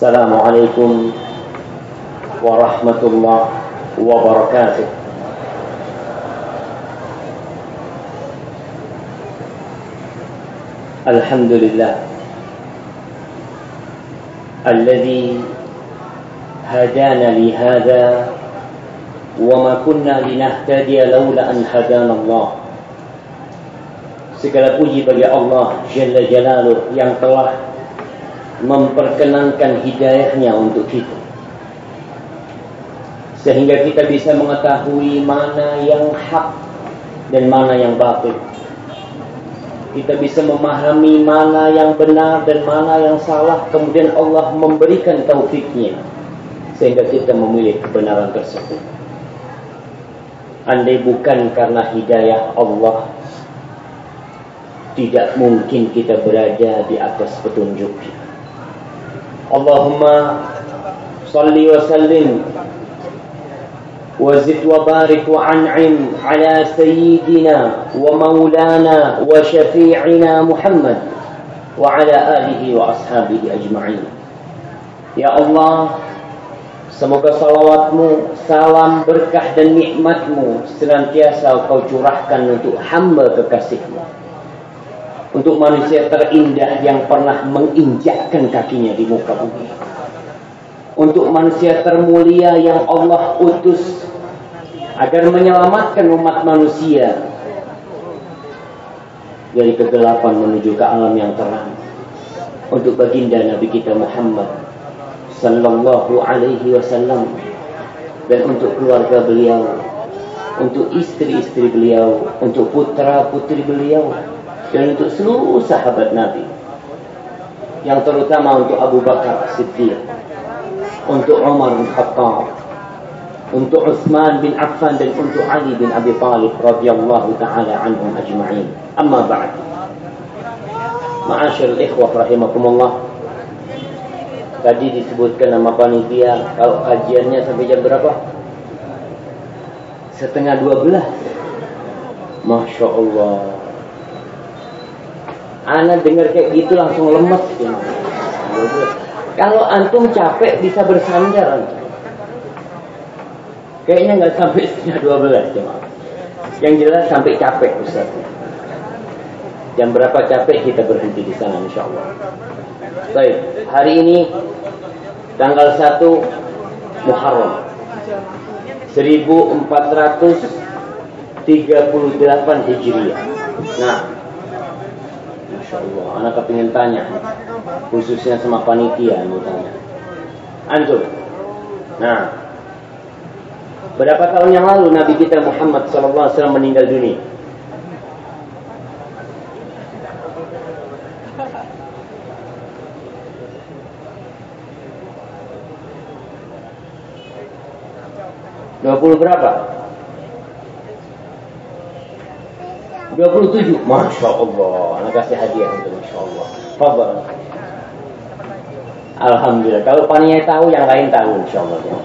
السلام عليكم ورحمة الله وبركاته. الحمد لله الذي هدانا لهذا وما كنا لنهتدي لولا أن هدانا الله. Segala puji bagi Allah Jalla Jalaluh yang telah memperkenankan hidayahnya untuk kita. Sehingga kita bisa mengetahui mana yang hak dan mana yang batil. Kita bisa memahami mana yang benar dan mana yang salah. Kemudian Allah memberikan taufiknya. Sehingga kita memilih kebenaran tersebut. Andai bukan karena hidayah Allah. Tidak mungkin kita berada di atas petunjuknya. اللهم صل وسلم وزد وبارك وعنعم على سيدنا ومولانا وشفيعنا محمد وعلى آله وأصحابه أجمعين يا الله Semoga salawatmu, salam, berkah dan nikmatmu senantiasa kau curahkan untuk hamba kekasihmu untuk manusia terindah yang pernah menginjakkan kakinya di muka bumi. Untuk manusia termulia yang Allah utus agar menyelamatkan umat manusia dari kegelapan menuju ke alam yang terang. Untuk baginda Nabi kita Muhammad sallallahu alaihi wasallam dan untuk keluarga beliau, untuk istri-istri beliau, untuk putra-putri beliau dan untuk seluruh sahabat Nabi. Yang terutama untuk Abu Bakar Siddiq untuk Umar bin Khattab untuk Uthman bin Affan dan untuk Ali bin Abi Talib radhiyallahu taala anhum ajma'in. Amma ba'd. Ma'asyar ikhwah rahimakumullah. Tadi disebutkan nama panitia kalau kajiannya sampai jam berapa? Setengah dua belas. Masya Allah Ana dengar kayak gitu langsung lemes. Ya. Kalau antum capek bisa bersandar. Kayaknya nggak sampai setengah dua belas cuma. Yang jelas sampai capek Ustaz. Jam berapa capek kita berhenti di sana insya Allah. Baik, hari ini tanggal 1 Muharram 1438 Hijriah. Nah, Masya Allah, anak kepingin tanya khususnya sama panitia mau tanya. Antum. Nah, berapa tahun yang lalu Nabi kita Muhammad SAW meninggal dunia? Dua puluh berapa? 27 Masya Allah. Anak kasih hadiah untuk Masya Allah. Fadal Alhamdulillah. Kalau panitia tahu yang lain tahu Insya Allah. Ya.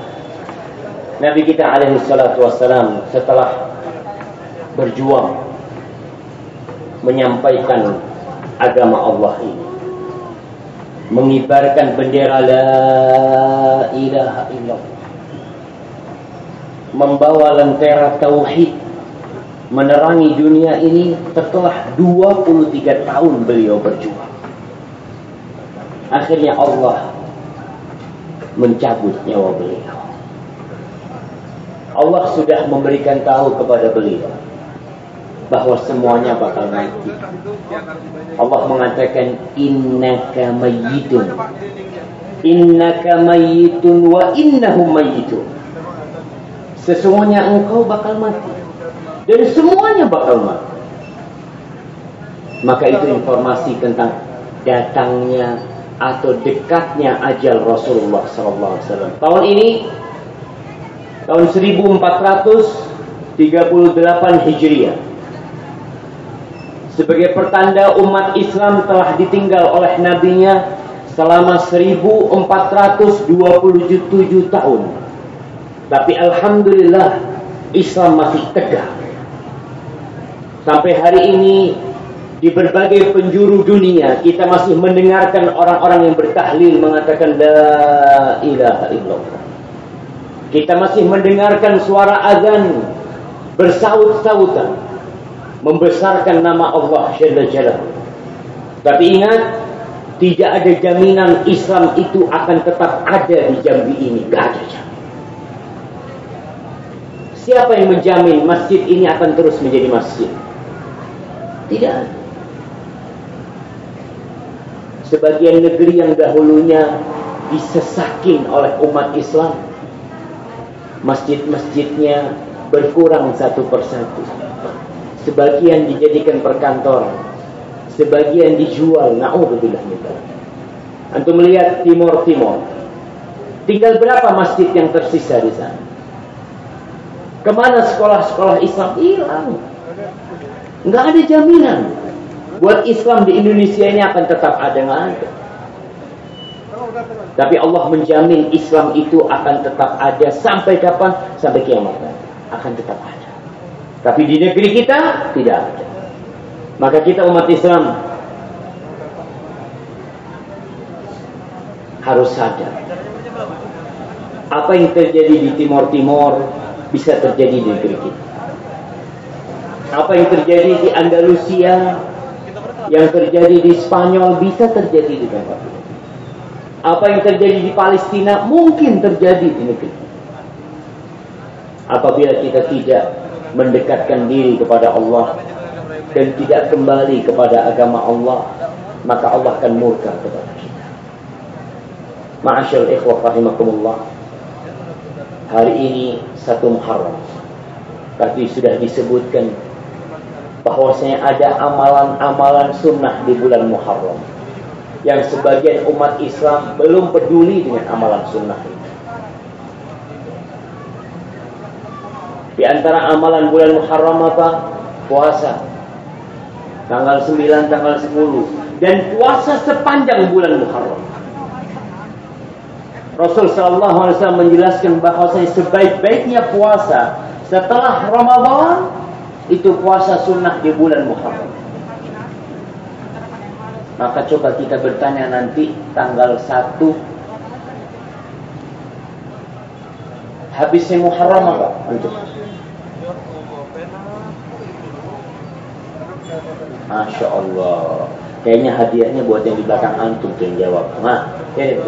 Nabi kita alaihi salatu wassalam Setelah berjuang Menyampaikan agama Allah ini Mengibarkan bendera La ilaha illallah Membawa lentera tauhid menerangi dunia ini setelah 23 tahun beliau berjuang. Akhirnya Allah mencabut nyawa beliau. Allah sudah memberikan tahu kepada beliau bahwa semuanya bakal mati. Allah mengatakan innaka mayyitun. Innaka mayyitun wa innahum mayyitun. Sesungguhnya engkau bakal mati dan semuanya bakal mati. Maka itu informasi tentang datangnya atau dekatnya ajal Rasulullah SAW. Tahun ini tahun 1438 Hijriah. Sebagai pertanda umat Islam telah ditinggal oleh nabinya selama 1427 tahun. Tapi alhamdulillah Islam masih tegak Sampai hari ini di berbagai penjuru dunia kita masih mendengarkan orang-orang yang bertahlil mengatakan la ilaha illallah. Kita masih mendengarkan suara azan bersaut-sautan membesarkan nama Allah Jalla Jalla. Tapi ingat tidak ada jaminan Islam itu akan tetap ada di Jambi ini, enggak ada jaminan. Siapa yang menjamin masjid ini akan terus menjadi masjid? Tidak. Sebagian negeri yang dahulunya disesakin oleh umat Islam, masjid-masjidnya berkurang satu persatu. Sebagian dijadikan perkantoran, sebagian dijual. Nauzubillah min Antum melihat Timur Timur. Tinggal berapa masjid yang tersisa di sana? Ke mana sekolah-sekolah Islam? Hilang. Enggak ada jaminan. Buat Islam di Indonesia ini akan tetap ada nggak ada. Tapi Allah menjamin Islam itu akan tetap ada sampai kapan? Sampai kiamat akan tetap ada. Tapi di negeri kita tidak ada. Maka kita umat Islam harus sadar apa yang terjadi di Timur Timur bisa terjadi di negeri kita. Apa yang terjadi di Andalusia, yang terjadi di Spanyol bisa terjadi di tempat ini. Apa yang terjadi di Palestina mungkin terjadi di negeri. Apabila kita tidak mendekatkan diri kepada Allah dan tidak kembali kepada agama Allah, maka Allah akan murka kepada kita. Ma'asyal ikhwah rahimakumullah. Hari ini satu Muharram. Tapi sudah disebutkan bahwasanya ada amalan-amalan sunnah di bulan Muharram. Yang sebagian umat Islam belum peduli dengan amalan sunnah itu. Di antara amalan bulan Muharram apa? Puasa. Tanggal 9, tanggal 10. Dan puasa sepanjang bulan Muharram. Rasul wasallam menjelaskan bahwasanya sebaik-baiknya puasa setelah Ramadan itu puasa sunnah di bulan Muharram. Maka coba kita bertanya nanti tanggal 1 habisnya Muharram apa? Untuk. Masya Allah. Kayaknya hadiahnya buat yang di belakang antum yang jawab. Nah, ya,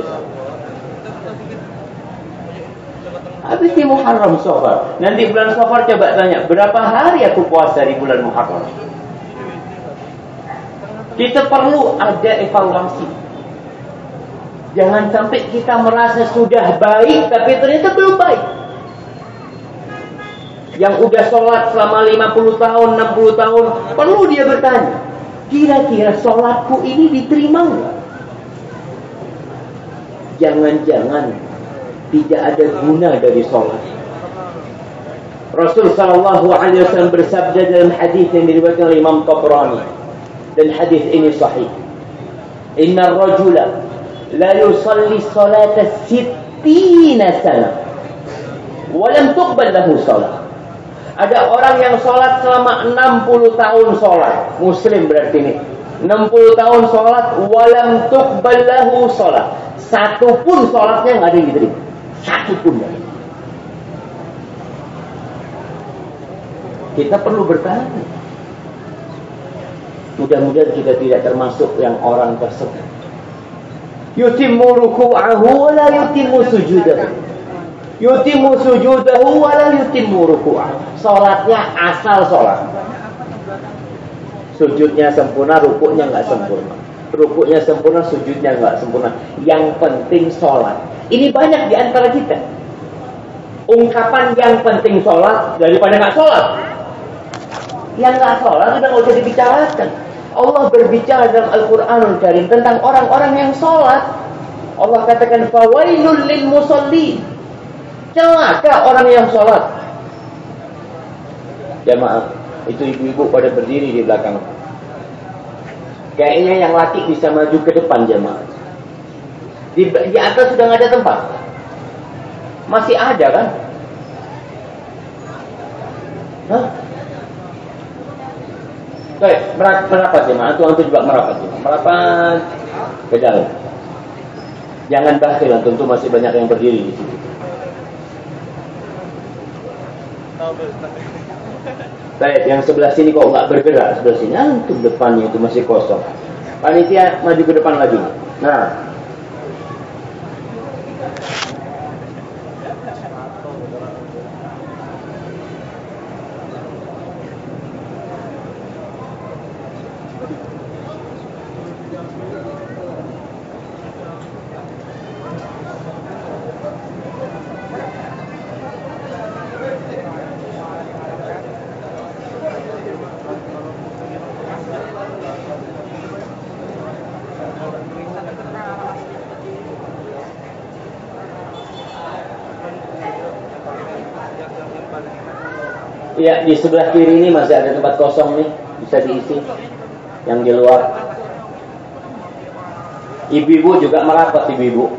Habis di Muharram Sofar. Nanti bulan Sofar coba tanya, berapa hari aku puasa di bulan Muharram? Kita perlu ada evaluasi. Jangan sampai kita merasa sudah baik, tapi ternyata belum baik. Yang udah sholat selama 50 tahun, 60 tahun, perlu dia bertanya, kira-kira sholatku ini diterima nggak? Jangan-jangan tidak ada guna dari sholat. Rasul sallallahu alaihi wasallam bersabda dalam hadis yang diriwayatkan oleh Imam Tabrani dan hadis ini sahih. Inna ar-rajula la yusalli salata sittina sana wa lam tuqbal lahu salat. Ada orang yang sholat selama 60 tahun sholat. Muslim berarti ini. 60 tahun sholat. Walam tuqbal lahu sholat. Satu pun sholatnya nggak ada yang diterima. Satu pun ya. Kita perlu bertanya. Mudah-mudahan kita tidak termasuk yang orang tersebut. Yutimmu ruku'ahu wa la yutimmu sujudahu. Yutimmu sujudahu wa la yutimmu ruku'ahu. Salatnya asal salat. Sujudnya sempurna, rukuknya enggak sempurna. Rukuknya sempurna, sujudnya enggak sempurna. Yang penting salat. Ini banyak di antara kita. Ungkapan yang penting sholat daripada nggak sholat. Yang nggak sholat sudah nggak usah dibicarakan. Allah berbicara dalam Al-Quranul Karim tentang orang-orang yang sholat. Allah katakan fawailul lil musalli. Celaka orang yang sholat. Jamaah, itu ibu-ibu pada berdiri di belakang. Kayaknya yang laki bisa maju ke depan jamaah. Di, di atas sudah nggak ada tempat. Masih ada kan? Hah? Baik, merapat jemaah. Antum antum juga merapat jemaah. Merapat ke dalam. Jangan bakhil tuh masih banyak yang berdiri di sini. Baik, yang sebelah sini kok nggak bergerak sebelah sini. Antum depannya itu masih kosong. Panitia maju ke depan lagi. Nah, Ya, di sebelah kiri ini masih ada tempat kosong nih, bisa diisi. Yang di luar. Ibu-ibu juga merapat ibu-ibu.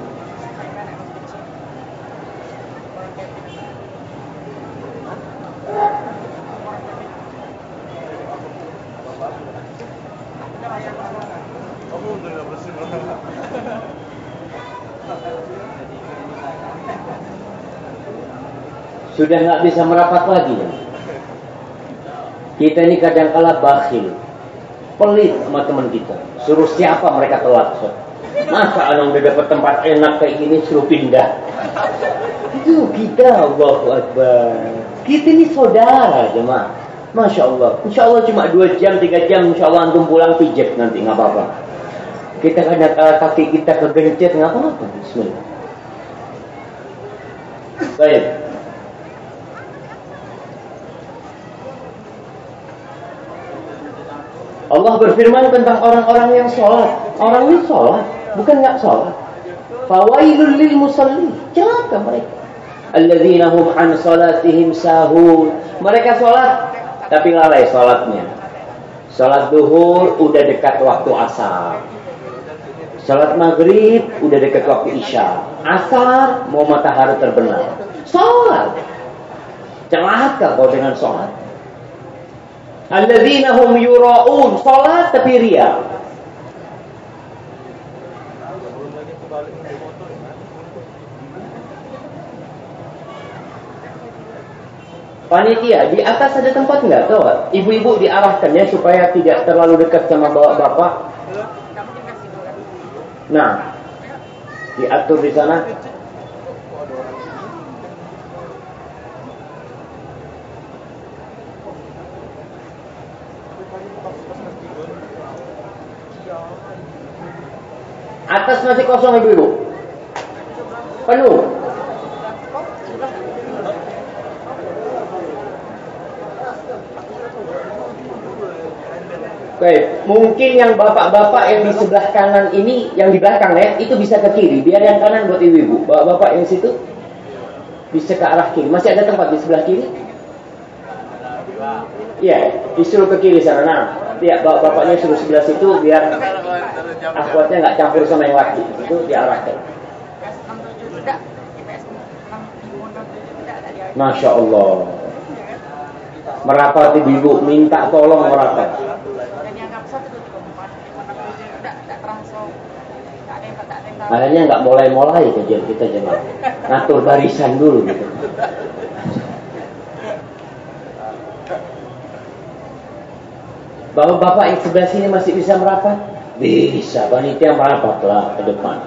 Sudah nggak bisa merapat lagi. Ya? Kita ini kadang kala bakhil. Pelit sama teman kita. Suruh siapa mereka telat. Masa anak udah dapat tempat enak kayak gini suruh pindah. Itu kita Allah Akbar. Kita ini saudara jemaah. Masya Allah. Insya Allah cuma dua jam, tiga jam. Insya Allah antum pulang pijat nanti. nggak apa-apa. Kita kadang kala kaki kita kegencet. nggak apa-apa. Bismillah. Baik. Allah berfirman tentang orang-orang yang sholat. Orang ini sholat, bukan nggak sholat. Fawailul lil musalli. Celaka mereka. Alladzina hum an salatihim sahun. Mereka sholat, tapi lalai sholatnya. Sholat duhur udah dekat waktu asar. Sholat maghrib udah dekat waktu isya. Asar mau matahari terbenam. Sholat. Celaka kau dengan sholat. Alladzina hum yura'un, salat tapi ria. Panitia, di atas ada tempat nggak? Tahu Ibu-ibu diarahkan ya supaya tidak terlalu dekat sama bapak bapak. Nah, diatur di sana. Atas masih kosong ibu-ibu. Penuh. Oke, mungkin yang bapak-bapak yang di sebelah kanan ini, yang di belakang ya, itu bisa ke kiri. Biar yang kanan buat ibu-ibu. Bapak-bapak yang situ bisa ke arah kiri. Masih ada tempat di sebelah kiri? Iya, disuruh ke kiri sana. Nah, ya bapaknya suruh sebelah situ biar akhwatnya nggak campur sama yang laki itu diarahkan. Masya Allah. Merapat ibu minta tolong merapat Makanya nggak mulai-mulai kajian kita jemaah. Ngatur barisan dulu gitu. Bapak-bapak yang sebelah sini masih bisa merapat? Bisa, panitia merapatlah ke depan.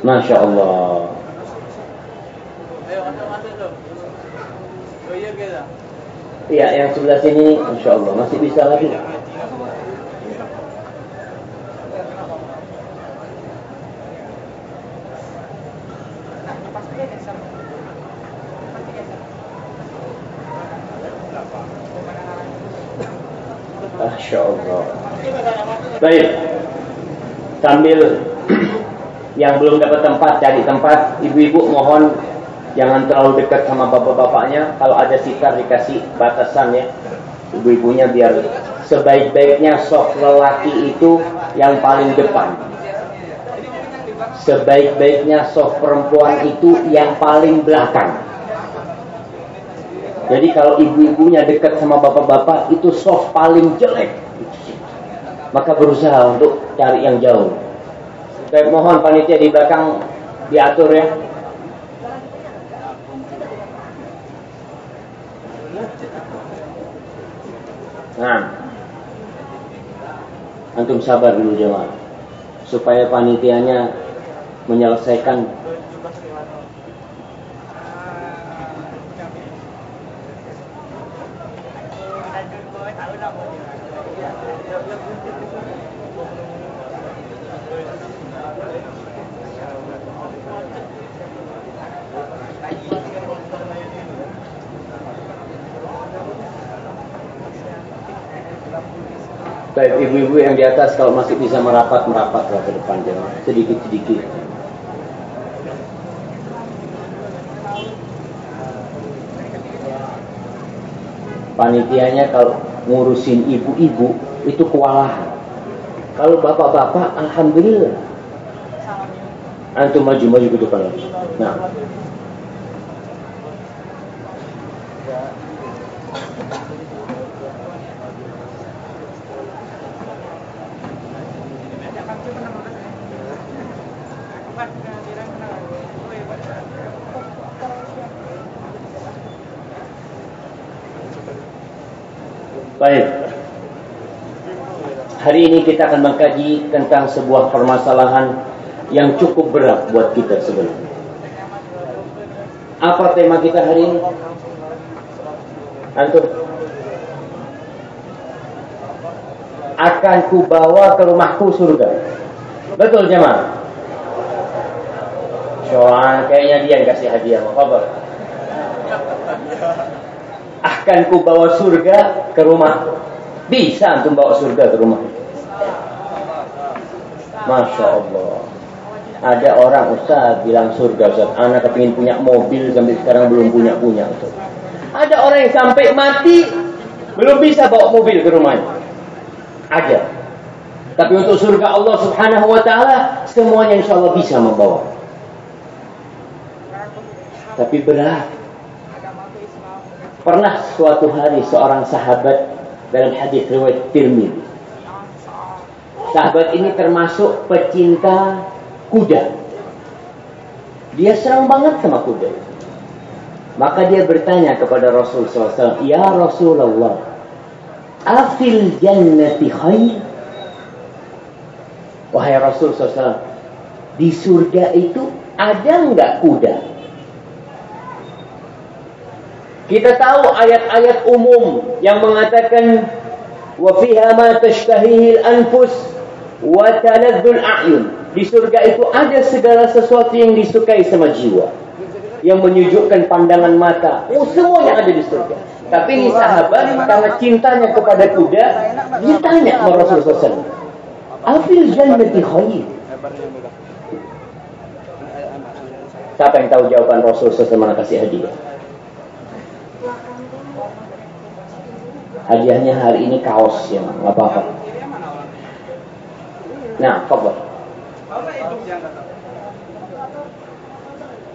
Masya Allah. Iya, yang sebelah sini, Masya Allah, masih bisa lagi. Masya Allah. Baik. Sambil yang belum dapat tempat cari tempat, ibu-ibu mohon jangan terlalu dekat sama bapak-bapaknya. Kalau ada sitar dikasih batasan ya. Ibu-ibunya biar sebaik-baiknya soft lelaki itu yang paling depan. Sebaik-baiknya soft perempuan itu yang paling belakang. Jadi kalau ibu-ibunya dekat sama bapak-bapak itu soft paling jelek. Maka berusaha untuk cari yang jauh. Saya mohon panitia di belakang diatur ya. Nah, antum sabar dulu jemaah, supaya panitianya menyelesaikan Baik ibu-ibu yang di atas kalau masih bisa merapat merapatlah ke depan jemaah sedikit-sedikit. Panitianya kalau ngurusin ibu-ibu itu kewalahan. Kalau bapak-bapak, alhamdulillah. Antum maju-maju ke depan. Nah, Baik. Hari ini kita akan mengkaji tentang sebuah permasalahan yang cukup berat buat kita sebenarnya. Apa tema kita hari ini? Antum? Akan kubawa ke rumahku surga. Betul jemaah? Soal kayaknya dia yang kasih hadiah. Apa? Akan ku bawa surga ke rumah. Bisa antum bawa surga ke rumah. Masya Allah. Ada orang Ustaz bilang surga Ustaz. Anak kepingin punya mobil sampai sekarang belum punya punya Ustaz. Ada orang yang sampai mati belum bisa bawa mobil ke rumahnya. Ada. Tapi untuk surga Allah Subhanahu wa taala semuanya insya Allah bisa membawa. Tapi berat. Pernah suatu hari seorang sahabat dalam hadis riwayat Tirmidzi. Sahabat ini termasuk pecinta kuda. Dia serang banget sama kuda. Maka dia bertanya kepada Rasul SAW, Ya Rasulullah, afil jannati khair? Wahai Rasul SAW, di surga itu ada enggak kuda? Kita tahu ayat-ayat umum yang mengatakan wa fiha ma tashtahihi al-anfus wa taladzul a'yun. Di surga itu ada segala sesuatu yang disukai sama jiwa. Yang menyujukkan pandangan mata. Oh, semua yang ada di surga. Tapi ini sahabat karena cintanya kepada kuda, dia tanya kepada Rasulullah SAW. Afil jannati. Siapa yang tahu jawaban Rasulullah SAW kasih hadiah? Hadiahnya hari ini kaos ya, nggak apa-apa. Nah, coba.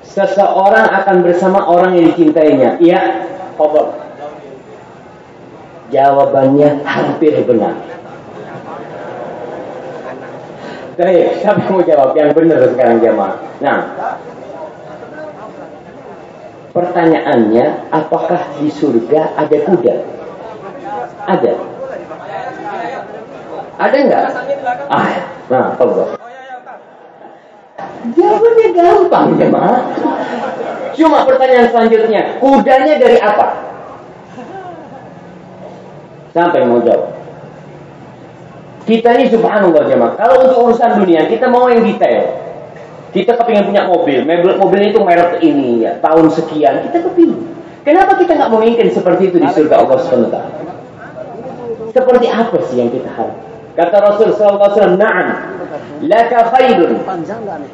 Seseorang akan bersama orang yang dicintainya. Iya, coba. Jawabannya hampir benar. Baik, siapa yang mau jawab? Yang benar sekarang jamaah. Nah, pertanyaannya, apakah di surga ada kuda? Ada. Ada enggak? Ah, nah, kalau Jawabannya gampang, jemaah. Cuma pertanyaan selanjutnya, kudanya dari apa? Sampai mau jawab. Kita ini subhanallah jemaah. Kalau untuk urusan dunia, kita mau yang detail. Kita kepingin punya mobil, mobil, mobil itu merek ini ya, tahun sekian, kita kepingin. Kenapa kita nggak menginginkan seperti itu di surga Allah SWT? Seperti apa sih yang kita harap? Kata Rasul wasallam, "Na'am, laka khairun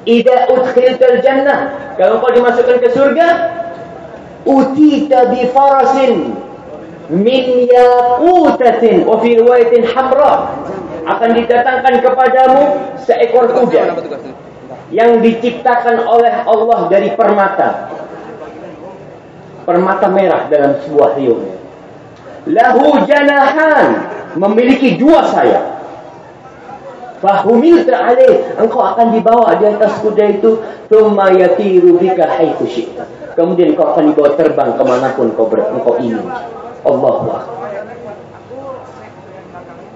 idza udkhiltal jannah." Kalau kau dimasukkan ke surga, utita bi farasin min yaqutatin wa fi hamra. Akan didatangkan kepadamu seekor kuda yang diciptakan oleh Allah dari permata. permata merah dalam sebuah riung. Lahu janahan memiliki dua sayap. Fahumilta alaih engkau akan dibawa di atas kuda itu thumma yatiru bika haitsu syi'ta. Kemudian kau akan dibawa terbang ke mana pun kau ber, engkau ingin. Allahu akbar.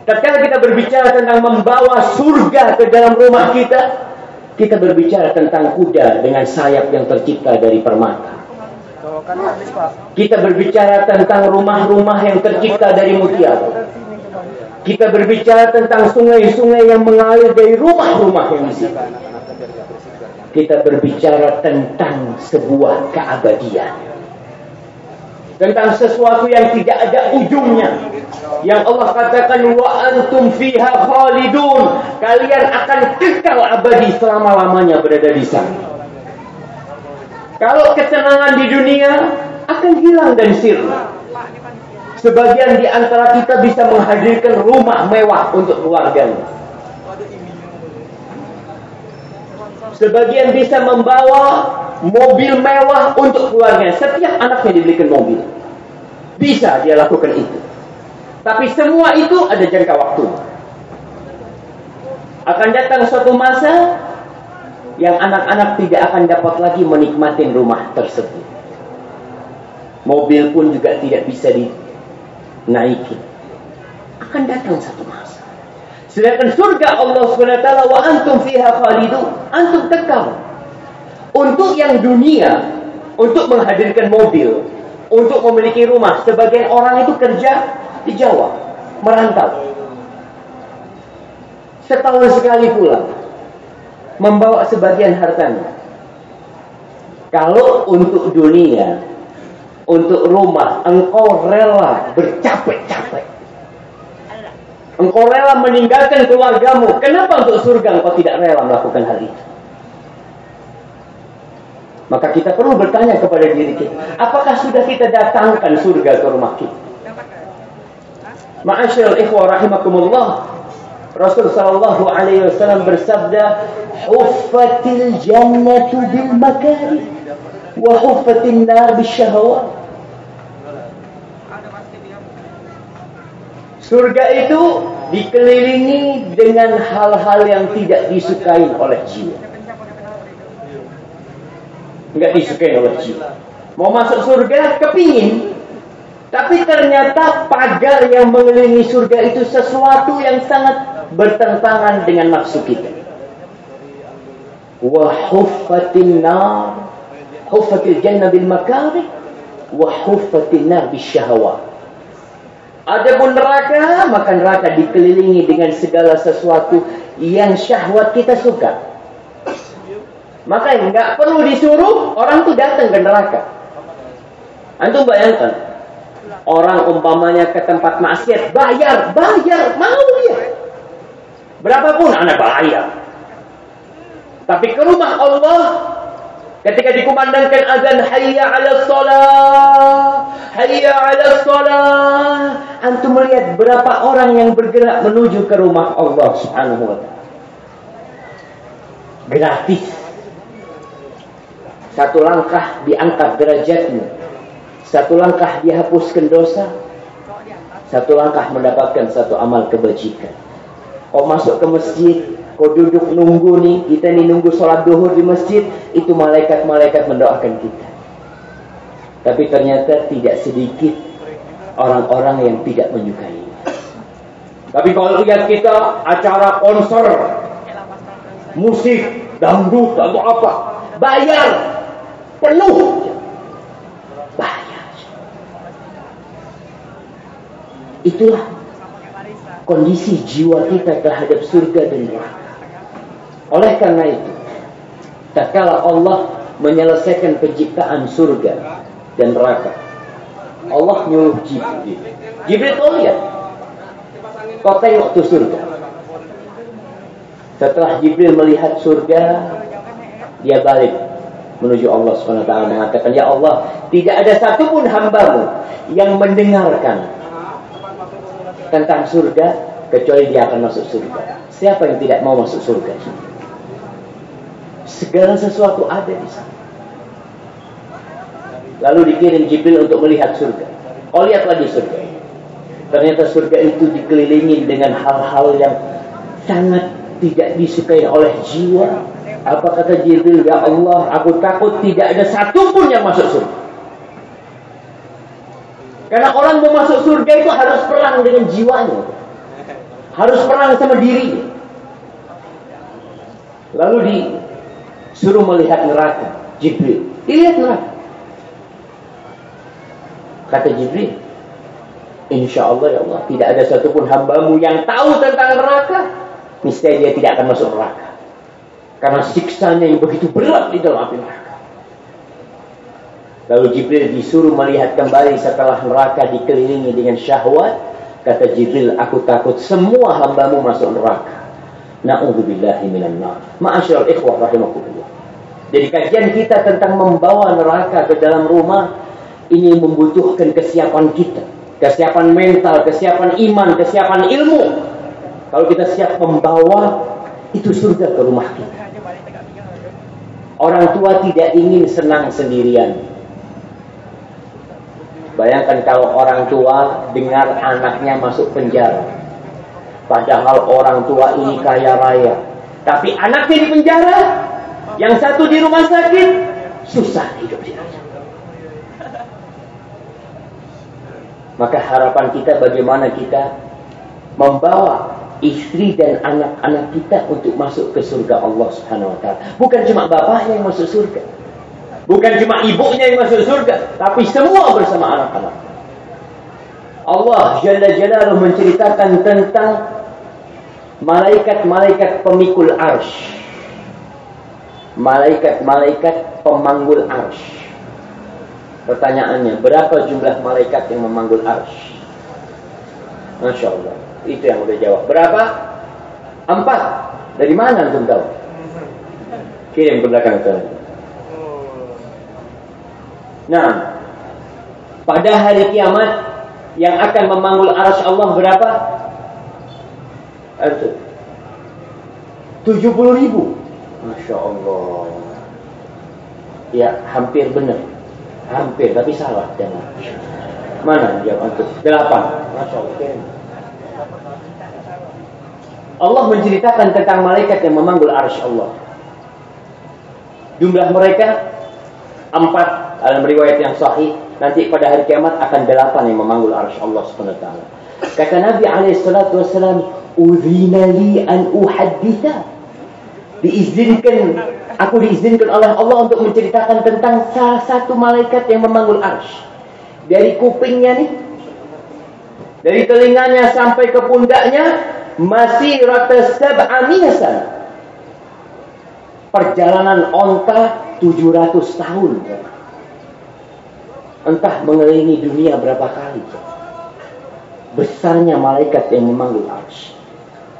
Tatkala kita berbicara tentang membawa surga ke dalam rumah kita, kita berbicara tentang kuda dengan sayap yang tercipta dari permata. Kita berbicara tentang rumah-rumah yang tercipta dari mutiara. Kita berbicara tentang sungai-sungai yang mengalir dari rumah-rumah yang di. Kita berbicara tentang sebuah keabadian. Tentang sesuatu yang tidak ada ujungnya. Yang Allah katakan wa antum fiha khalidun. Kalian akan kekal abadi selama-lamanya berada di sana kalau kesenangan di dunia akan hilang dan sirna sebagian di antara kita bisa menghadirkan rumah mewah untuk keluarganya sebagian bisa membawa mobil mewah untuk keluarganya setiap anaknya dibelikan mobil bisa dia lakukan itu. Tapi semua itu ada jangka waktu. Akan datang suatu masa yang anak-anak tidak akan dapat lagi menikmati rumah tersebut. Mobil pun juga tidak bisa dinaiki. Akan datang satu masa. Sedangkan surga Allah SWT wa antum fiha khalidu. Antum kekal. Untuk yang dunia, untuk menghadirkan mobil, untuk memiliki rumah. Sebagian orang itu kerja di Jawa, merantau. Setahun sekali pulang, membawa sebagian hartanya. Kalau untuk dunia, untuk rumah, engkau rela bercapek-capek. Engkau rela meninggalkan keluargamu. Kenapa untuk surga engkau tidak rela melakukan hal itu? Maka kita perlu bertanya kepada diri kita, apakah sudah kita datangkan surga ke rumah kita? Ma'asyiral ikhwah rahimakumullah. Rasul sallallahu alaihi wasallam bersabda, "Huffatil jannatu bil makari wa huffatin nar bis syahwat." Surga itu dikelilingi dengan hal-hal yang tidak disukai oleh jiwa. Enggak disukai oleh jiwa. Mau masuk surga, kepingin. Tapi ternyata pagar yang mengelilingi surga itu sesuatu yang sangat bertentangan dengan nafsu kita. Wa huffatin nar. Huffatil jannah bil makari. Wa huffatin nar bil syahwat. Adapun neraka, maka neraka dikelilingi dengan segala sesuatu yang syahwat kita suka. Maka nggak perlu disuruh orang tuh datang ke neraka. Antum bayangkan, orang umpamanya ke tempat maksiat bayar, bayar, mau dia. Berapapun anak bayar. Tapi ke rumah Allah ketika dikumandangkan azan hayya 'ala shalah, hayya 'ala shalah, antum melihat berapa orang yang bergerak menuju ke rumah Allah Subhanahu wa taala. Gratis satu langkah diangkat derajatmu. Satu langkah dihapuskan dosa. Satu langkah mendapatkan satu amal kebajikan. Kau masuk ke masjid, kau duduk nunggu nih, kita nih nunggu sholat duhur di masjid, itu malaikat-malaikat mendoakan kita. Tapi ternyata tidak sedikit orang-orang yang tidak menyukai. Tapi kalau lihat kita acara konser, musik, dangdut atau apa, bayar penuh bahaya itulah kondisi jiwa kita terhadap surga dan neraka. Oleh karena itu tatkala Allah menyelesaikan penciptaan surga dan neraka Allah nyuruh Jibril. Jibril kau lihat kau tengok tuh surga. Setelah Jibril melihat surga dia balik menuju Allah SWT mengatakan, Ya Allah, tidak ada satupun hambamu yang mendengarkan tentang surga, kecuali dia akan masuk surga. Siapa yang tidak mau masuk surga? Segala sesuatu ada di sana. Lalu dikirim Jibril untuk melihat surga. Oh lihat lagi surga. Ternyata surga itu dikelilingi dengan hal-hal yang sangat tidak disukai oleh jiwa. Apa kata Jibril? Ya Allah, aku takut tidak ada satupun yang masuk surga. Karena orang mau masuk surga itu harus perang dengan jiwanya. Harus perang sama diri. Lalu disuruh melihat neraka. Jibril. Dilihat neraka. Kata Jibril, Insya Allah ya Allah, tidak ada satupun hambamu yang tahu tentang neraka, niscaya dia tidak akan masuk neraka. Karena siksanya yang begitu berat di dalam api neraka. Lalu Jibril disuruh melihat kembali setelah neraka dikelilingi dengan syahwat. Kata Jibril, aku takut semua hambamu masuk neraka. Na'udzubillahi minan nar. Ma'asyiral ikhwah rahimakumullah. Jadi kajian kita tentang membawa neraka ke dalam rumah ini membutuhkan kesiapan kita, kesiapan mental, kesiapan iman, kesiapan ilmu. Kalau kita siap membawa itu surga ke rumah kita. Orang tua tidak ingin senang sendirian. Bayangkan kalau orang tua dengar anaknya masuk penjara. Padahal orang tua ini kaya raya. Tapi anaknya di penjara. Yang satu di rumah sakit. Susah hidup dia. Maka harapan kita bagaimana kita membawa istri dan anak-anak kita untuk masuk ke surga Allah Subhanahu wa taala. Bukan cuma bapaknya yang masuk surga. Bukan cuma ibunya yang masuk surga, tapi semua bersama anak-anak. Allah Jalla Jalaluhu menceritakan tentang malaikat-malaikat pemikul arsh. Malaikat-malaikat pemanggul arsh. Pertanyaannya, berapa jumlah malaikat yang memanggul arsh? Masya Allah. Itu yang udah jawab. Berapa? Empat. Dari mana antum tahu? Kirim ke belakang sana. Nah, pada hari kiamat yang akan memanggul arsh Allah berapa? Tujuh puluh ribu. Masya Allah. Ya, hampir benar. Hampir, tapi salah jangan. Mana yang untuk delapan? Masya Allah. Allah menceritakan tentang malaikat yang memanggul arsy Allah. Jumlah mereka empat dalam riwayat yang sahih. Nanti pada hari kiamat akan delapan yang memanggul arsy Allah Subhanahu Taala. Kata Nabi alaihi salatu wasallam, "Udhina li an uhadditha." Diizinkan aku diizinkan oleh Allah untuk menceritakan tentang salah satu malaikat yang memanggul arsh. Dari kupingnya nih, dari telinganya sampai ke pundaknya masih rata sab'a minasan. Perjalanan onta 700 tahun. Entah mengelilingi dunia berapa kali. Besarnya malaikat yang memanggul arsh.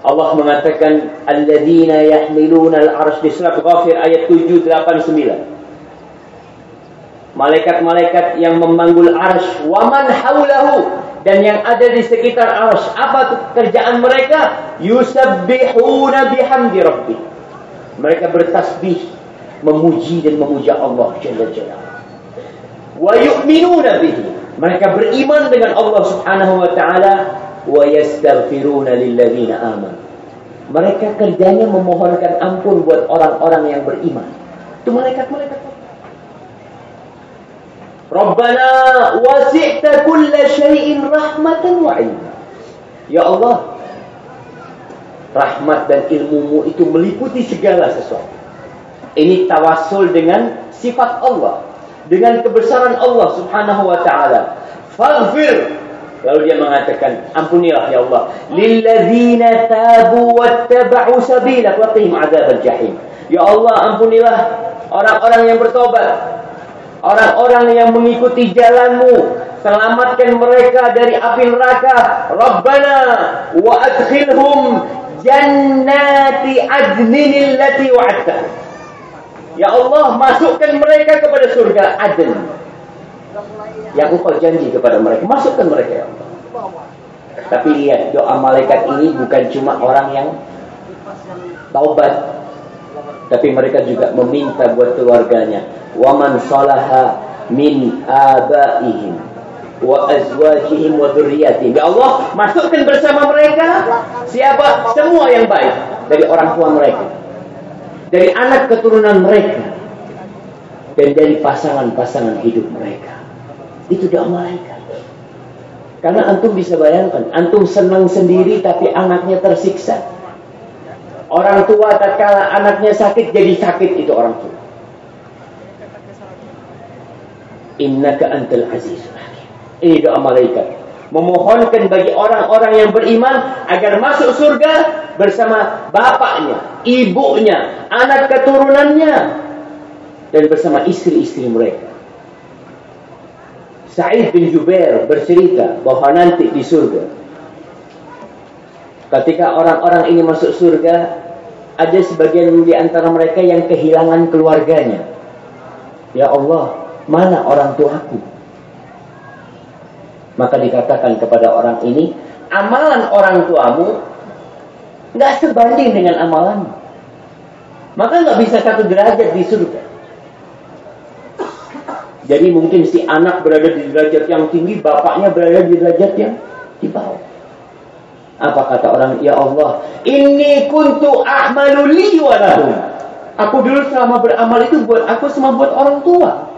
Allah mengatakan alladzina yahmiluna al-'arsy di surat Ghafir ayat 7 8 9. Malaikat-malaikat yang memanggul arsy wa man haulahu dan yang ada di sekitar arsy apa kerjaan mereka yusabbihuna bihamdi rabbih mereka bertasbih memuji dan memuja Allah jalla jalla wa yu'minuna bihi mereka beriman dengan Allah Subhanahu wa taala wa yastaghfiruna lilladzina amanu. Mereka kerjanya memohonkan ampun buat orang-orang yang beriman. Itu malaikat-malaikat. Rabbana wasi'ta kulla syai'in rahmatan wa ilma. Ya Allah, rahmat dan ilmumu itu meliputi segala sesuatu. Ini tawasul dengan sifat Allah, dengan kebesaran Allah Subhanahu wa taala. Faghfir Lalu dia mengatakan, ampunilah ya Allah. Lilladzina tabu wattaba'u sabila waqihim adzabal jahim. Ya Allah, ampunilah orang-orang yang bertobat. Orang-orang yang mengikuti jalanmu. Selamatkan mereka dari api neraka. Rabbana wa adkhilhum jannati adnin allati wa'adta. Ya Allah, masukkan mereka kepada surga Adn yang engkau janji kepada mereka. Masukkan mereka ya Allah. Tapi lihat doa malaikat ini bukan cuma orang yang taubat. Tapi mereka juga meminta buat keluarganya. Waman salaha min abaihim wa azwajihim wa. Ya Allah, masukkan bersama mereka siapa semua yang baik dari orang tua mereka. Dari anak keturunan mereka dan dari pasangan-pasangan hidup mereka. Itu doa malaikat. Karena antum bisa bayangkan, antum senang sendiri tapi anaknya tersiksa. Orang tua tak kala anaknya sakit jadi sakit itu orang tua. Innaka antal azizul. Ini doa malaikat. Memohonkan bagi orang-orang yang beriman agar masuk surga bersama bapaknya, ibunya, anak keturunannya dan bersama istri-istri mereka. Sa'id bin Jubair bercerita bahwa nanti di surga ketika orang-orang ini masuk surga ada sebagian di antara mereka yang kehilangan keluarganya. Ya Allah, mana orang tuaku? Maka dikatakan kepada orang ini, amalan orang tuamu nggak sebanding dengan amalanmu. Maka nggak bisa satu derajat di surga. Jadi mungkin si anak berada di derajat yang tinggi, bapaknya berada di derajat yang di bawah. Apa kata orang, Ya Allah, ini kuntu a'malu li Aku dulu selama beramal itu buat aku sama buat orang tua.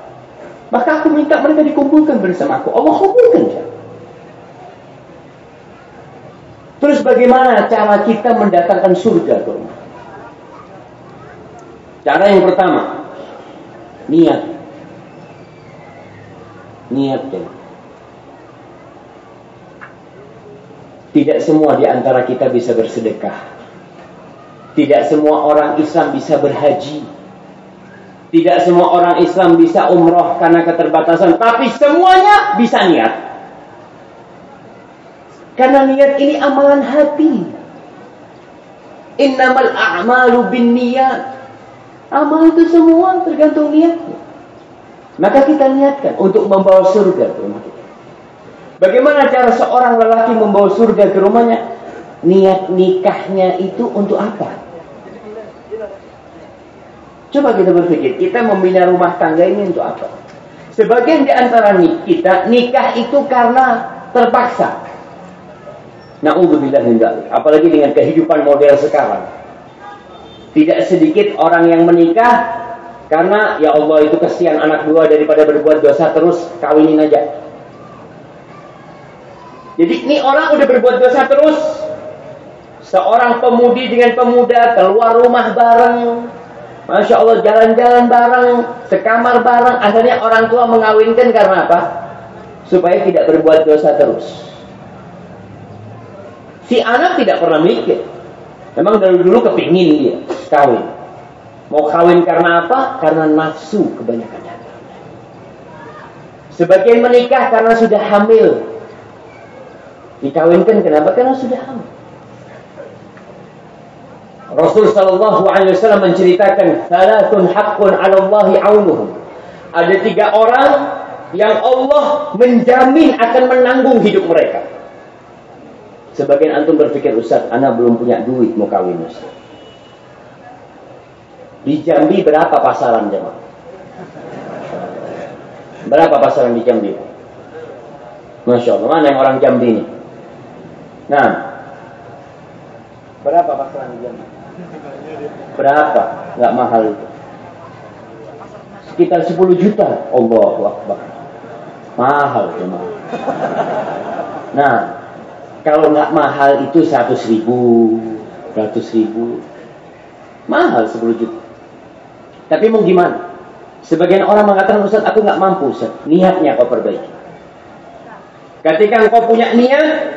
Maka aku minta mereka dikumpulkan bersama aku. Allah kumpulkan ya. Terus bagaimana cara kita mendatangkan surga ke rumah? Cara yang pertama, niat niatkan. Tidak semua di antara kita bisa bersedekah. Tidak semua orang Islam bisa berhaji. Tidak semua orang Islam bisa umroh karena keterbatasan. Tapi semuanya bisa niat. Karena niat ini amalan hati. Innamal a'malu bin niat. Amal itu semua tergantung niatnya. Maka kita niatkan untuk membawa surga ke rumah kita. Bagaimana cara seorang lelaki membawa surga ke rumahnya? Niat nikahnya itu untuk apa? Coba kita berpikir, kita membina rumah tangga ini untuk apa? Sebagian di antara kita nikah itu karena terpaksa. Na'udzubillah min Apalagi dengan kehidupan model sekarang. Tidak sedikit orang yang menikah karena ya Allah itu kesian anak dua daripada berbuat dosa terus kawinin aja. Jadi ini orang udah berbuat dosa terus. Seorang pemudi dengan pemuda keluar rumah bareng. Masya Allah jalan-jalan bareng, sekamar bareng. Akhirnya orang tua mengawinkan karena apa? Supaya tidak berbuat dosa terus. Si anak tidak pernah mikir. Memang dari dulu kepingin dia kawin. Mau kawin karena apa? Karena nafsu kebanyakan. Sebagian menikah karena sudah hamil. Dikawinkan kenapa? Karena sudah hamil. Rasul sallallahu alaihi wasallam menceritakan salatun haqqun 'ala Allah 'aunuhum. Ada tiga orang yang Allah menjamin akan menanggung hidup mereka. Sebagian antum berpikir, Ustaz, anak belum punya duit mau kawin Ustaz. Di Jambi berapa pasaran jemaah? Berapa pasaran di Jambi? Masya Allah, mana yang orang Jambi ini? Nah, berapa pasaran di Jambi? Berapa? Gak mahal itu. Sekitar 10 juta. Allah Akbar. Mahal jemaah. Nah, kalau nggak mahal itu 100 ribu, 100 ribu, mahal 10 juta. Tapi mau gimana? Sebagian orang mengatakan, Ustaz, aku nggak mampu, Ustaz. Niatnya kau perbaiki. Ketika engkau punya niat,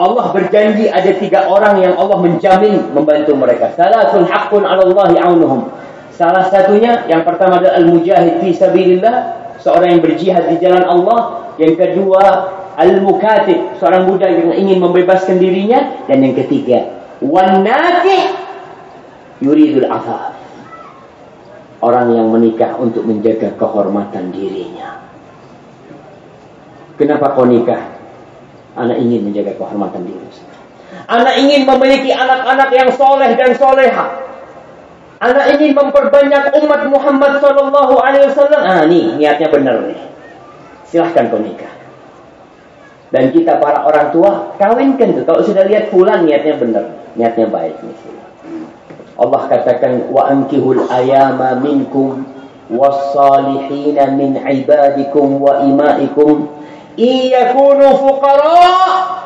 Allah berjanji ada tiga orang yang Allah menjamin membantu mereka. Salasun haqqun ala Allahi aunuhum. Salah satunya, yang pertama adalah al-mujahid fi sabilillah, seorang yang berjihad di jalan Allah. Yang kedua, al-mukatib, seorang budak yang ingin membebaskan dirinya. Dan yang ketiga, wan yuridul afaf orang yang menikah untuk menjaga kehormatan dirinya. Kenapa kau nikah? Anak ingin menjaga kehormatan diri. Anak ingin memiliki anak-anak yang soleh dan soleha. Anak ini memperbanyak umat Muhammad sallallahu alaihi wasallam. Ah, nih niatnya benar nih. Silahkan kau nikah. Dan kita para orang tua kawinkan tuh. Kalau sudah lihat fulan niatnya benar, niatnya baik nih. Allah katakan wa ankihul ayama minkum was-salihin min ibadikum wa imaikum iyakunu fuqara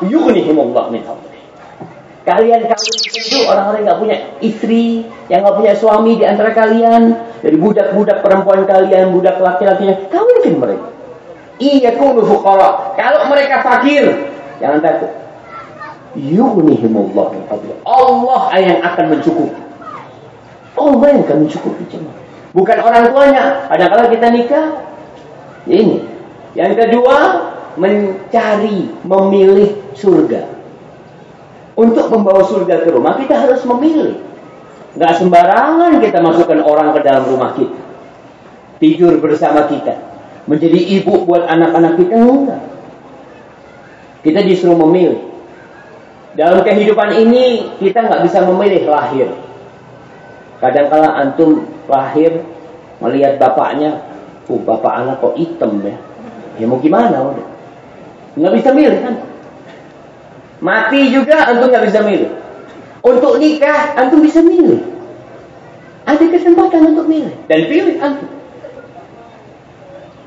yughnihimullah min fadlih. Kalian kawin itu orang-orang nggak punya istri, yang nggak punya suami di antara kalian, dari budak-budak perempuan kalian, budak laki-lakinya, kawinkan mereka. Iya kunu fuqara. Kalau mereka fakir, jangan takut. Yughnihimullah min fadlih. Allah yang akan mencukupi. Allah yang akan mencukupi cuma. Bukan orang tuanya. Ada kala kita nikah, ini. Yang kedua, mencari, memilih surga. Untuk membawa surga ke rumah, kita harus memilih. Gak sembarangan kita masukkan orang ke dalam rumah kita. Tidur bersama kita. Menjadi ibu buat anak-anak kita, enggak. Kita disuruh memilih. Dalam kehidupan ini, kita nggak bisa memilih lahir. Kadang-kala antum lahir, melihat bapaknya, oh bapak anak kok hitam ya. Ya mau gimana udah. Nggak bisa milih kan. Mati juga antum nggak bisa milih. Untuk nikah antum bisa milih. Ada kesempatan untuk milih dan pilih antum.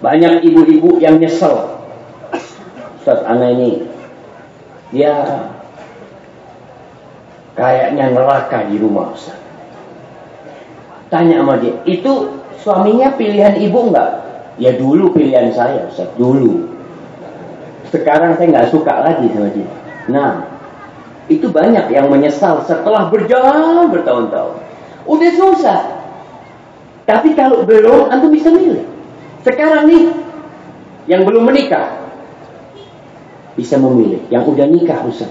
Banyak ibu-ibu yang nyesel. Ustaz Ana ini dia kayaknya neraka di rumah Ustaz. Tanya sama dia, itu suaminya pilihan ibu enggak? Ya dulu pilihan saya Ustaz, dulu. Sekarang saya nggak suka lagi sama dia. Nah, itu banyak yang menyesal setelah berjalan bertahun-tahun. Udah susah. Tapi kalau belum, antum bisa milih. Sekarang nih, yang belum menikah, bisa memilih. Yang udah nikah, Ustaz.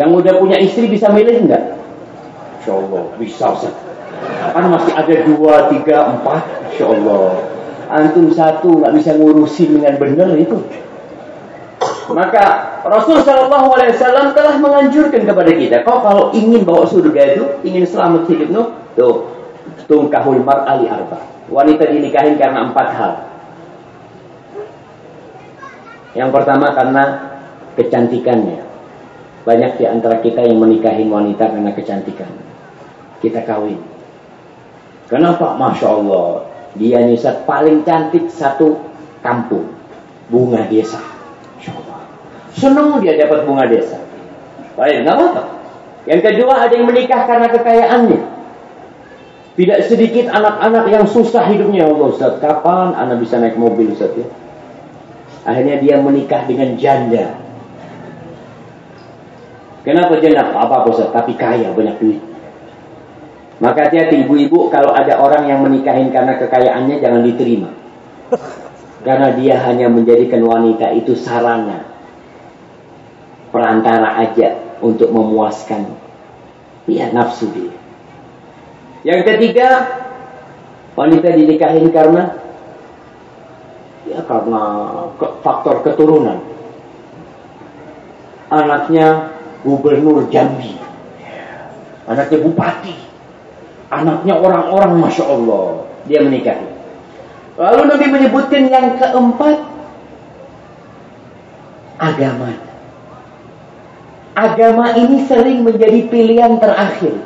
Yang udah punya istri bisa milih enggak? Insya Allah, bisa Ustaz. Kan masih ada dua, tiga, empat. Insya Allah. Antum satu nggak bisa ngurusin dengan benar itu. Maka Rasul Shallallahu Alaihi Wasallam telah menganjurkan kepada kita, kau kalau ingin bawa surga itu, ingin selamat hidupmu, tuh tungkahul mar ali arba. Wanita dinikahin karena empat hal. Yang pertama karena kecantikannya. Banyak di antara kita yang menikahin wanita karena kecantikan. Kita kawin. Kenapa? Masya Allah. Dia nisat paling cantik satu kampung. Bunga desa. Senang dia dapat bunga desa. Baik, nggak apa Yang kedua ada yang menikah karena kekayaannya. Tidak sedikit anak-anak yang susah hidupnya. Ya Allah Ustaz, kapan anak bisa naik mobil Ustaz ya? Akhirnya dia menikah dengan janda. Kenapa janda? Apa-apa Ustaz, tapi kaya, banyak duit. Maka hati-hati ibu-ibu kalau ada orang yang menikahin karena kekayaannya jangan diterima. Karena dia hanya menjadikan wanita itu sarana perantara aja untuk memuaskan ya nafsu dia. Yang ketiga, wanita dinikahin karena ya karena faktor keturunan. Anaknya gubernur Jambi. Anaknya bupati. Anaknya orang-orang Masya Allah. Dia menikahi. Lalu Nabi menyebutkan yang keempat. Agama agama ini sering menjadi pilihan terakhir.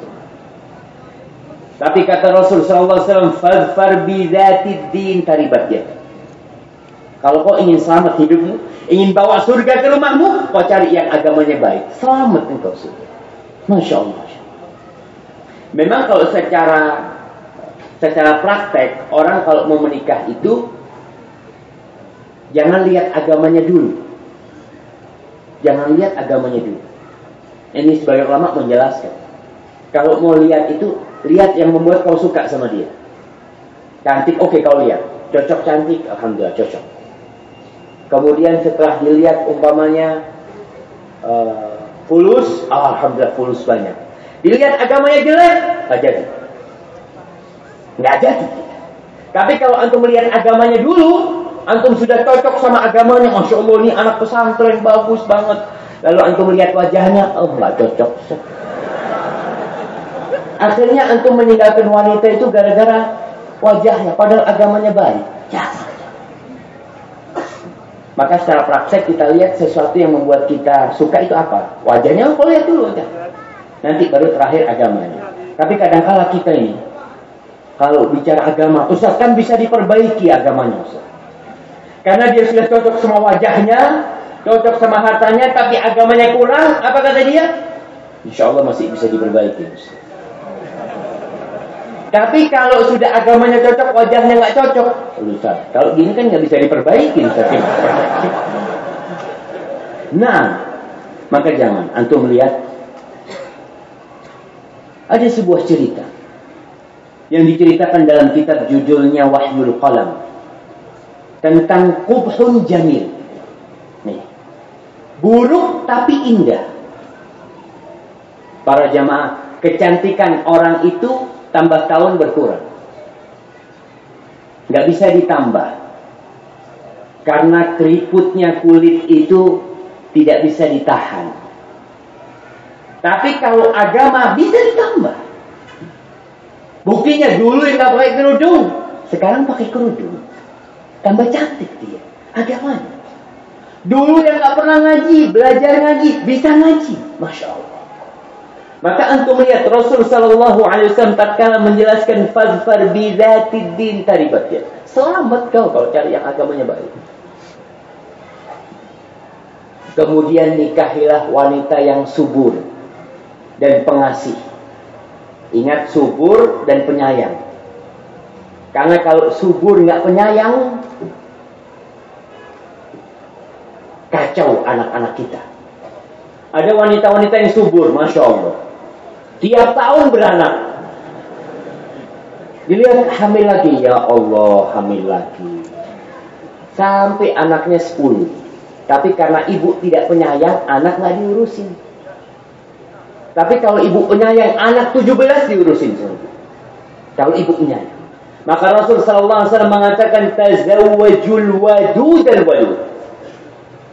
Tapi kata Rasul sallallahu alaihi wasallam, "Fadfar bi din taribat Kalau kau ingin selamat hidupmu, ingin bawa surga ke rumahmu, kau cari yang agamanya baik. Selamat engkau surga. Masya Allah. Memang kalau secara secara praktek, orang kalau mau menikah itu, jangan lihat agamanya dulu. Jangan lihat agamanya dulu. Ini sebagai ulama menjelaskan. Kalau mau lihat itu, lihat yang membuat kau suka sama dia. Cantik, oke okay, kau lihat. Cocok cantik, alhamdulillah cocok. Kemudian setelah dilihat umpamanya uh, fulus, oh, alhamdulillah fulus banyak. Dilihat agamanya jelek, nggak jadi. Nggak jadi. Tapi kalau antum melihat agamanya dulu, antum sudah cocok sama agamanya, masya Allah ini anak pesantren bagus banget Lalu antum melihat wajahnya, oh nggak cocok. Akhirnya antum meninggalkan wanita itu gara-gara wajahnya, padahal agamanya baik. Ya. Maka secara praktek kita lihat sesuatu yang membuat kita suka itu apa? Wajahnya, oh lihat dulu wajah. Nanti baru terakhir agamanya. Tapi kadang-kala kita ini, kalau bicara agama, Ustaz kan bisa diperbaiki agamanya. Karena dia sudah cocok sama wajahnya, cocok sama hartanya, tapi agamanya kurang, apa kata dia? Insya Allah masih bisa diperbaiki. Tapi kalau sudah agamanya cocok, wajahnya nggak cocok, Ustaz. Kalau gini kan nggak bisa diperbaiki, Ustaz. Nah, maka jangan. Antum melihat ada sebuah cerita yang diceritakan dalam kitab judulnya Wahyul Qalam tentang kubhun jamil. Buruk tapi indah. Para jamaah, kecantikan orang itu tambah tahun berkurang. Nggak bisa ditambah. Karena keriputnya kulit itu tidak bisa ditahan. Tapi kalau agama bisa ditambah. Buktinya dulu yang nggak pakai kerudung, sekarang pakai kerudung. Tambah cantik dia, agamanya. Dulu yang nggak pernah ngaji, belajar ngaji, bisa ngaji. Masya Allah. Maka antum lihat Rasul sallallahu alaihi wasallam tatkala menjelaskan fazfar bi dzatid din taribat ya. Selamat kau kalau cari yang agamanya baik. Kemudian nikahilah wanita yang subur dan pengasih. Ingat subur dan penyayang. Karena kalau subur nggak penyayang, kacau anak-anak kita. Ada wanita-wanita yang subur, masya Allah. Tiap tahun beranak. Dilihat hamil lagi. Ya Allah, hamil lagi. Sampai anaknya 10. Tapi karena ibu tidak penyayang, anak nggak diurusin. Tapi kalau ibu penyayang, anak 17 diurusin. Kalau ibu penyayang. Maka Rasul sallallahu alaihi wasallam mengatakan tazawwajul wadud dan wadud.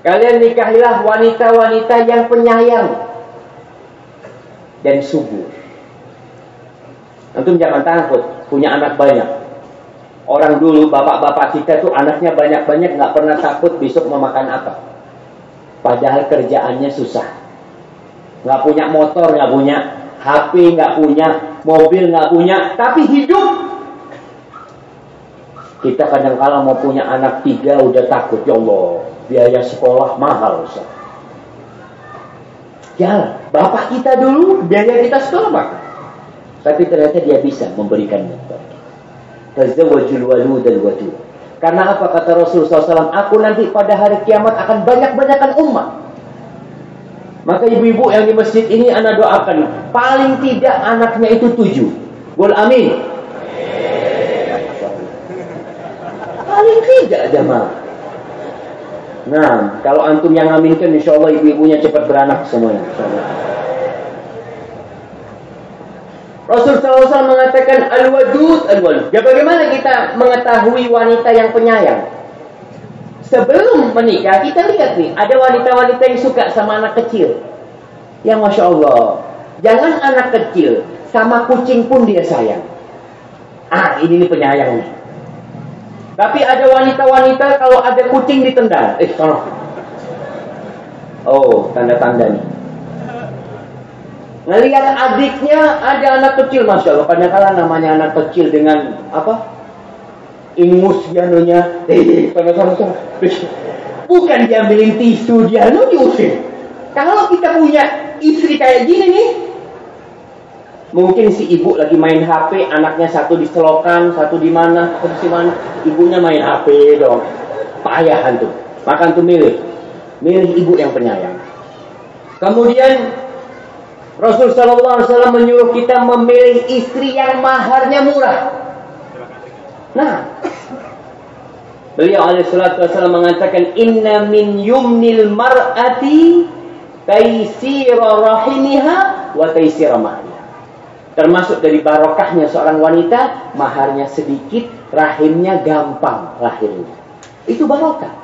Kalian nikahilah wanita-wanita yang penyayang dan subur. Antum jangan takut punya anak banyak. Orang dulu bapak-bapak kita tuh anaknya banyak-banyak nggak pernah takut besok mau makan apa. Padahal kerjaannya susah. Nggak punya motor, nggak punya HP, nggak punya mobil, nggak punya, tapi hidup. Kita kadang kala mau punya anak tiga udah takut, ya Allah, biaya sekolah mahal. Ustaz. Ya, bapak kita dulu biaya kita sekolah pak. Tapi ternyata dia bisa memberikannya. Tazawwajul walud dan. Karena apa kata Rasulullah SAW? Aku nanti pada hari kiamat akan banyak-banyakan umat. Maka ibu-ibu yang di masjid ini anda doakan. Paling tidak anaknya itu tujuh. Bol amin. Paling tidak jamaah. Nah, kalau antum yang aminkan, insya Allah ibu-ibunya cepat beranak semuanya. Rasul SAW mengatakan al-wadud al-walud. Ya bagaimana kita mengetahui wanita yang penyayang? Sebelum menikah kita lihat nih, ada wanita-wanita yang suka sama anak kecil. Yang Masya Allah. Jangan anak kecil, sama kucing pun dia sayang. Ah, ini nih penyayang nih. Tapi ada wanita-wanita kalau ada kucing ditendang. Eh, tolong. Oh, tanda-tanda nih. Ngelihat adiknya ada anak kecil, masya Allah. Kadang-kadang namanya anak kecil dengan apa? Ingus janunya. Bukan diambilin tisu, dia diusir. Kalau kita punya istri kayak gini nih, Mungkin si ibu lagi main HP, anaknya satu di selokan, satu di mana, satu di mana. Ibunya main HP dong. Payah tuh. Maka tuh milih. Milih ibu yang penyayang. Kemudian Rasul Shallallahu Alaihi Wasallam menyuruh kita memilih istri yang maharnya murah. Nah, beliau alaihissalatu wassalam mengatakan inna min yumnil mar'ati taisira rahimiha wa taisira mahriha. Termasuk dari barokahnya seorang wanita, maharnya sedikit, rahimnya gampang lahirnya. Itu barokah.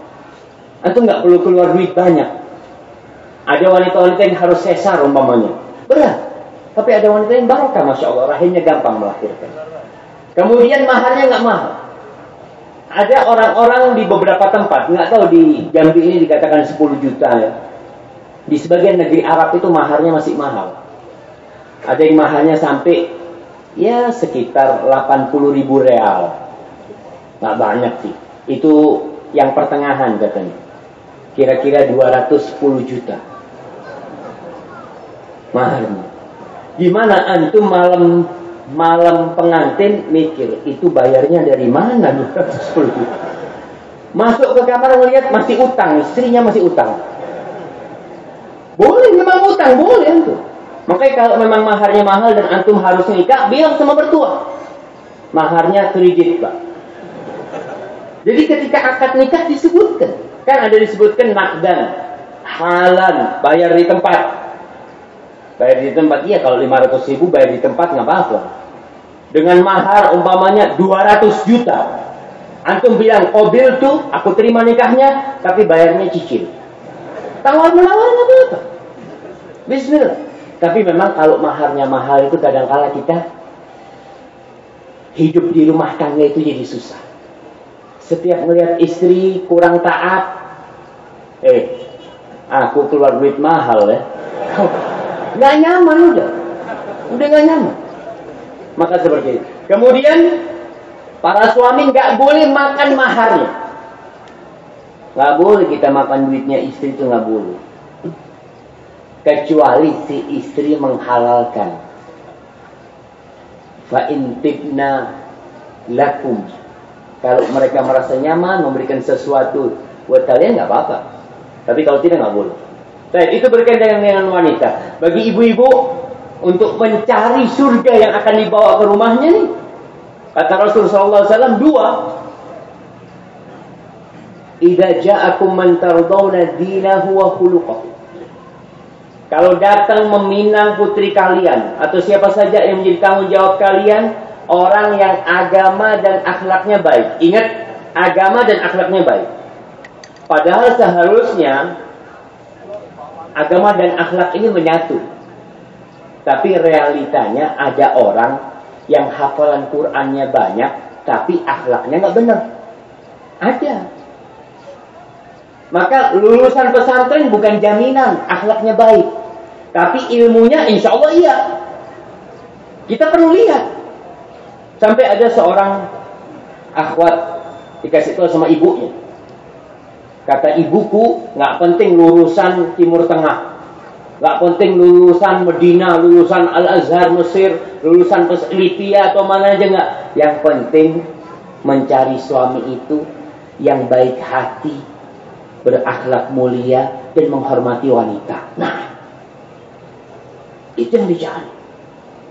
Antum nggak perlu keluar duit banyak. Ada wanita-wanita yang harus sesar umpamanya. Berat. Tapi ada wanita yang barokah, Masya Allah, rahimnya gampang melahirkan. Kemudian maharnya nggak mahal. Ada orang-orang di beberapa tempat, nggak tahu di Jambi ini dikatakan 10 juta ya. Di sebagian negeri Arab itu maharnya masih mahal. Ada yang mahalnya sampai ya sekitar 80 ribu real. Nggak banyak sih. Itu yang pertengahan katanya. Kira-kira 210 juta. Maharnya. Gimana antum malam malam pengantin mikir itu bayarnya dari mana 210 juta. Masuk ke kamar melihat masih utang, istrinya masih utang. Boleh memang utang, boleh antum. Makanya kalau memang maharnya mahal dan antum harus nikah, bilang sama mertua. Maharnya kredit, Pak. Jadi ketika akad nikah disebutkan. Kan ada disebutkan nakdan, halan, bayar di tempat. Bayar di tempat, iya kalau 500 ribu bayar di tempat nggak apa-apa. Dengan mahar umpamanya 200 juta. Antum bilang, mobil tuh aku terima nikahnya, tapi bayarnya cicil. Tawar menawar nggak apa-apa. Bismillah. Tapi memang kalau maharnya mahal itu kadang-kala kita hidup di rumah tangga itu jadi susah. Setiap melihat istri kurang taat, eh, aku keluar duit mahal ya. Nggak nyaman udah. Udah nggak nyaman. Maka seperti itu. Kemudian para suami nggak boleh makan maharnya. Nggak boleh kita makan duitnya istri itu nggak boleh. Kecuali si istri menghalalkan. Fa intibna lakum. Kalau mereka merasa nyaman memberikan sesuatu buat kalian nggak apa-apa. Tapi kalau tidak nggak boleh. Baik, itu berkaitan dengan wanita. Bagi ibu-ibu untuk mencari surga yang akan dibawa ke rumahnya nih. Kata Rasulullah SAW dua. Idza ja'akum man tardawna dinahu wa khuluquhu. Kalau datang meminang putri kalian atau siapa saja yang menjadi tanggung jawab kalian, orang yang agama dan akhlaknya baik. Ingat, agama dan akhlaknya baik. Padahal seharusnya agama dan akhlak ini menyatu. Tapi realitanya ada orang yang hafalan Qur'annya banyak, tapi akhlaknya nggak benar. Ada. Maka lulusan pesantren bukan jaminan akhlaknya baik. Tapi ilmunya insya Allah iya. Kita perlu lihat. Sampai ada seorang akhwat dikasih tahu sama ibunya. Kata ibuku, nggak penting lulusan Timur Tengah. Nggak penting lulusan Medina, lulusan Al-Azhar Mesir, lulusan Libya atau mana aja nggak. Yang penting mencari suami itu yang baik hati, berakhlak mulia, dan menghormati wanita. Nah, itu yang dicari.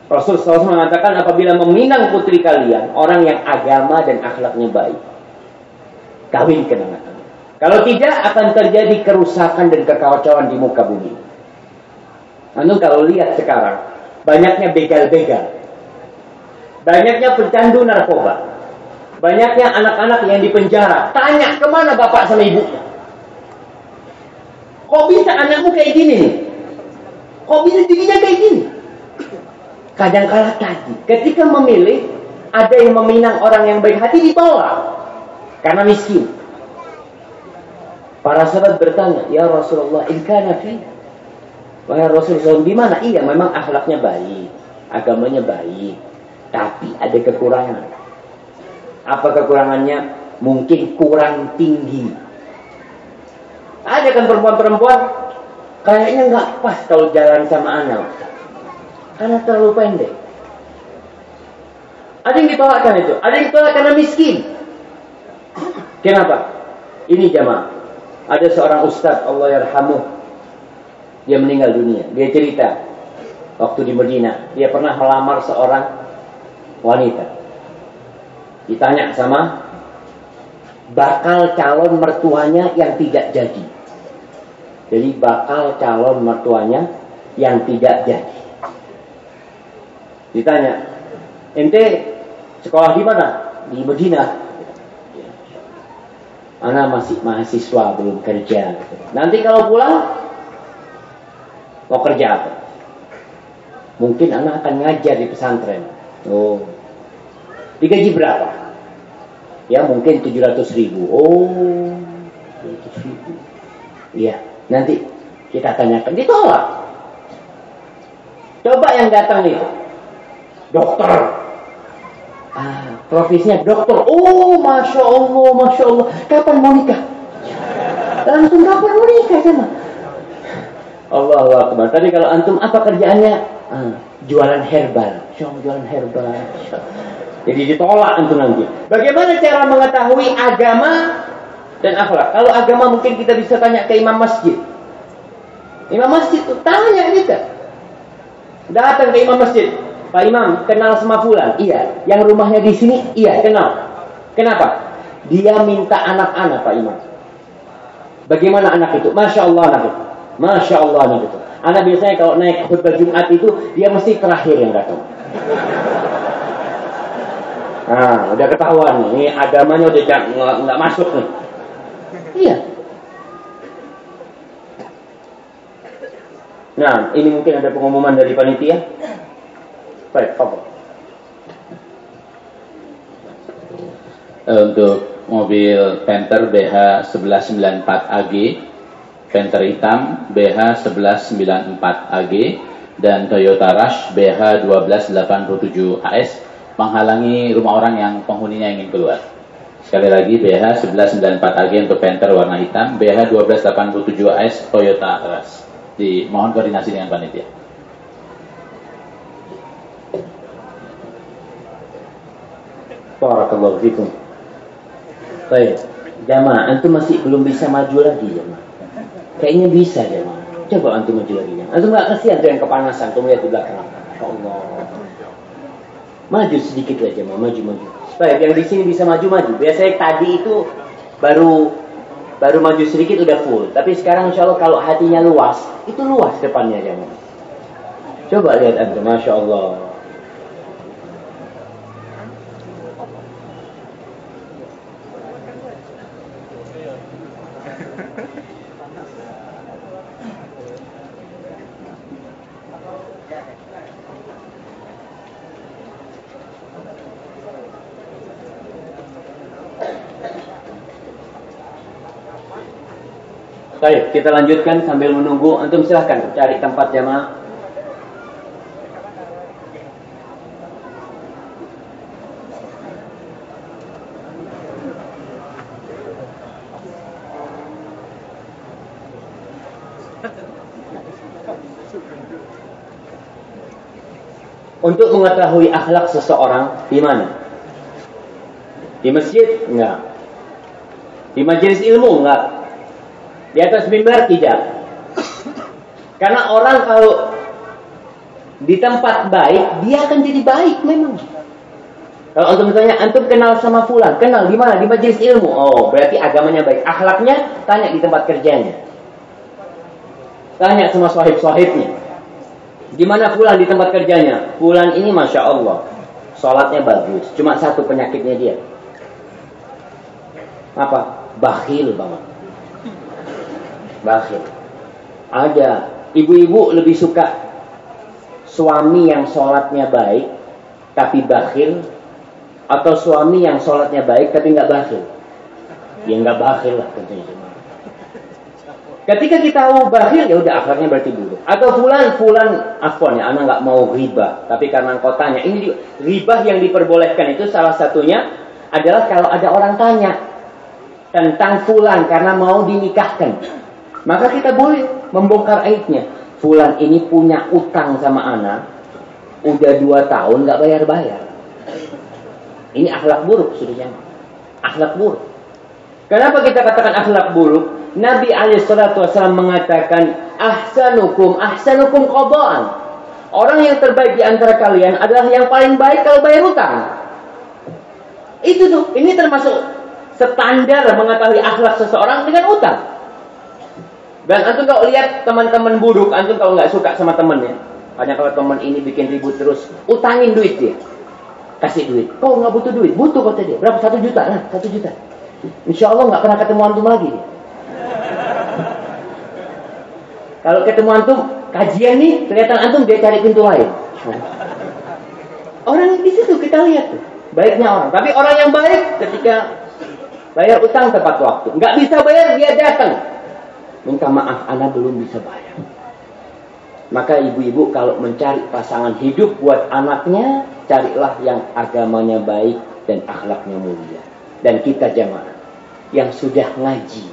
Rasul SAW mengatakan apabila meminang putri kalian, orang yang agama dan akhlaknya baik, kawinkan anak kalau tidak akan terjadi kerusakan dan kekacauan di muka bumi. Namun kalau lihat sekarang, banyaknya begal-begal. Banyaknya pecandu narkoba. Banyaknya anak-anak yang dipenjara. Tanya ke mana bapak sama ibunya. Kok bisa anakmu kayak gini nih? Kok bisa dirinya kayak gini? Kadang kala tadi, ketika memilih, ada yang meminang orang yang baik hati ditolak. Karena miskin. Para sahabat bertanya, Ya Rasulullah, in kana fi? Wahai Rasulullah, di mana? Iya, memang akhlaknya baik, agamanya baik, tapi ada kekurangan. Apa kekurangannya? Mungkin kurang tinggi. Ada kan perempuan-perempuan kayaknya nggak pas kalau jalan sama anak, karena terlalu pendek. Ada yang ditolakkan itu, ada yang ditolak karena miskin. Kenapa? Ini jamaah. Ada seorang ustaz Allah yarhamuh dia meninggal dunia. Dia cerita waktu di Medina, dia pernah melamar seorang wanita. Ditanya sama bakal calon mertuanya yang tidak jadi. Jadi bakal calon mertuanya yang tidak jadi. Ditanya, ente sekolah di mana? Di Medina. Anak masih mahasiswa belum kerja. Nanti kalau pulang mau kerja apa? Mungkin anak akan ngajar di pesantren. Oh. Digaji berapa? Ya mungkin 700 ribu. Oh. 700 ribu. Iya. Nanti kita tanyakan. Ditolak. Coba yang datang nih. Dokter. Ah, profesinya dokter. Oh, Masya Allah, Masya Allah. Kapan mau nikah? Langsung kapan mau nikah sama? Allah Akbar. Tadi kalau antum apa kerjaannya? Ah, jualan herbal. Syom jualan herbal. Jadi ditolak antum nanti. Bagaimana cara mengetahui agama dan akhlak? Kalau agama mungkin kita bisa tanya ke imam masjid. Imam masjid itu tanya kita. Datang ke imam masjid. Pak Imam, kenal sama fulan? Iya. Yang rumahnya di sini? Iya, kenal. Kenapa? Dia minta anak-anak Pak Imam. Bagaimana anak itu? Masya Allah anak itu. Masya Allah anak itu. Anak biasanya kalau naik khutbah Jumat itu, dia mesti terakhir yang datang. Nah, udah ketahuan nih. Agamanya udah nggak masuk nih. Iya. Nah, ini mungkin ada pengumuman dari panitia. Baik, apa? Untuk mobil Panther BH 1194 AG, Panther hitam BH 1194 AG, dan Toyota Rush BH 1287 AS menghalangi rumah orang yang penghuninya ingin keluar. Sekali lagi BH 1194 AG untuk Panther warna hitam, BH 1287 AS Toyota Rush dimohon koordinasi dengan panitia. Barakallahu fikum. Baik, jamaah antum masih belum bisa maju lagi jamaah. Kayaknya bisa jamaah. Coba antum maju lagi jamaah. Antum nggak kasihan tuh yang kepanasan, tuh lihat di belakang. Allah. Maju sedikit aja, maju maju. Baik, yang di sini bisa maju maju. Biasanya tadi itu baru baru maju sedikit udah full. Tapi sekarang insya Allah kalau hatinya luas, itu luas depannya jangan. Coba lihat anda, masya Allah. Baik, kita lanjutkan sambil menunggu. Antum silahkan cari tempat jamaah. Untuk mengetahui akhlak seseorang di mana? Di masjid? Enggak. Di majelis ilmu? Enggak. Di atas mimbar tidak. Karena orang kalau di tempat baik, dia akan jadi baik memang. Kalau antum tanya, antum kenal sama fulan, kenal di mana? Di majelis ilmu. Oh, berarti agamanya baik. Akhlaknya tanya di tempat kerjanya. Tanya sama sahib-sahibnya. Di mana fulan di tempat kerjanya? Fulan ini masya Allah, sholatnya bagus. Cuma satu penyakitnya dia. Apa? Bakhil banget bakhil. Ada ibu-ibu lebih suka suami yang sholatnya baik tapi bakhil atau suami yang sholatnya baik tapi nggak bakhil. Ya nggak bakhil lah tentunya. Ketika kita tahu bakhil ya udah akhirnya berarti buruk. Atau fulan fulan afwan ya anak nggak mau riba tapi karena engkau tanya ini riba yang diperbolehkan itu salah satunya adalah kalau ada orang tanya tentang fulan karena mau dinikahkan maka kita boleh membongkar aibnya. Fulan ini punya utang sama anak, udah dua tahun nggak bayar-bayar. Ini akhlak buruk sudah Akhlak buruk. Kenapa kita katakan akhlak buruk? Nabi Alaihissalam mengatakan ahsanukum ahsanukum qadaan. Orang yang terbaik di antara kalian adalah yang paling baik kalau bayar utang. Itu tuh, ini termasuk standar mengetahui akhlak seseorang dengan utang. Dan antum kalau lihat teman-teman buruk, antum kalau nggak suka sama temennya, hanya kalau teman ini bikin ribut terus, utangin duit dia. Kasih duit. Kau nggak butuh duit? Butuh kata dia. Berapa? Satu juta? Nah, satu juta. Insya Allah nggak pernah ketemu antum lagi. Kalau ketemu antum, kajian nih, kelihatan antum dia cari pintu lain. Orang di situ kita lihat tuh, baiknya orang. Tapi orang yang baik ketika bayar utang tepat waktu, nggak bisa bayar dia datang, minta maaf, anak belum bisa bayar. Maka ibu-ibu kalau mencari pasangan hidup buat anaknya, carilah yang agamanya baik dan akhlaknya mulia. Dan kita jamaah yang sudah ngaji,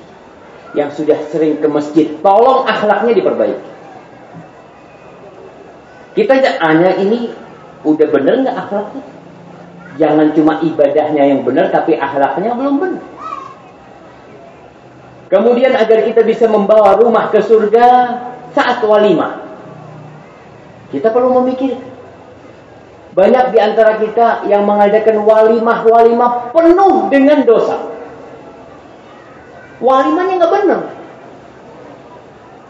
yang sudah sering ke masjid, tolong akhlaknya diperbaiki. Kita hanya ini udah bener nggak akhlaknya? Jangan cuma ibadahnya yang benar, tapi akhlaknya belum benar. Kemudian agar kita bisa membawa rumah ke surga saat walimah. Kita perlu memikirkan. Banyak di antara kita yang mengadakan walimah-walimah penuh dengan dosa. Walimahnya nggak benar.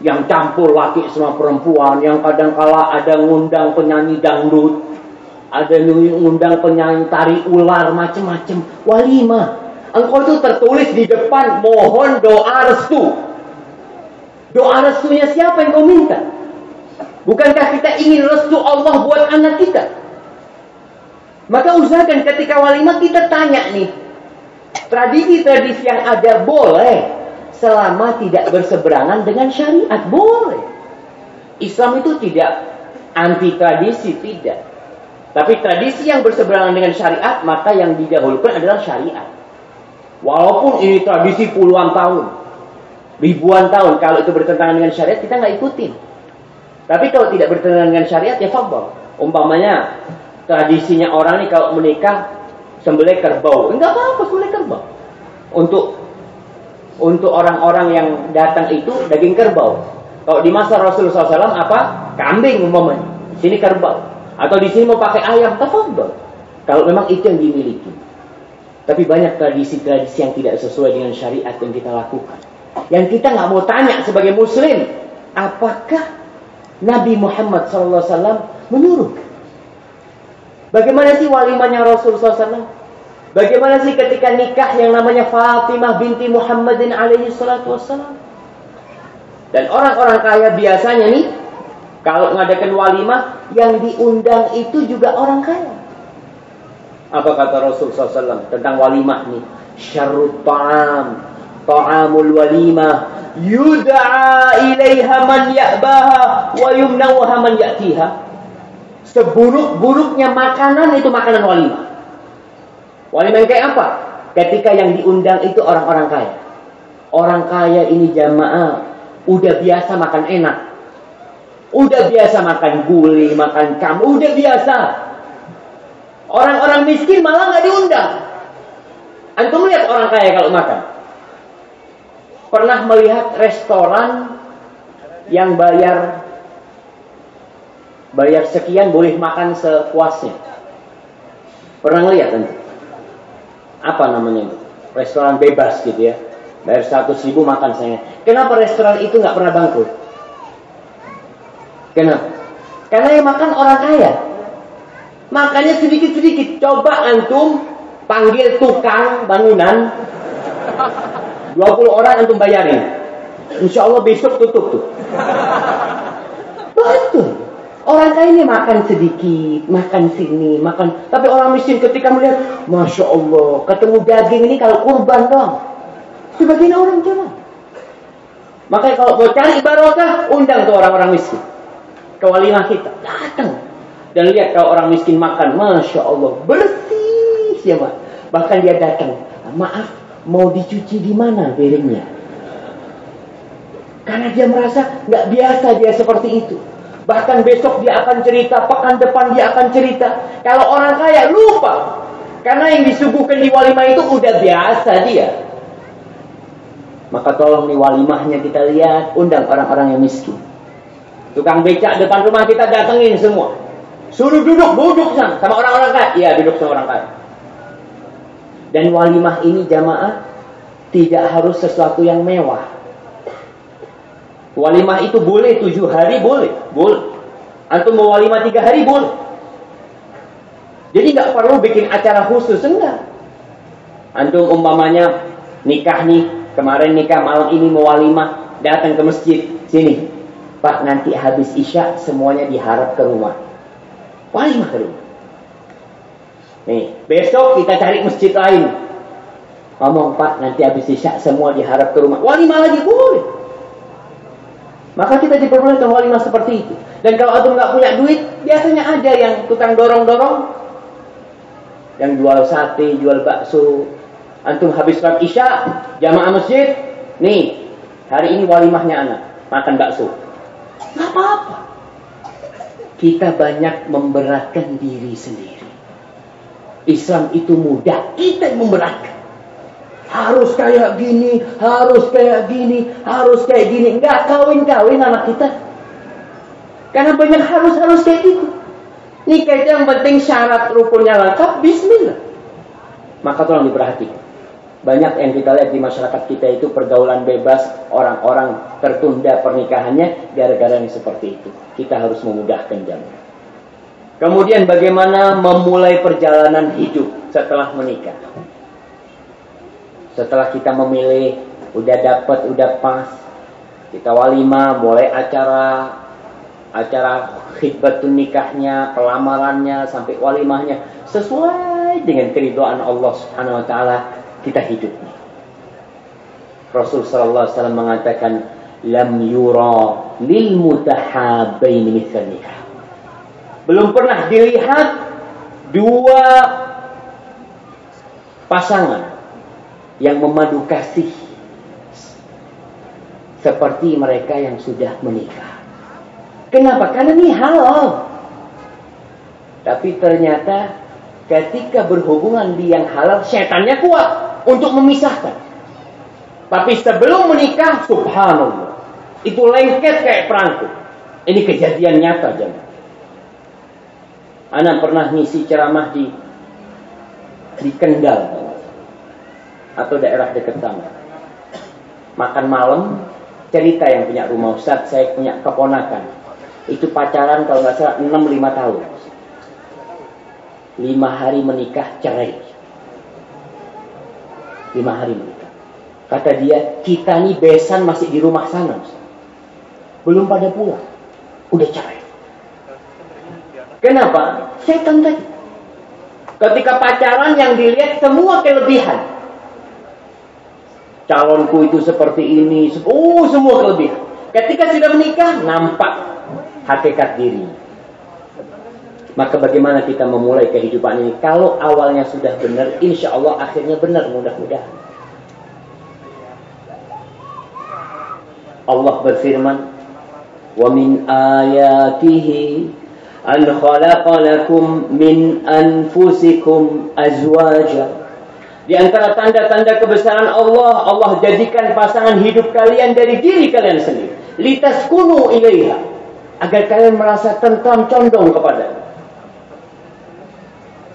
Yang campur laki sama perempuan, yang kadang kala ada ngundang penyanyi dangdut, ada ngundang penyanyi tari ular, macam-macam. Walimah. Engkau itu tertulis di depan mohon doa restu. Doa restunya siapa yang kau minta? Bukankah kita ingin restu Allah buat anak kita? Maka usahakan ketika walimah kita tanya nih. Tradisi-tradisi yang ada boleh. Selama tidak berseberangan dengan syariat. Boleh. Islam itu tidak anti tradisi. Tidak. Tapi tradisi yang berseberangan dengan syariat. Maka yang didahulukan adalah syariat. Walaupun ini tradisi puluhan tahun. Ribuan tahun. Kalau itu bertentangan dengan syariat kita nggak ikutin. Tapi kalau tidak bertentangan dengan syariat ya fabel. Umpamanya tradisinya orang nih kalau menikah sembelih kerbau. Enggak apa-apa sembelih kerbau. Untuk untuk orang-orang yang datang itu daging kerbau. Kalau di masa Rasulullah SAW apa? Kambing umpamanya. Di sini kerbau. Atau di sini mau pakai ayam, tafadhol. Kalau memang itu yang dimiliki. Tapi banyak tradisi-tradisi yang tidak sesuai dengan syariat yang kita lakukan. Yang kita nggak mau tanya sebagai muslim, apakah Nabi Muhammad SAW menyuruh. Bagaimana sih walimahnya Rasulullah SAW? Bagaimana sih ketika nikah yang namanya Fatimah binti Muhammadin alaihi salatu wassalam? Dan orang-orang kaya biasanya nih, kalau mengadakan walimah, yang diundang itu juga orang kaya. Apa kata Rasulullah SAW tentang walimah nih? Syarrut ta'am, ta'amul walimah, yud'a ilaiha man ya'baha wa yumnauha man ya'tiha. Seburuk-buruknya makanan itu makanan walimah. Walimah yang kayak apa? Ketika yang diundang itu orang-orang kaya. Orang kaya ini jamaah udah biasa makan enak. Udah biasa makan gulai, makan kamu, udah biasa. Orang-orang miskin malah nggak diundang. Antum lihat orang kaya kalau makan pernah melihat restoran yang bayar bayar sekian boleh makan sepuasnya. Pernah lihat kan? Apa namanya itu? Restoran bebas gitu ya. Bayar 100 ribu makan saya. Kenapa restoran itu nggak pernah bangkrut? Kenapa? Karena yang makan orang kaya. Makanya sedikit-sedikit. Coba antum panggil tukang bangunan 20 orang antum bayarin. Insya Allah besok tutup tuh. Betul. Orang kaya ini makan sedikit, makan sini, makan. Tapi orang miskin ketika melihat, Masya Allah, ketemu daging ini kalau kurban dong. Sebagian orang coba. Makanya kalau mau cari barokah, undang tuh orang-orang miskin. Ke walimah kita. Datang. Dan lihat kalau orang miskin makan, Masya Allah, bersih siapa. Bahkan dia datang. Maaf, mau dicuci di mana piringnya. Karena dia merasa nggak biasa dia seperti itu. Bahkan besok dia akan cerita, pekan depan dia akan cerita. Kalau orang kaya lupa. Karena yang disuguhkan di walimah itu udah biasa dia. Maka tolong nih walimahnya kita lihat, undang orang-orang yang miskin. Tukang becak depan rumah kita datengin semua. Suruh duduk, duduk sana sama orang-orang kaya. Iya, duduk sama orang kaya. Dan walimah ini jamaah tidak harus sesuatu yang mewah. Walimah itu boleh tujuh hari boleh, boleh. Antum mau walimah tiga hari boleh. Jadi nggak perlu bikin acara khusus enggak. Antum umpamanya nikah nih, kemarin nikah malam ini mau walimah, datang ke masjid sini. Pak nanti habis isya semuanya diharap ke rumah. Walimah ke rumah. Nih, besok kita cari masjid lain. Ngomong Pak nanti habis isya semua diharap ke rumah. Walimah lagi boleh. Maka kita diperbolehkan walimah seperti itu. Dan kalau antum nggak punya duit, biasanya ada yang tukang dorong-dorong, yang jual sate, jual bakso. Antum habis sholat isya, jamaah masjid, nih hari ini walimahnya anak makan bakso. Gak apa-apa. Kita banyak memberatkan diri sendiri. Islam itu mudah, kita memberatkan. Harus kayak gini, harus kayak gini, harus kayak gini. Enggak kawin-kawin anak kita. Karena banyak harus-harus kayak gitu. Nikah itu yang penting syarat rukunnya lengkap, bismillah. Maka tolong diperhatikan. Banyak yang kita lihat di masyarakat kita itu pergaulan bebas, orang-orang tertunda pernikahannya gara-gara yang seperti itu. Kita harus memudahkan jalan. Kemudian bagaimana memulai perjalanan hidup setelah menikah. Setelah kita memilih, udah dapat, udah pas, kita walimah, mulai acara, acara khidbatun nikahnya, pelamarannya, sampai walimahnya, sesuai dengan keridoan Allah Subhanahu Wa Taala kita hidup. Rasul sallallahu alaihi wasallam mengatakan lam yura lil mutahabbain nikah. Belum pernah dilihat dua pasangan yang memadu kasih seperti mereka yang sudah menikah. Kenapa? Karena ini halal. Tapi ternyata ketika berhubungan di yang halal, setannya kuat untuk memisahkan. Tapi sebelum menikah, subhanallah. Itu lengket kayak perangku. Ini kejadian nyata, jangan. Anak pernah ngisi ceramah di di Kendal atau daerah dekat sana. Makan malam, cerita yang punya rumah Ustaz, saya punya keponakan. Itu pacaran kalau nggak salah 6-5 tahun. Lima hari menikah, cerai lima hari menikah. Kata dia, kita nih besan masih di rumah sana. Belum pada pulang. Udah cerai. Kenapa? Setan tadi. Ketika pacaran yang dilihat semua kelebihan. Calonku itu seperti ini. Oh, semua kelebihan. Ketika sudah menikah, nampak hakikat diri. Maka bagaimana kita memulai kehidupan ini? Kalau awalnya sudah benar, insya Allah akhirnya benar mudah-mudahan. Allah berfirman, وَمِنْ آيَاتِهِ أَنْ خَلَقَ لَكُمْ مِنْ أَنْفُسِكُمْ أَزْوَاجًا Di antara tanda-tanda kebesaran Allah, Allah jadikan pasangan hidup kalian dari diri kalian sendiri. Litaskunu ilaiha. Agar kalian merasa tentram condong kepada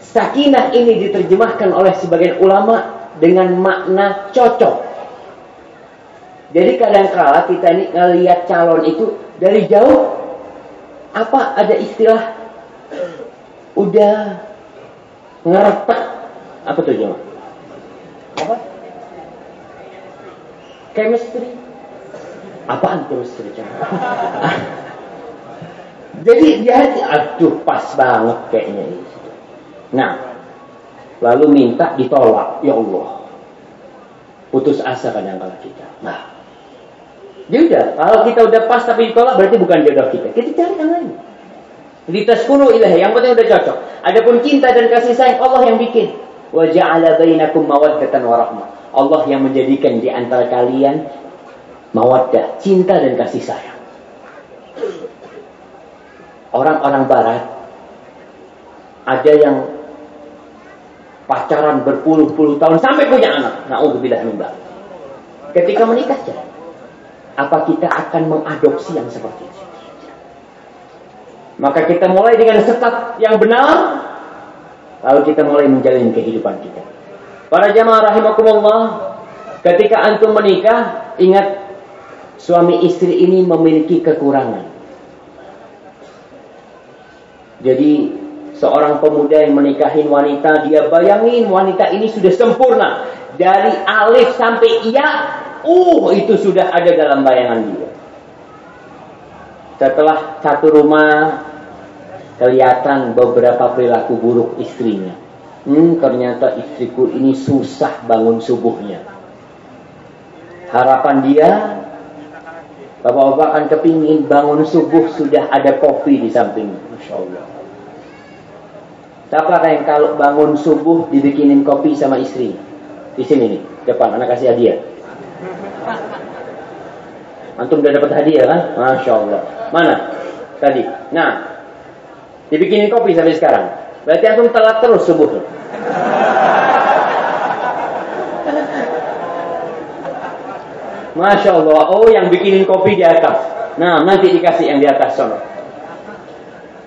Sakinah ini diterjemahkan oleh sebagian ulama dengan makna cocok. Jadi kadang-kala kita ini ngelihat calon itu dari jauh apa ada istilah udah ngeretak apa tuh jemaah? Apa? Chemistry. Apaan chemistry Jadi dia aduh pas banget kayaknya. Nah, lalu minta ditolak. Ya Allah. Putus asa kadang-kala kita. Nah, ya udah. Kalau kita udah pas tapi ditolak berarti bukan jodoh kita. Kita cari yang lain. Litaskunu ilahi. Yang penting udah cocok. Adapun cinta dan kasih sayang Allah yang bikin. Wa ja'ala bainakum mawaddatan wa rahmah. Allah yang menjadikan di antara kalian mawaddah, cinta dan kasih sayang. Orang-orang barat ada yang pacaran berpuluh-puluh tahun sampai punya anak. Nauzubillah min Ketika menikah Apa kita akan mengadopsi yang seperti itu? Maka kita mulai dengan setat yang benar, lalu kita mulai menjalin kehidupan kita. Para jamaah rahimakumullah, ketika antum menikah, ingat suami istri ini memiliki kekurangan. Jadi seorang pemuda yang menikahin wanita, dia bayangin wanita ini sudah sempurna. Dari alif sampai iya, uh itu sudah ada dalam bayangan dia. Setelah satu rumah kelihatan beberapa perilaku buruk istrinya. Hmm, ternyata istriku ini susah bangun subuhnya. Harapan dia, bapak-bapak akan kepingin bangun subuh sudah ada kopi di samping. Masya Allah. Siapa yang kalau bangun subuh dibikinin kopi sama istri? Di sini nih, depan anak kasih hadiah. Antum udah dapat hadiah kan? Masya Allah. Mana? Tadi. Nah, Dibikinin kopi sampai sekarang. Berarti antum telat terus subuh. Masya Allah. Oh yang bikinin kopi di atas. Nah nanti dikasih yang di atas sana.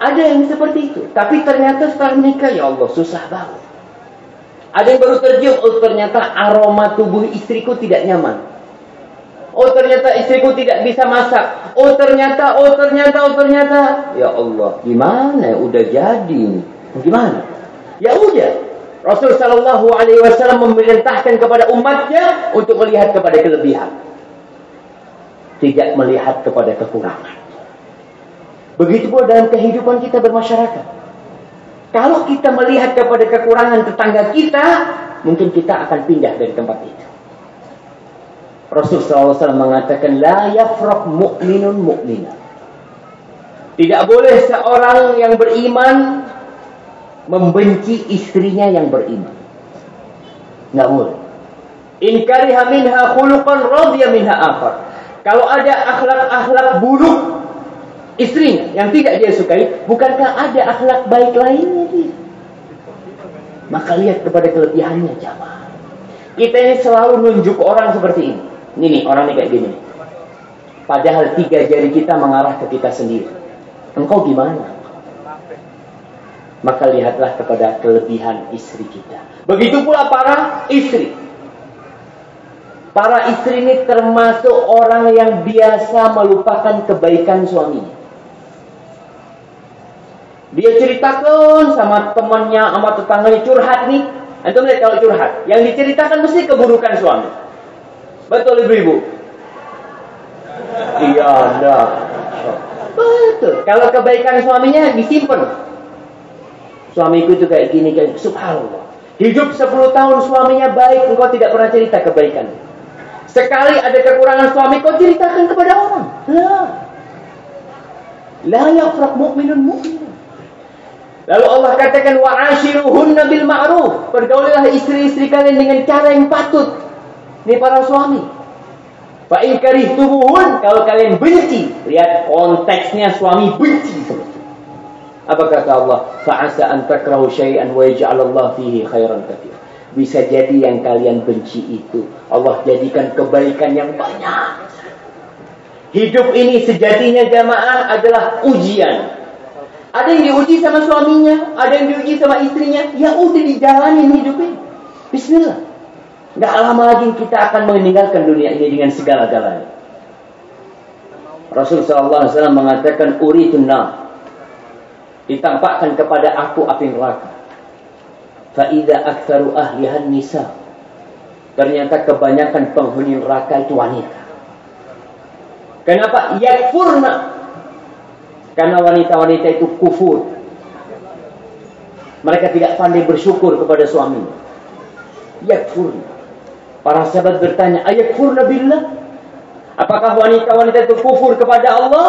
Ada yang seperti itu. Tapi ternyata setelah menikah ya Allah susah banget. Ada yang baru tercium. Oh ternyata aroma tubuh istriku tidak nyaman. Oh ternyata istriku tidak bisa masak. Oh ternyata, oh ternyata, oh ternyata. Ya Allah, gimana? Udah jadi. Gimana? Ya udah. Rasul Shallallahu Alaihi Wasallam memerintahkan kepada umatnya untuk melihat kepada kelebihan, tidak melihat kepada kekurangan. Begitu pula dalam kehidupan kita bermasyarakat. Kalau kita melihat kepada kekurangan tetangga kita, mungkin kita akan pindah dari tempat itu. Rasul SAW mengatakan la yafraq mu'minun mu'mina. Tidak boleh seorang yang beriman membenci istrinya yang beriman. Enggak boleh. Minha khuluqan minha. Kalau ada akhlak-akhlak buruk istrinya yang tidak dia sukai, bukankah ada akhlak baik lainnya dia? Maka lihat kepada kelebihannya jamaah. Kita ini selalu nunjuk orang seperti ini. Ini nih, orang ini kayak gini. Padahal tiga jari kita mengarah ke kita sendiri. Engkau gimana? Maka lihatlah kepada kelebihan istri kita. Begitu pula para istri. Para istri ini termasuk orang yang biasa melupakan kebaikan suaminya. Dia ceritakan sama temannya, sama tetangganya curhat nih. Antum lihat kalau curhat, yang diceritakan mesti keburukan suami. Betul ibu-ibu? Iya, enggak. Betul. Kalau kebaikan suaminya disimpan. Suamiku itu kayak gini, kayak subhanallah. Hidup 10 tahun suaminya baik, engkau tidak pernah cerita kebaikan. Sekali ada kekurangan suami, kau ceritakan kepada orang. Lah. La yafraq mu'minun mu'minun. Lalu Allah katakan wa ashiruhunna bil ma'ruf. Pergaulilah istri-istri kalian dengan cara yang patut. Ini para suami. Fa in karihtumuhun kalau kalian benci, lihat konteksnya suami benci Apa kata Allah? Fa'asa an takrahu syai'an wa yaj'alallah fihi khairan katsir. Bisa jadi yang kalian benci itu Allah jadikan kebaikan yang banyak. Hidup ini sejatinya jamaah adalah ujian. Ada yang diuji sama suaminya, ada yang diuji sama istrinya. Ya udah dijalanin hidup ini. Bismillah. Tidak lama lagi kita akan meninggalkan dunia ini dengan segala-galanya. Rasul SAW mengatakan uri tunnah ditampakkan kepada aku api neraka. Faida aktsaru ahlihan nisa. Ternyata kebanyakan penghuni neraka itu wanita. Kenapa? Yakfurna. Karena wanita-wanita itu kufur. Mereka tidak pandai bersyukur kepada suaminya. Yakfurna. Para sahabat bertanya, ayakfurna billah? Apakah wanita-wanita itu kufur kepada Allah?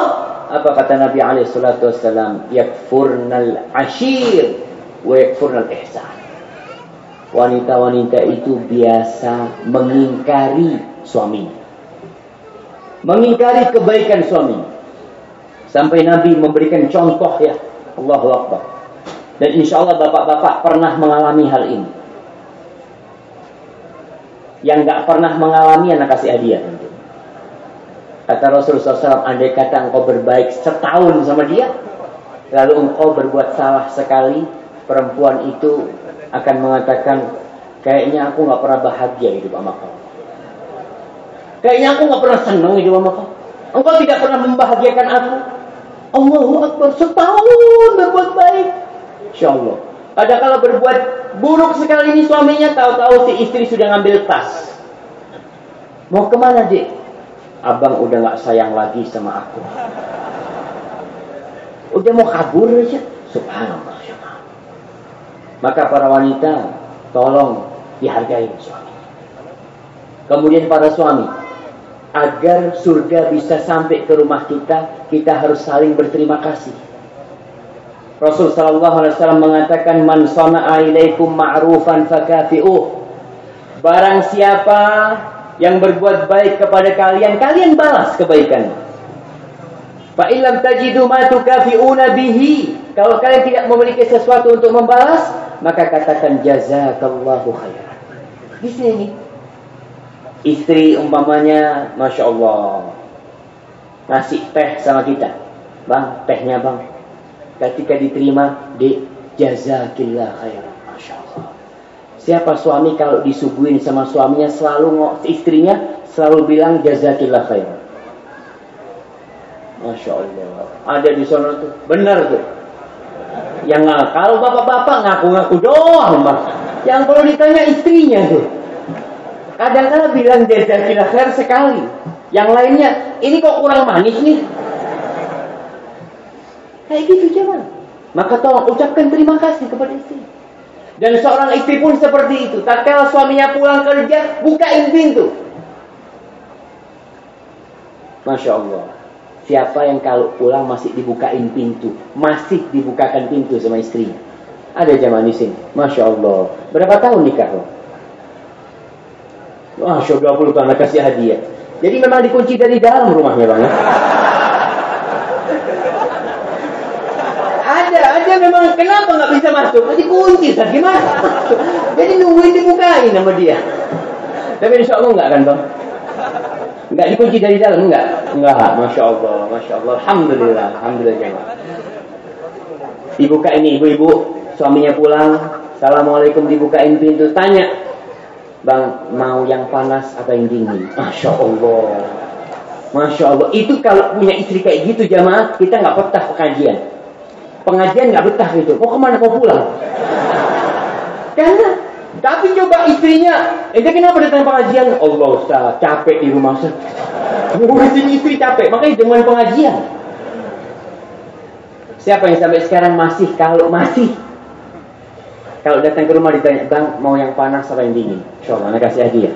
Apa kata Nabi alaihi salatu wasallam? Yakfurnal ashir wa yakfurnal ihsan. Wanita-wanita itu biasa mengingkari suaminya. Mengingkari kebaikan suami. Sampai Nabi memberikan contoh ya. Allahu Akbar. Dan insya Allah bapak-bapak pernah mengalami hal ini. Yang nggak pernah mengalami anak kasih hadiah. Kata Rasulullah SAW, andai kata engkau berbaik setahun sama dia, lalu engkau berbuat salah sekali, perempuan itu akan mengatakan, kayaknya aku nggak pernah bahagia hidup sama kau. Kayaknya aku nggak pernah senang hidup sama kau. Engkau tidak pernah membahagiakan aku. Allahu Akbar, setahun berbuat baik. Insya Allah. Kalau berbuat buruk sekali ini suaminya tahu-tahu si istri sudah ngambil tas. Mau ke mana dik? Abang udah gak sayang lagi sama aku. Udah mau kabur aja. Subhanallah. Maka para wanita, tolong dihargai suami. Kemudian para suami, agar surga bisa sampai ke rumah kita, kita harus saling berterima kasih. Rasul sallallahu alaihi wasallam mengatakan man sana'a ilaikum ma'rufan fakafi'uh. Barang siapa yang berbuat baik kepada kalian, kalian balas kebaikan. Fa illam tajidu ma tukafi'una bihi. Kalau kalian tidak memiliki sesuatu untuk membalas, maka katakan jazakallahu khairan. Di sini istri umpamanya masya Allah ngasih teh sama kita, bang tehnya bang. Ketika diterima di jazakillah khairan, masya Allah. Siapa suami kalau disuguhin sama suaminya selalu istrinya selalu bilang jazakillah khairan. Masya Allah. Ada di sana tuh. Benar tuh. Yang kalau bapak-bapak ngaku-ngaku doang, Mbak. Yang kalau ditanya istrinya tuh. Kadang-kadang bilang jazakillah khair sekali. Yang lainnya, ini kok kurang manis nih. Kayak gitu jangan. Maka tolong ucapkan terima kasih kepada istri. Dan seorang istri pun seperti itu. Tak kala suaminya pulang kerja, bukain pintu. Masya Allah. Siapa yang kalau pulang masih dibukain pintu, masih dibukakan pintu sama istrinya. Ada zaman di sini. Masya Allah. Berapa tahun nikah lo? Masya Allah 20 tahun kasih hadiah. Jadi memang dikunci dari dalam rumahnya bang ya? ada, ada memang kenapa nggak bisa masuk? Jadi kunci sah gimana? Jadi nungguin dibukain sama dia. Tapi insya Allah nggak kan bang? Enggak dikunci dari dalam, enggak? Enggak, Masya Allah, Masya Allah. Alhamdulillah, Alhamdulillah jemaah. Dibuka ini ibu-ibu, suaminya pulang. Assalamualaikum, dibukain pintu. Tanya, Bang, mau yang panas apa yang dingin? Masya Allah. Masya Allah. Itu kalau punya istri kayak gitu jamaah, kita nggak betah pengajian. Pengajian nggak betah gitu. Mau ke mana? Mau pulang? Karena tapi coba istrinya, ente kenapa datang pengajian? Allah Ustaz, capek di rumah. Ngurusin istri capek, makanya dengan pengajian. Siapa yang sampai sekarang masih kalau masih kalau datang ke rumah ditanya, Bang, mau yang panas atau yang dingin? Insya Allah, kasih hadiah.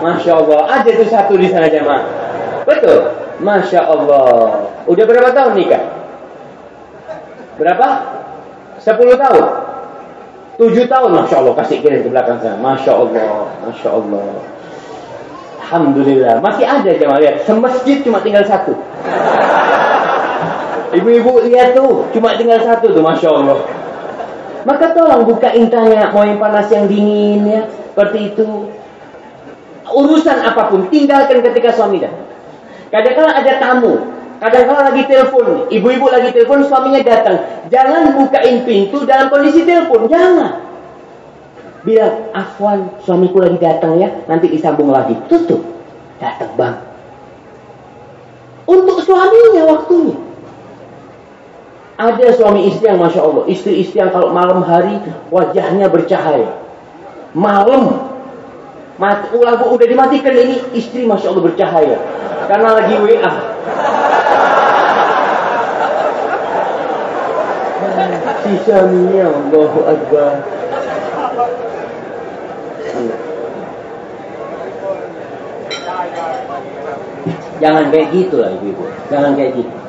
Masya Allah, ada tuh satu di sana jemaah. Betul? Masya Allah. Udah berapa tahun nikah? Berapa? Sepuluh tahun? Tujuh tahun, Masya Allah, kasih kirim ke belakang sana. Masya Allah, Masya Allah. Alhamdulillah. Masih ada jemaah lihat. Semasjid cuma tinggal satu. Ibu-ibu lihat tuh, cuma tinggal satu tuh, Masya Allah. Maka tolong buka intanya, mau yang panas yang dingin ya, seperti itu. Urusan apa pun, tinggalkan ketika suami dah. Kadang-kadang ada tamu, kadang-kadang lagi telepon, ibu-ibu lagi telepon, suaminya datang. Jangan bukain pintu dalam kondisi telepon, jangan. Bilang, Afwan, suamiku lagi datang ya, nanti disambung lagi. Tutup. Datang bang. Untuk suaminya waktunya. Ada suami istri yang Masya Allah. Istri-istri yang kalau malam hari wajahnya bercahaya. Malam. Mati, lagu udah dimatikan ini istri Masya Allah bercahaya. Karena lagi WA. Si suaminya Akbar. Jangan kayak gitu lah ibu-ibu. Jangan kayak gitu.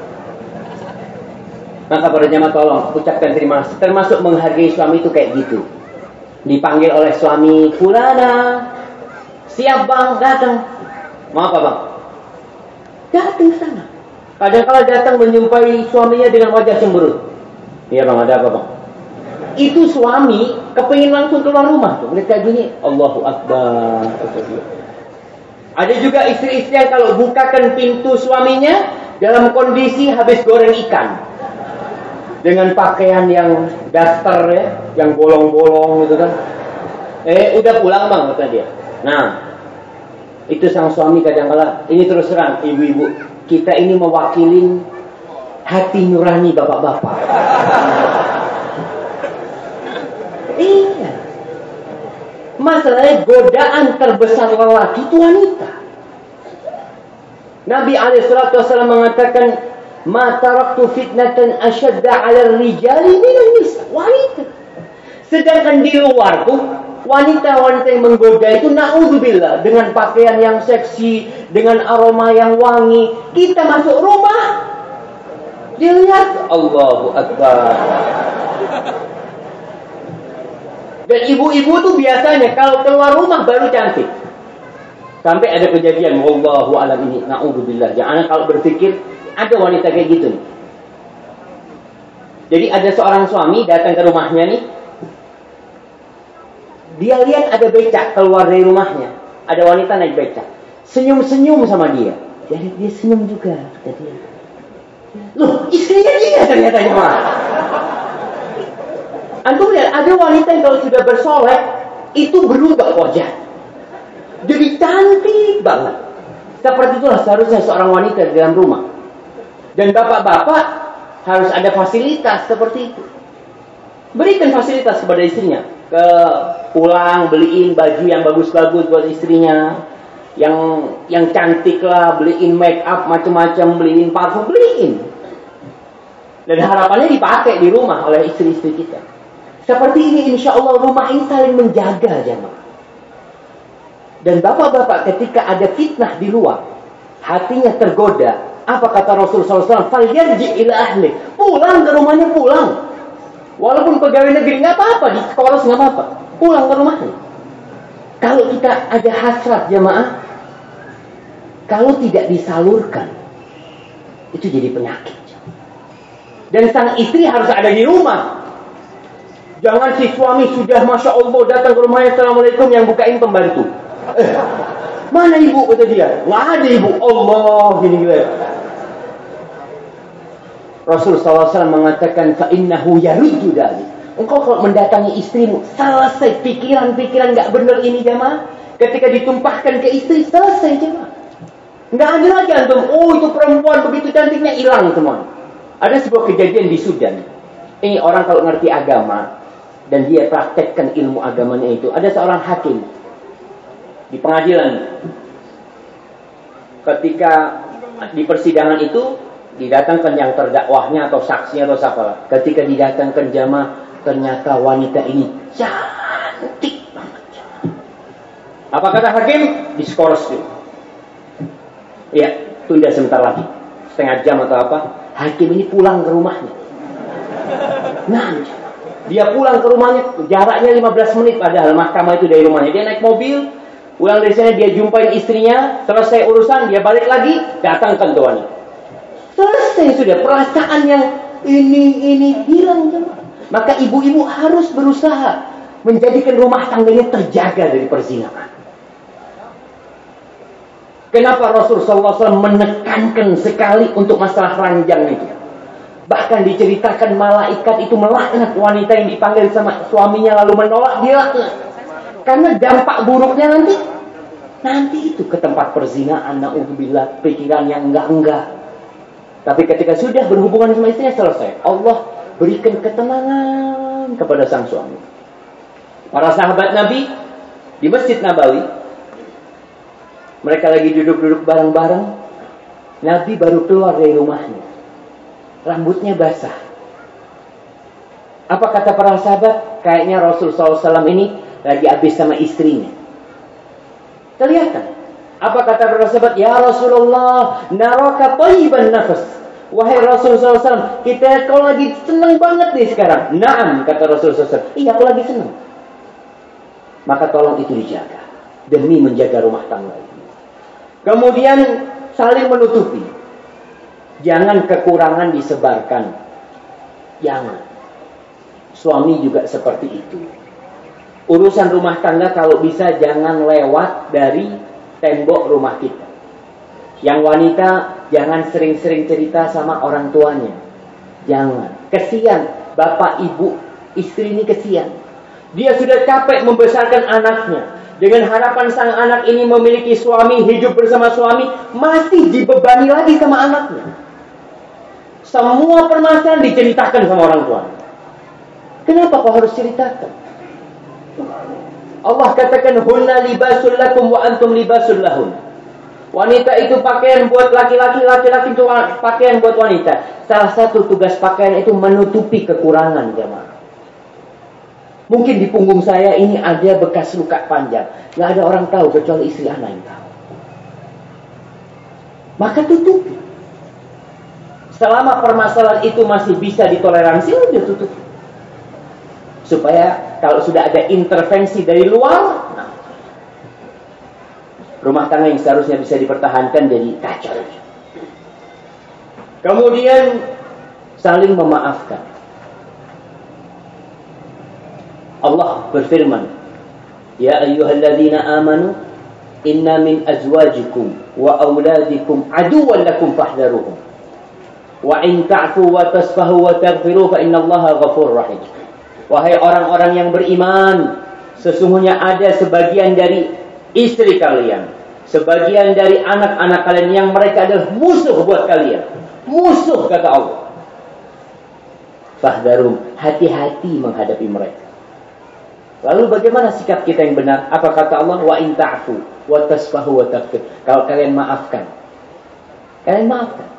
Maka para jamaah tolong ucapkan terima kasih. Termasuk menghargai suami itu kayak gitu. Dipanggil oleh suami, Fulana, siap bang, datang. Mau apa bang? Datang sana. Kadang kala datang menjumpai suaminya dengan wajah cemberut. Iya bang, ada apa bang? Itu suami kepingin langsung keluar rumah. Lihat kayak gini, Allahu Akbar. Ada juga istri-istri yang kalau bukakan pintu suaminya dalam kondisi habis goreng ikan dengan pakaian yang daster ya, yang bolong-bolong gitu kan. Eh, udah pulang bang, kata dia. Nah, itu sang suami kadang-kala, ini terus terang, ibu-ibu, kita ini mewakili hati nurani bapak-bapak. iya. Masalahnya godaan terbesar lelaki itu wanita. Nabi alaihissalam mengatakan ma taraktu fitnatan asyadda 'ala rijali minan nisa. Wanita. Sedangkan di luar tuh wanita-wanita yang menggoda itu naudzubillah dengan pakaian yang seksi, dengan aroma yang wangi. Kita masuk rumah dilihat Allahu Akbar. Dan ibu-ibu tuh biasanya kalau keluar rumah baru cantik. Sampai ada kejadian, wallahu alam ini, naudzubillah. Jangan kalau berpikir ada wanita kayak gitu nih. Jadi ada seorang suami datang ke rumahnya nih. Dia lihat ada becak keluar dari rumahnya. Ada wanita naik becak. Senyum-senyum sama dia. Jadi dia senyum juga. Jadi, Loh, istrinya dia ternyata jemaah. Antum lihat, ada wanita yang kalau sudah bersolek, itu berubah wajah. Jadi cantik banget. Seperti itulah seharusnya seorang wanita di dalam rumah. Dan bapak-bapak harus ada fasilitas seperti itu. Berikan fasilitas kepada istrinya. Ke pulang, beliin baju yang bagus-bagus buat istrinya. Yang yang cantik lah, beliin make up macam-macam, beliin parfum, beliin. Dan harapannya dipakai di rumah oleh istri-istri kita. Seperti ini insya Allah rumah ini saling menjaga jemaah. Dan bapak-bapak ketika ada fitnah di luar, hatinya tergoda. Apa kata Rasulullah SAW? Falyarji ila ahli. Pulang ke rumahnya pulang. Walaupun pegawai negeri nggak apa-apa, di sekolah nggak apa-apa. Pulang ke rumahnya. Kalau kita ada hasrat jemaah, kalau tidak disalurkan, itu jadi penyakit. Dan sang istri harus ada di rumah. Jangan si suami sudah Masya Allah datang ke rumahnya Assalamualaikum yang bukain pembantu. Eh, mana ibu kata dia? Nggak ada ibu. Allah gini gila. Rasul SAW mengatakan fa'innahu yaruddu dari. Engkau kalau mendatangi istrimu selesai pikiran-pikiran nggak benar ini jemaah. Ketika ditumpahkan ke istri selesai jemaah. Nggak ada lagi antum. Oh itu perempuan begitu cantiknya hilang semua. Ada sebuah kejadian di Sudan. Ini orang kalau ngerti agama, dan dia praktekkan ilmu agamanya itu. Ada seorang hakim di pengadilan. Ketika di persidangan itu didatangkan yang terdakwahnya atau saksinya atau siapa. Ketika didatangkan jamaah ternyata wanita ini cantik banget. Apa kata hakim? Diskors itu. Ya, tunda sebentar lagi. Setengah jam atau apa. Hakim ini pulang ke rumahnya. Nah, dia pulang ke rumahnya, jaraknya 15 menit padahal mahkamah itu dari rumahnya. Dia naik mobil, pulang dari sana dia jumpain istrinya, selesai urusan, dia balik lagi, datangkan tuannya. Selesai sudah, perasaan yang ini, ini hilang. Maka ibu-ibu harus berusaha menjadikan rumah tangganya terjaga dari perzinahan. Kenapa Rasulullah SAW menekankan sekali untuk masalah ranjang itu? Bahkan diceritakan malaikat itu melaknat wanita yang dipanggil sama suaminya lalu menolak dia. Karena dampak buruknya nanti nanti itu ke tempat perzinahan naudzubillah pikiran yang enggak-enggak. Tapi ketika sudah berhubungan sama istrinya selesai, Allah berikan ketenangan kepada sang suami. Para sahabat Nabi di Masjid Nabawi mereka lagi duduk-duduk bareng-bareng. Nabi baru keluar dari rumahnya rambutnya basah. Apa kata para sahabat? Kayaknya Rasul SAW ini lagi habis sama istrinya. Kelihatan. Apa kata para sahabat? Ya Rasulullah, naraka tayyiban nafas. Wahai Rasul SAW, kita kau lagi senang banget nih sekarang. Naam, kata Rasul SAW. Iya, aku lagi senang. Maka tolong itu dijaga. Demi menjaga rumah tangga ini. Kemudian saling menutupi. Jangan kekurangan disebarkan. Jangan. Suami juga seperti itu. Urusan rumah tangga kalau bisa jangan lewat dari tembok rumah kita. Yang wanita jangan sering-sering cerita sama orang tuanya. Jangan. Kesian bapak ibu istri ini kesian. Dia sudah capek membesarkan anaknya. Dengan harapan sang anak ini memiliki suami, hidup bersama suami, masih dibebani lagi sama anaknya. Semua permasalahan diceritakan sama orang tua. Kenapa kau harus ceritakan? Allah katakan hunna libasul lakum wa antum libasul lahun. Wanita itu pakaian buat laki-laki, laki-laki itu pakaian buat wanita. Salah satu tugas pakaian itu menutupi kekurangan jemaah. Mungkin di punggung saya ini ada bekas luka panjang. Nggak ada orang tahu kecuali istri anak yang tahu. Maka tutupi. Selama permasalahan itu masih bisa ditoleransi, udah tutup. Supaya kalau sudah ada intervensi dari luar, nah, rumah tangga yang seharusnya bisa dipertahankan jadi kacau. Kemudian saling memaafkan. Allah berfirman, Ya ayyuhalladzina amanu inna min azwajikum wa auladikum aduwwan lakum fahdharuhum. Wa in ta'fu wa tasfahu wa taghfiru fa innallaha ghafurur rahim. Wahai orang-orang yang beriman, sesungguhnya ada sebagian dari istri kalian, sebagian dari anak-anak kalian yang mereka adalah musuh buat kalian. Musuh kata Allah. Fahdarum, hati-hati menghadapi mereka. Lalu bagaimana sikap kita yang benar? Apa kata Allah? Wa in ta'fu wa tasfahu wa. Kalau kalian maafkan. Kalian maafkan.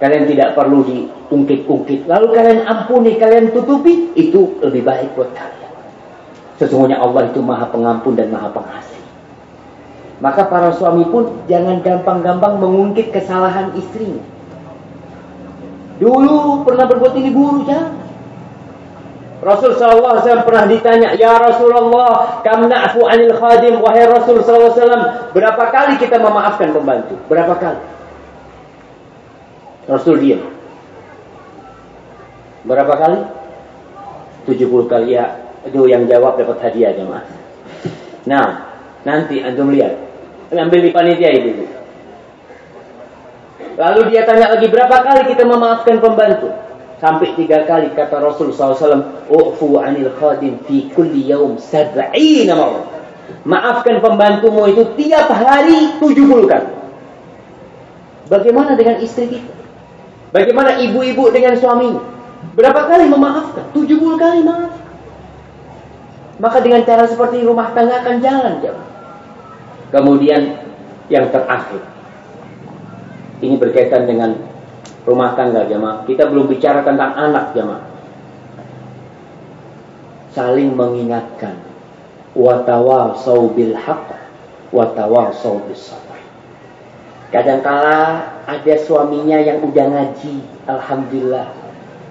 Kalian tidak perlu diungkit-ungkit. Lalu kalian ampuni, kalian tutupi. Itu lebih baik buat kalian. Sesungguhnya Allah itu maha pengampun dan maha pengasih. Maka para suami pun jangan gampang-gampang mengungkit kesalahan istrinya. Dulu pernah berbuat ini buruk, jangan. Rasul sallallahu alaihi wasallam pernah ditanya, "Ya Rasulullah, kam na'fu 'anil khadim?" Wahai Rasul wasallam, berapa kali kita memaafkan pembantu? Berapa kali? Rasul diam. Berapa kali? 70 kali ya. Itu yang jawab dapat hadiah jemaah. Nah, nanti antum lihat. Ambil di panitia itu. Lalu dia tanya lagi berapa kali kita memaafkan pembantu? Sampai tiga kali kata Rasul SAW, U'fu anil khadim fi kulli yaum sab'ina marrah. Maafkan pembantumu itu tiap hari 70 kali. Bagaimana dengan istri kita? Bagaimana ibu-ibu dengan suaminya? Berapa kali memaafkan? 70 kali maaf. Maka dengan cara seperti rumah tangga akan jalan. Jauh. Kemudian yang terakhir. Ini berkaitan dengan rumah tangga jemaah. Kita belum bicara tentang anak jemaah. Saling mengingatkan. Watawasau bil haqq. Watawasau bis sabr. Kadangkala ada suaminya yang udah ngaji. Alhamdulillah.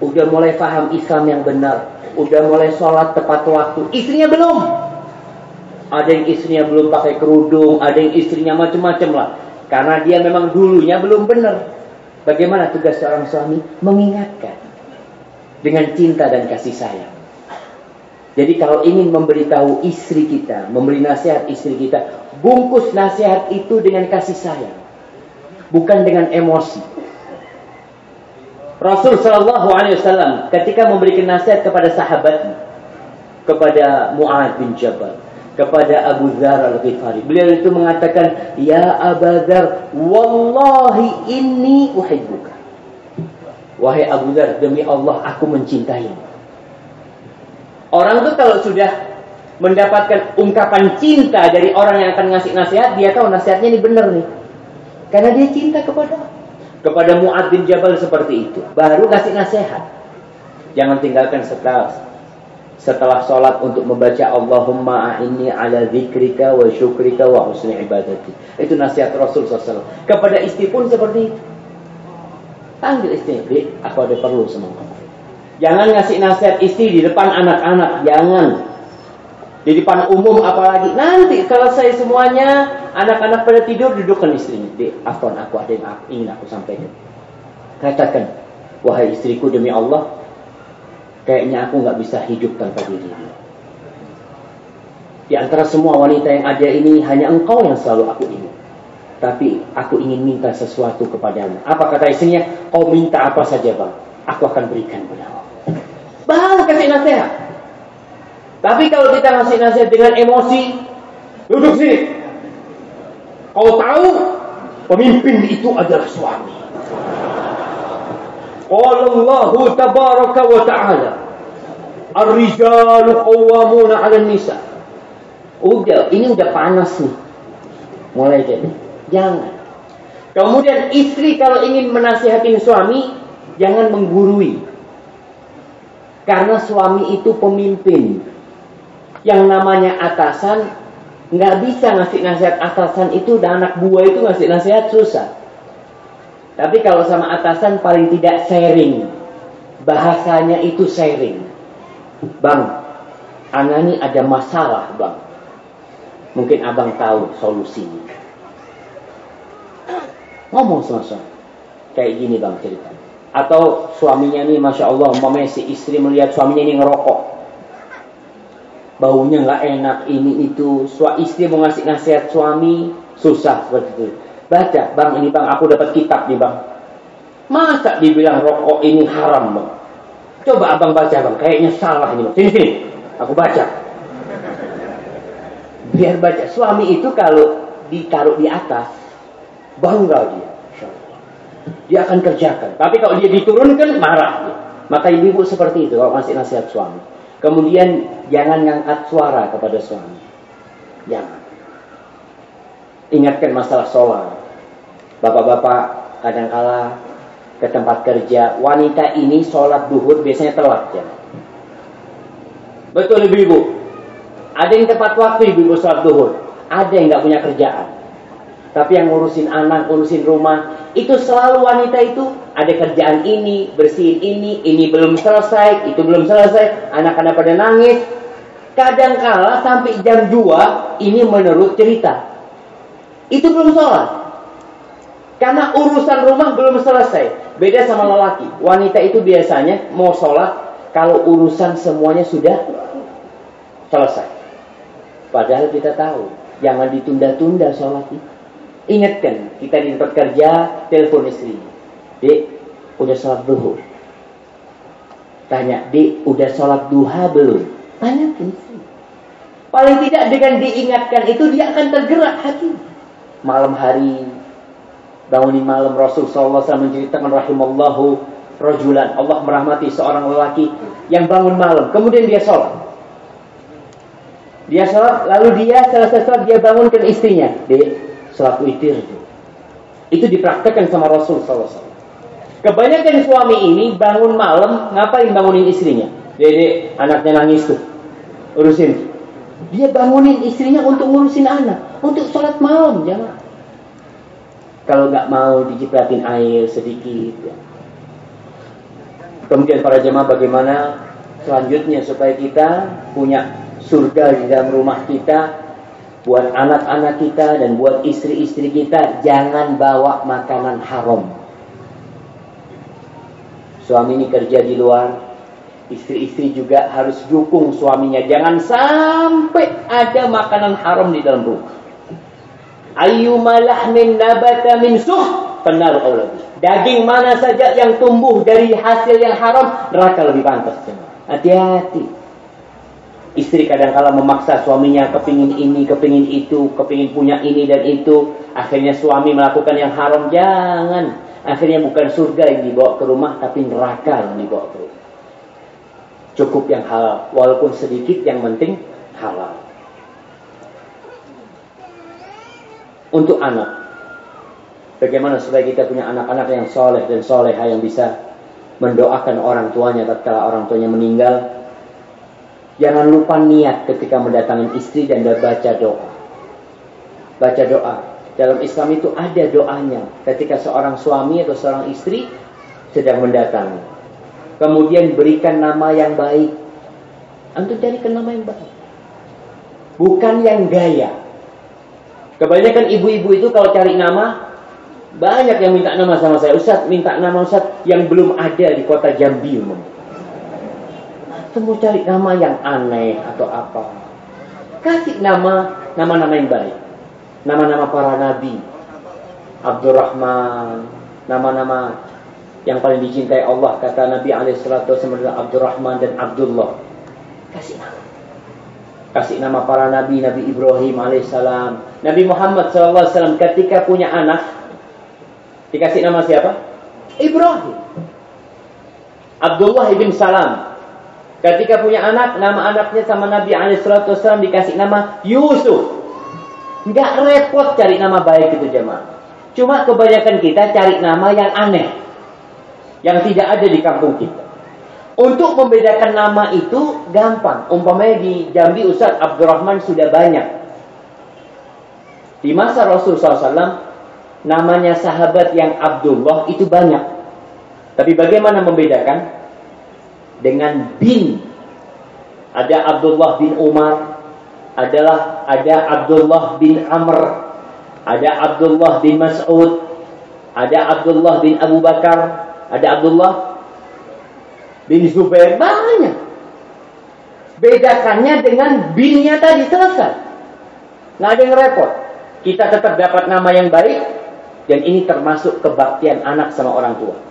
Udah mulai paham Islam yang benar. Udah mulai sholat tepat waktu. Istrinya belum. Ada yang istrinya belum pakai kerudung. Ada yang istrinya macam-macam lah. Karena dia memang dulunya belum benar. Bagaimana tugas seorang suami? Mengingatkan. Dengan cinta dan kasih sayang. Jadi kalau ingin memberitahu istri kita, memberi nasihat istri kita, bungkus nasihat itu dengan kasih sayang. Bukan dengan emosi. Rasul Shallallahu Alaihi Wasallam ketika memberikan nasihat kepada sahabatnya, kepada Muad bin Jabal, kepada Abu Dzar Al-Ghifari. Beliau itu mengatakan, "Ya Abu Dzar, wallahi inni uhibbuka." Wahai Abu Dzar, demi Allah aku mencintaimu. Orang itu kalau sudah mendapatkan ungkapan cinta dari orang yang akan ngasih nasihat, dia tahu nasihatnya ini benar nih. Karena dia cinta kepada kepada Mu'ad bin Jabal seperti itu. Baru kasih nasihat. Jangan tinggalkan setelah setelah sholat untuk membaca Allahumma a'inni ala zikrika wa syukrika wa husni ibadati. Itu nasihat Rasul SAW. Kepada istri pun seperti itu. Panggil istri, aku ada perlu sama kamu. Jangan ngasih nasihat istri di depan anak-anak. Jangan. Di depan umum apalagi. Nanti kalau saya semuanya, anak-anak pada tidur, dudukkan istrinya. Dek, afwan, aku ada yang ingin aku sampaikan. Katakan, wahai istriku demi Allah, Kayaknya aku nggak bisa hidup tanpa diri. Di antara semua wanita yang ada ini hanya engkau yang selalu aku ingin. Tapi aku ingin minta sesuatu kepadamu. Apa kata istrinya? Kau minta apa saja bang. Aku akan berikan padamu. Baru kasih nasihat. Tapi kalau kita ngasih nasihat dengan emosi, duduk sini. Kau tahu pemimpin itu adalah suami. Qala Allah tabaraka wa ta'ala Ar-rijalu qawwamuna 'ala nisa Udah, ini udah panas nih. Mulai jadi. Jangan. Kemudian istri kalau ingin menasihatin suami, jangan menggurui. Karena suami itu pemimpin. Yang namanya atasan, nggak bisa ngasih nasihat atasan itu dan anak buah itu ngasih nasihat susah. Tapi kalau sama atasan paling tidak sharing. Bahasanya itu sharing. Bang, anak ini ada masalah bang. Mungkin abang tahu solusinya. Ngomong sama suami. Kayak gini bang cerita. Atau suaminya nih Masya Allah, umpamanya si istri melihat suaminya ini ngerokok. Baunya nggak enak, ini itu. Suami istri mau ngasih nasihat suami, susah seperti itu. Baca, bang ini bang, aku dapat kitab nih bang. Masa dibilang rokok ini haram bang? Coba abang baca bang, kayaknya salah ini bang. Sini sini, aku baca. Biar baca. Suami itu kalau ditaruh di atas, bangga dia. Dia akan kerjakan. Tapi kalau dia diturunkan, marah. Maka ibu-ibu seperti itu kalau masih nasihat suami. Kemudian jangan ngangkat suara kepada suami. Jangan. Ingatkan masalah sholat. Bapak-bapak kadang-kala ke tempat kerja. Wanita ini sholat duhur biasanya telat. Ya. Betul ibu-ibu. Ada yang tepat waktu ibu-ibu sholat duhur. Ada yang nggak punya kerjaan. Tapi yang ngurusin anak, ngurusin rumah, itu selalu wanita itu ada kerjaan ini, bersihin ini, ini belum selesai, itu belum selesai, anak-anak pada nangis. Kadang kala sampai jam 2, ini menurut cerita. Itu belum sholat. Karena urusan rumah belum selesai. Beda sama lelaki. Wanita itu biasanya mau sholat kalau urusan semuanya sudah selesai. Padahal kita tahu, jangan ditunda-tunda sholat itu. Ingatkan, kita di tempat kerja, telepon istri. Dek, udah sholat duhur. Tanya, dek, udah sholat duha belum? Tanya ke istri. Paling tidak dengan diingatkan itu, dia akan tergerak hati. Malam hari, bangunin malam Rasul SAW menceritakan rahimallahu rajulan. Allah merahmati seorang lelaki yang bangun malam. Kemudian dia sholat. Dia sholat, lalu dia selesai sholat, dia bangunkan istrinya. Dek, sholat witir itu. Itu dipraktekkan sama Rasul SAW. Kebanyakan suami ini bangun malam, ngapain bangunin istrinya? Dede, anaknya nangis tuh. Urusin. Dia bangunin istrinya untuk ngurusin anak. Untuk sholat malam, jangan. Kalau nggak mau dicipratin air sedikit. Ya. Kemudian para jemaah bagaimana selanjutnya supaya kita punya surga di dalam rumah kita buat anak-anak kita dan buat istri-istri kita jangan bawa makanan haram. Suami ini kerja di luar, istri-istri juga harus dukung suaminya jangan sampai ada makanan haram di dalam rumah. Ayyuma lahmin nabata min suh benar Daging mana saja yang tumbuh dari hasil yang haram, neraka lebih pantas. Hati-hati. Istri kadang-kala memaksa suaminya kepingin ini, kepingin itu, kepingin punya ini dan itu. Akhirnya suami melakukan yang haram. Jangan. Akhirnya bukan surga yang dibawa ke rumah, tapi neraka yang dibawa ke rumah. Cukup yang halal. Walaupun sedikit, yang penting halal. Untuk anak. Bagaimana supaya kita punya anak-anak yang soleh dan soleha yang bisa mendoakan orang tuanya tatkala orang tuanya meninggal Jangan lupa niat ketika mendatangi istri dan baca doa. Baca doa. Dalam Islam itu ada doanya ketika seorang suami atau seorang istri sedang mendatangi. Kemudian berikan nama yang baik. Antum carikan nama yang baik. Bukan yang gaya. Kebanyakan ibu-ibu itu kalau cari nama, banyak yang minta nama sama saya. Ustaz, minta nama Ustaz yang belum ada di kota Jambi. Semua cari nama yang aneh atau apa. Kasih nama, nama-nama yang baik. Nama-nama para nabi. Abdurrahman. Nama-nama yang paling dicintai Allah. Kata Nabi adalah Abdurrahman dan Abdullah. Kasih nama. Kasih nama para nabi, Nabi Ibrahim alaihissalam. Nabi Muhammad SAW ketika punya anak. Dikasih nama siapa? Ibrahim. Abdullah ibn Salam. Ketika punya anak, nama anaknya sama Nabi SAW dikasih nama Yusuf. Nggak repot cari nama baik itu jemaah. Cuma kebanyakan kita cari nama yang aneh. Yang tidak ada di kampung kita. Untuk membedakan nama itu gampang. Umpamanya di Jambi Ustaz Abdurrahman sudah banyak. Di masa Rasul SAW, namanya sahabat yang Abdullah itu banyak. Tapi bagaimana membedakan? Dengan bin. Ada Abdullah bin Umar, adalah ada Abdullah bin Amr, ada Abdullah bin Mas'ud, ada Abdullah bin Abu Bakar, ada Abdullah bin Zubair, banyak. Bedakannya dengan binnya tadi selesai. Nggak ada yang repot. Kita tetap dapat nama yang baik, dan ini termasuk kebaktian anak sama orang tua.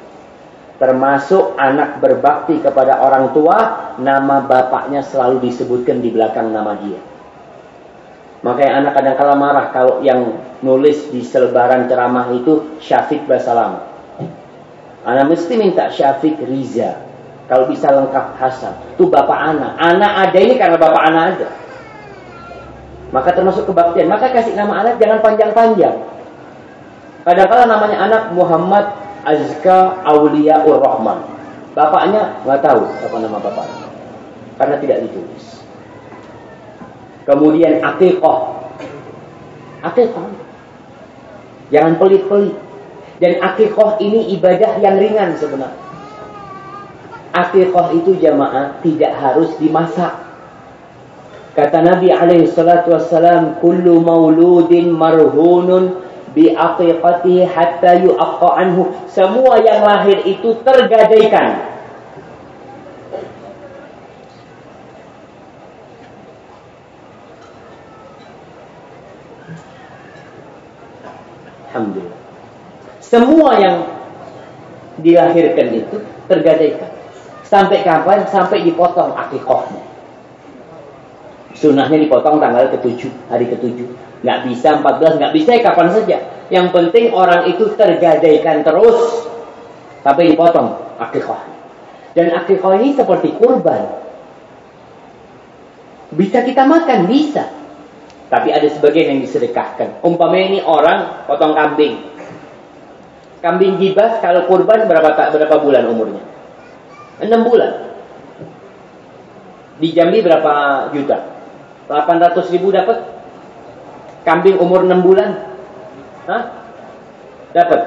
Termasuk anak berbakti kepada orang tua, nama bapaknya selalu disebutkan di belakang nama dia. Makanya anak kadang kala marah kalau yang nulis di selebaran ceramah itu Syafiq Basalam. Anak mesti minta Syafiq Riza. Kalau bisa lengkap Hasan. Itu bapak anak. Anak ada ini karena bapak anak ada. Maka termasuk kebaktian. Maka kasih nama anak jangan panjang-panjang. Kadang-kala namanya anak Muhammad Azka Aulia Rahman. Bapaknya nggak tahu apa nama bapaknya. Karena tidak ditulis. Kemudian akikoh. Akikoh. Jangan pelit-pelit. Dan akikoh ini ibadah yang ringan sebenarnya. Akikoh itu jamaah tidak harus dimasak. Kata Nabi alaihi salatu wassalam, "Kullu mauludin marhunun bi aqiqatihi hatta yu'aqqa anhu." Semua yang lahir itu tergadaikan Alhamdulillah. Semua yang dilahirkan itu tergadaikan. Sampai kapan? Sampai dipotong akikohnya. Sunnahnya dipotong tanggal ketujuh, hari ketujuh. Nggak bisa 14, nggak bisa ya kapan saja. Yang penting orang itu tergadaikan terus. Sampai dipotong akikohnya. Dan akikoh ini seperti kurban. Bisa kita makan, bisa. Tapi ada sebagian yang disedekahkan. Umpamanya ini orang potong kambing. Kambing gibas kalau kurban berapa berapa bulan umurnya? 6 bulan. Di Jambi berapa juta? 800 ribu dapat? Kambing umur 6 bulan? Hah? Dapat?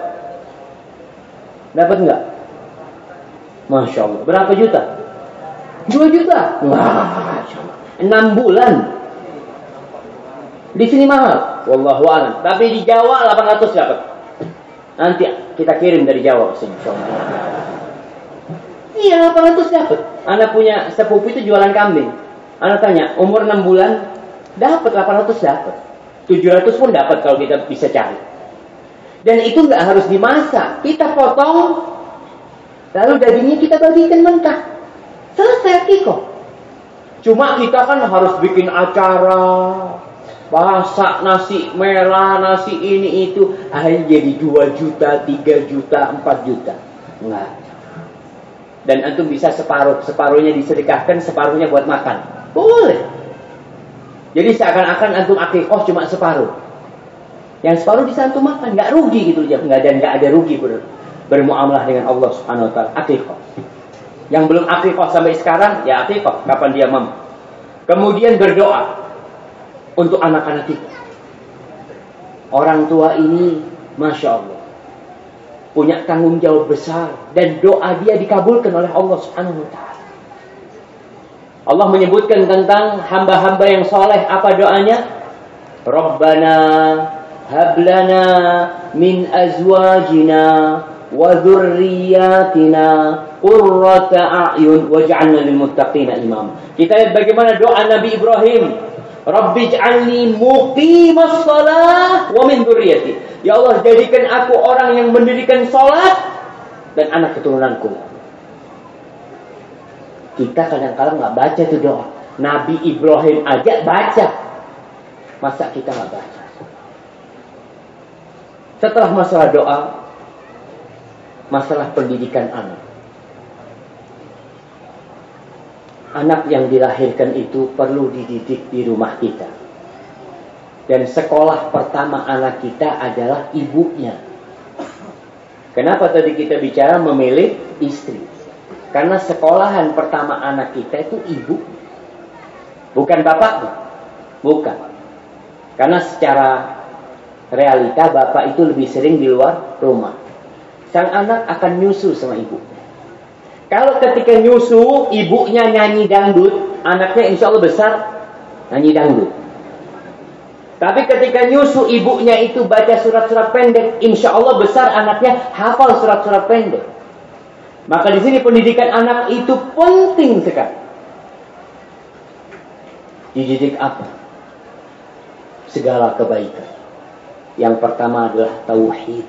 Dapat enggak? Masya Allah. Berapa juta? 2 juta? Wah, 6 bulan. Di sini mahal, wallahu alam. Tapi di Jawa 800 dapat. Nanti kita kirim dari Jawa ke sini. Iya 800 dapat. Anak punya sepupu itu jualan kambing. Anak tanya, umur 6 bulan dapat 800 dapat. 700 pun dapat kalau kita bisa cari. Dan itu nggak harus dimasak. Kita potong, lalu dagingnya kita bagikan mentah. Selesai kiko. Cuma kita kan harus bikin acara, masak nasi merah, nasi ini itu, akhirnya jadi 2 juta, 3 juta, 4 juta. Enggak. Dan antum bisa separuh, separuhnya disedekahkan, separuhnya buat makan. Boleh. Jadi seakan-akan antum akikoh cuma separuh. Yang separuh bisa antum makan, nggak rugi gitu nggak dan nggak ada rugi ber, bermuamalah dengan Allah Subhanahu Wa Taala. Akikoh. Yang belum akikoh sampai sekarang, ya akikoh kapan dia mampu. Kemudian berdoa untuk anak-anak kita. Orang tua ini, Masya Allah, punya tanggung jawab besar dan doa dia dikabulkan oleh Allah Subhanahu wa taala. Allah menyebutkan tentang hamba-hamba yang soleh apa doanya? Rabbana hablana min azwajina wa dzurriyyatina qurrata a'yun waj'alna lil muttaqina imam. Kita lihat bagaimana doa Nabi Ibrahim Rabbi ij'alni muqimas salah wa min dzurriyyati. Ya Allah, jadikan aku orang yang mendirikan salat dan anak keturunanku. Kita kadang-kadang nggak baca itu doa. Nabi Ibrahim aja baca. Masa kita nggak baca? Setelah masalah doa, masalah pendidikan anak. anak yang dilahirkan itu perlu dididik di rumah kita. Dan sekolah pertama anak kita adalah ibunya. Kenapa tadi kita bicara memilih istri? Karena sekolahan pertama anak kita itu ibu. Bukan bapaknya. Bukan. Karena secara realita bapak itu lebih sering di luar rumah. Sang anak akan nyusu sama ibu. Kalau ketika nyusu, ibunya nyanyi dangdut, anaknya insya Allah besar nyanyi dangdut. Tapi ketika nyusu ibunya itu baca surat-surat pendek, insya Allah besar anaknya hafal surat-surat pendek. Maka di sini pendidikan anak itu penting sekali. Dididik apa? Segala kebaikan. Yang pertama adalah tauhid.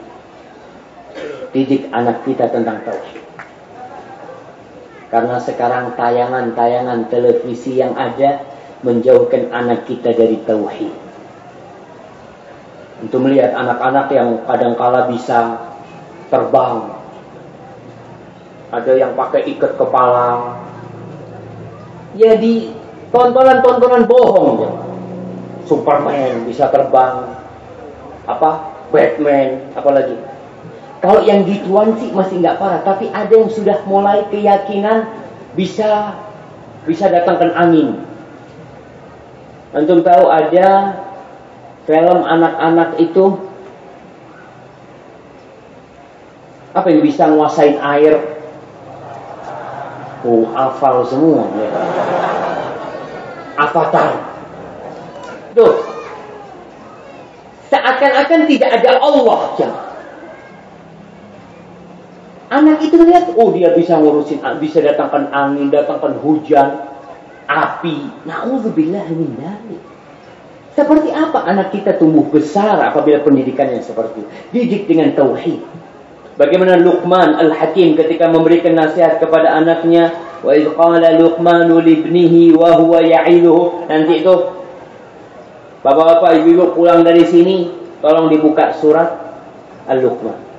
Didik anak kita tentang tauhid. Karena sekarang tayangan-tayangan televisi yang ada menjauhkan anak kita dari tauhid. Untuk melihat anak-anak yang kadangkala bisa terbang. Ada yang pakai ikat kepala. Jadi tontonan-tontonan bohong ya. Superman bisa terbang. Apa? Batman, apalagi kalau yang gituan sih masih nggak parah, tapi ada yang sudah mulai keyakinan bisa bisa datangkan angin. Antum tahu ada film anak-anak itu apa yang bisa nguasain air? Oh, hafal semua ya. Avatar. Tuh. Seakan-akan tidak ada Allah, jangan. Anak itu lihat, oh dia bisa ngurusin, bisa datangkan angin, datangkan hujan, api. Nauzubillah min. Seperti apa anak kita tumbuh besar apabila pendidikannya seperti itu? Didik dengan tauhid. Bagaimana Luqman Al-Hakim ketika memberikan nasihat kepada anaknya, wa idh qala Luqmanu libnihi wa huwa ya'iluhu. Nanti itu Bapak-bapak, ibu-ibu pulang dari sini, tolong dibuka surat Al-Luqman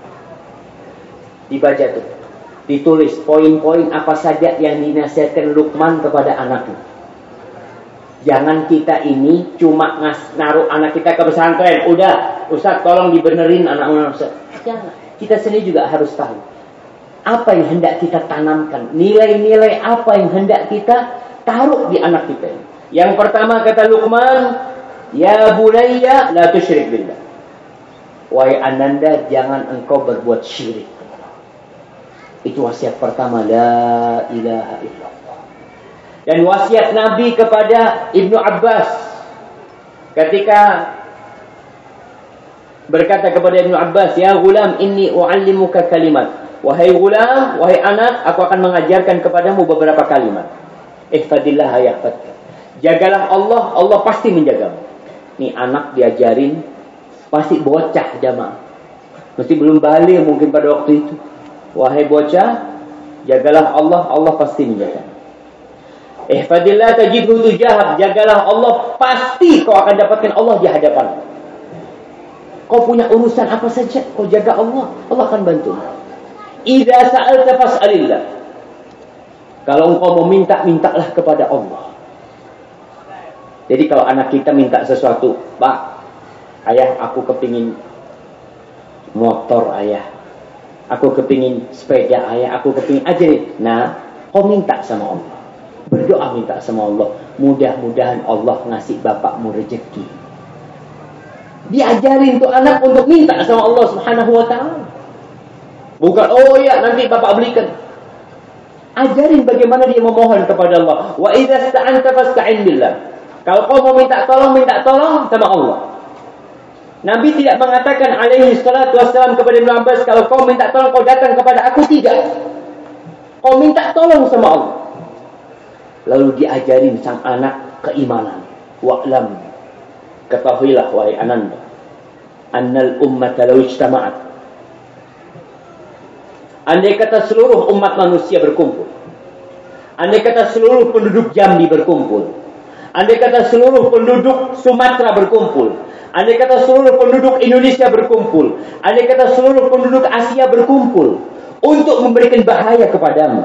dibaca tuh. Ditulis poin-poin apa saja yang dinasihatkan Lukman kepada anaknya. Jangan kita ini cuma ngas, naruh anak kita ke pesantren. Udah, Ustaz tolong dibenerin anak-anak Ustaz. Jangan. Kita sendiri juga harus tahu. Apa yang hendak kita tanamkan. Nilai-nilai apa yang hendak kita taruh di anak kita. Yang pertama kata Luqman, Ya bunayya la tusyrik billah. Wahai ananda, jangan engkau berbuat syirik. Itu wasiat pertama la ilaha illallah. Dan wasiat Nabi kepada Ibnu Abbas ketika berkata kepada Ibnu Abbas, "Ya gulam, inni uallimuka kalimat." Wahai gulam, wahai anak, aku akan mengajarkan kepadamu beberapa kalimat. Ihfadillah yahfadka. Jagalah Allah, Allah pasti menjagamu. Nih anak diajarin pasti bocah jamaah. Mesti belum balik mungkin pada waktu itu. Wahai bocah, jagalah Allah, Allah pasti menjaga. Ihfadillah tajidhu tujahab, jagalah Allah, pasti kau akan dapatkan Allah di hadapan. Kau punya urusan apa saja, kau jaga Allah, Allah akan bantu. Idza sa'alta fas'alillah. Kalau engkau mau minta, mintalah kepada Allah. Jadi kalau anak kita minta sesuatu, Pak, ayah aku kepingin motor ayah. Aku kepingin sepeda ayah, aku kepingin aja. Nah, kau minta sama Allah. Berdoa minta sama Allah. Mudah-mudahan Allah ngasih bapakmu rezeki. Diajarin tuh anak untuk minta sama Allah subhanahu wa ta'ala. Bukan, oh ya nanti bapak belikan. Ajarin bagaimana dia memohon kepada Allah. Wa idza sta'anta fasta'in billah. Kalau kau mau minta tolong, minta tolong sama Allah. Nabi tidak mengatakan alaihi salatu wassalam kepada Ibn Abbas, kalau kau minta tolong kau datang kepada aku, tidak. Kau minta tolong sama Allah. Lalu diajarin sang anak keimanan. Wa'lam. Ketahuilah wahai ananda. Annal ummata law ijtama'at. Andai kata seluruh umat manusia berkumpul. Andai kata seluruh penduduk Jambi berkumpul. Andai kata seluruh penduduk Sumatera berkumpul Andai kata seluruh penduduk Indonesia berkumpul. Andai kata seluruh penduduk Asia berkumpul. Untuk memberikan bahaya kepadamu.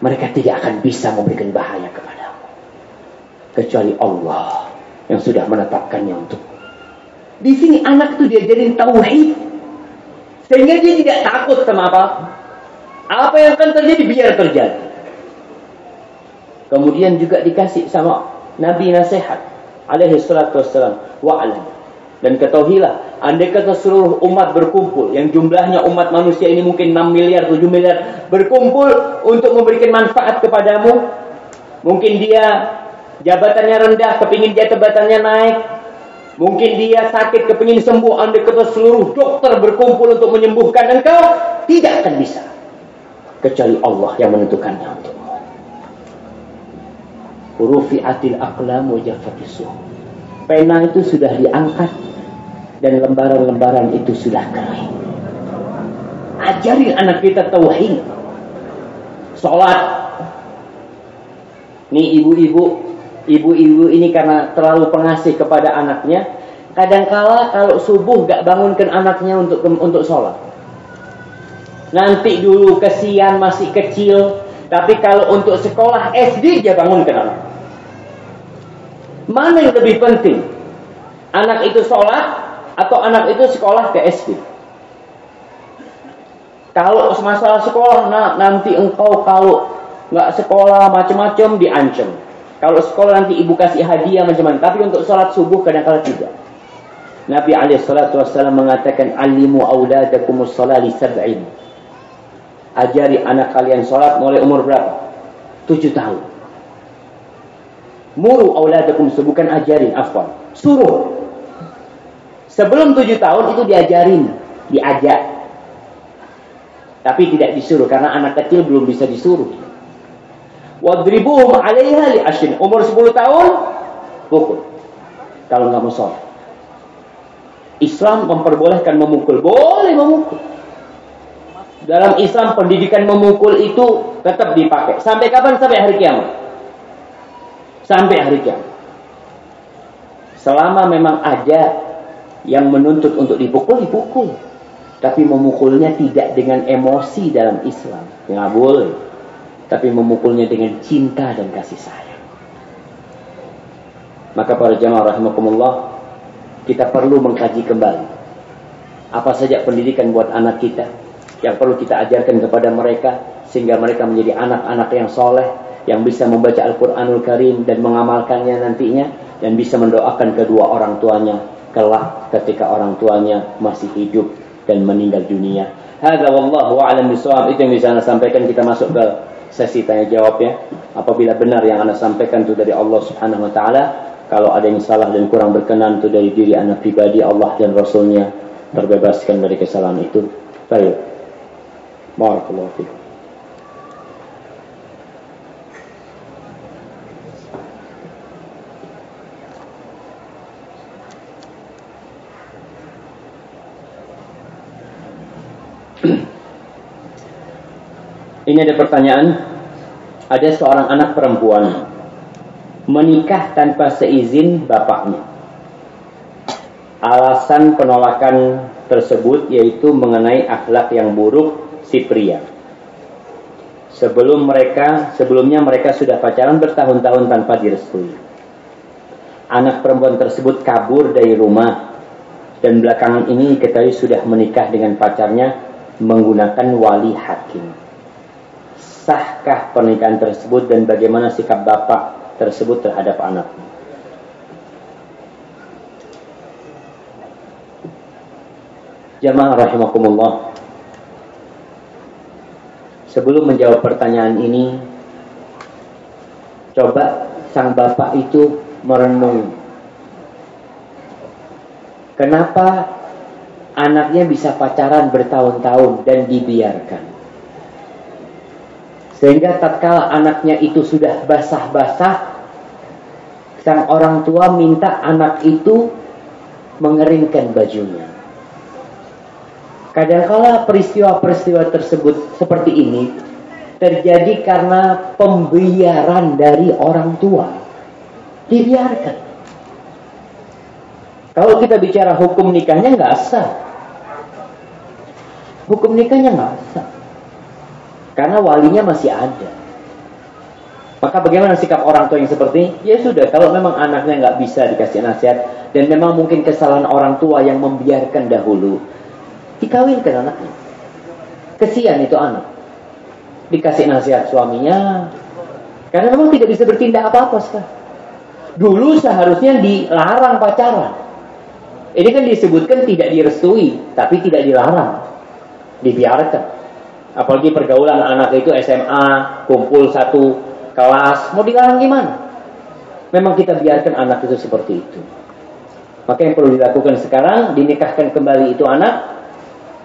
Mereka tidak akan bisa memberikan bahaya kepadamu. Kecuali Allah yang sudah menetapkannya untuk. Di sini anak itu diajarin tauhid. Sehingga dia tidak takut sama apa. Apa yang akan terjadi biar terjadi. Kemudian juga dikasih sama Nabi nasihat alaihi salatu wassalam wa'alam dan ketahuilah andai kata seluruh umat berkumpul yang jumlahnya umat manusia ini mungkin 6 miliar 7 miliar berkumpul untuk memberikan manfaat kepadamu mungkin dia jabatannya rendah kepingin dia jabatannya naik mungkin dia sakit kepingin sembuh andai kata seluruh dokter berkumpul untuk menyembuhkan engkau tidak akan bisa kecuali Allah yang menentukannya untuk rufi'atil aqlam wa jaffatis Pena itu sudah diangkat dan lembaran-lembaran itu sudah kering. Ajari anak kita tauhid. Salat. Nih ibu-ibu, ibu-ibu ini karena terlalu pengasih kepada anaknya, kadangkala kalau subuh gak bangunkan anaknya untuk untuk sholat. Nanti dulu kesian masih kecil, tapi kalau untuk sekolah SD dia bangunkan anak. Mana yang lebih penting? Anak itu sholat atau anak itu sekolah ke SD? Kalau masalah sekolah, nah, nanti engkau kalau nggak sekolah macam-macam diancam. Kalau sekolah nanti ibu kasih hadiah macam-macam. Tapi untuk sholat subuh kadang-kadang tidak. Nabi Alaihissalam mengatakan, Alimu awladakumus sholali sab'in. Ajari anak kalian sholat mulai umur berapa? Tujuh tahun. Muru auladakum bukan ajarin, afwan. Suruh. Sebelum tujuh tahun itu diajarin, diajak. Tapi tidak disuruh karena anak kecil belum bisa disuruh. Wadribuhum 'alaiha li ashrin. Umur 10 tahun pukul. Kalau nggak mau sholat. Islam memperbolehkan memukul, boleh memukul. Dalam Islam pendidikan memukul itu tetap dipakai. Sampai kapan? Sampai hari kiamat sampai hari kiamat. Selama memang ada yang menuntut untuk dipukul, dipukul. Tapi memukulnya tidak dengan emosi dalam Islam. Nggak boleh. Tapi memukulnya dengan cinta dan kasih sayang. Maka para jamaah rahimakumullah, kita perlu mengkaji kembali. Apa saja pendidikan buat anak kita yang perlu kita ajarkan kepada mereka sehingga mereka menjadi anak-anak yang soleh yang bisa membaca Al-Quranul Karim dan mengamalkannya nantinya dan bisa mendoakan kedua orang tuanya kelak ketika orang tuanya masih hidup dan meninggal dunia. Hadza wallahu a'lam bishawab. Itu yang bisa Anda sampaikan. Kita masuk ke sesi tanya jawab ya. Apabila benar yang Anda sampaikan itu dari Allah Subhanahu wa taala, kalau ada yang salah dan kurang berkenan itu dari diri Anda pribadi, Allah dan Rasulnya terbebaskan dari kesalahan itu. Baik. Barakallahu fiikum. Ini ada pertanyaan. Ada seorang anak perempuan menikah tanpa seizin bapaknya. Alasan penolakan tersebut yaitu mengenai akhlak yang buruk si pria. Sebelum mereka, sebelumnya mereka sudah pacaran bertahun-tahun tanpa direstui. Anak perempuan tersebut kabur dari rumah dan belakangan ini diketahui sudah menikah dengan pacarnya menggunakan wali hakim sahkah pernikahan tersebut dan bagaimana sikap bapak tersebut terhadap anaknya. Jamaah rahimakumullah. Sebelum menjawab pertanyaan ini, coba sang bapak itu merenung. Kenapa anaknya bisa pacaran bertahun-tahun dan dibiarkan? Sehingga tatkala anaknya itu sudah basah-basah, sang orang tua minta anak itu mengeringkan bajunya. Kadangkala peristiwa-peristiwa tersebut seperti ini terjadi karena pembiaran dari orang tua. Dibiarkan. Kalau kita bicara hukum nikahnya nggak sah. Hukum nikahnya nggak sah. Karena walinya masih ada. Maka bagaimana sikap orang tua yang seperti ini? Ya sudah, kalau memang anaknya nggak bisa dikasih nasihat dan memang mungkin kesalahan orang tua yang membiarkan dahulu, dikawinkan anaknya. Kesian itu anak. Dikasih nasihat suaminya, karena memang tidak bisa bertindak apa-apa sekarang. Dulu seharusnya dilarang pacaran. Ini kan disebutkan tidak direstui, tapi tidak dilarang. Dibiarkan. Apalagi pergaulan anak itu SMA, kumpul satu kelas, mau dilarang gimana? Memang kita biarkan anak itu seperti itu. Maka yang perlu dilakukan sekarang, dinikahkan kembali itu anak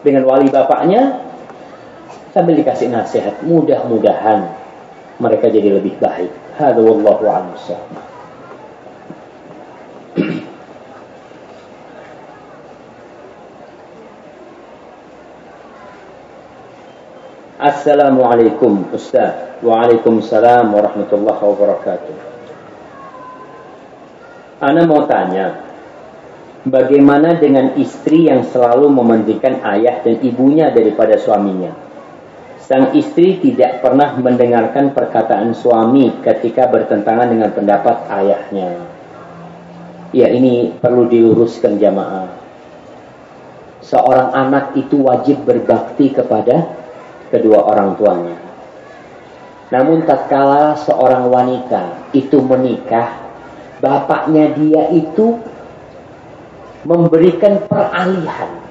dengan wali bapaknya, sambil dikasih nasihat. Mudah-mudahan mereka jadi lebih baik. Hada wallahu a'lam Assalamualaikum Ustaz. Waalaikumsalam warahmatullahi wabarakatuh. Ana mau tanya Bagaimana dengan istri yang selalu mementingkan ayah dan ibunya daripada suaminya? Sang istri tidak pernah mendengarkan perkataan suami ketika bertentangan dengan pendapat ayahnya. Ya ini perlu diuruskan jamaah. Seorang anak itu wajib berbakti kepada kedua orang tuanya. Namun tatkala seorang wanita itu menikah, bapaknya dia itu memberikan peralihan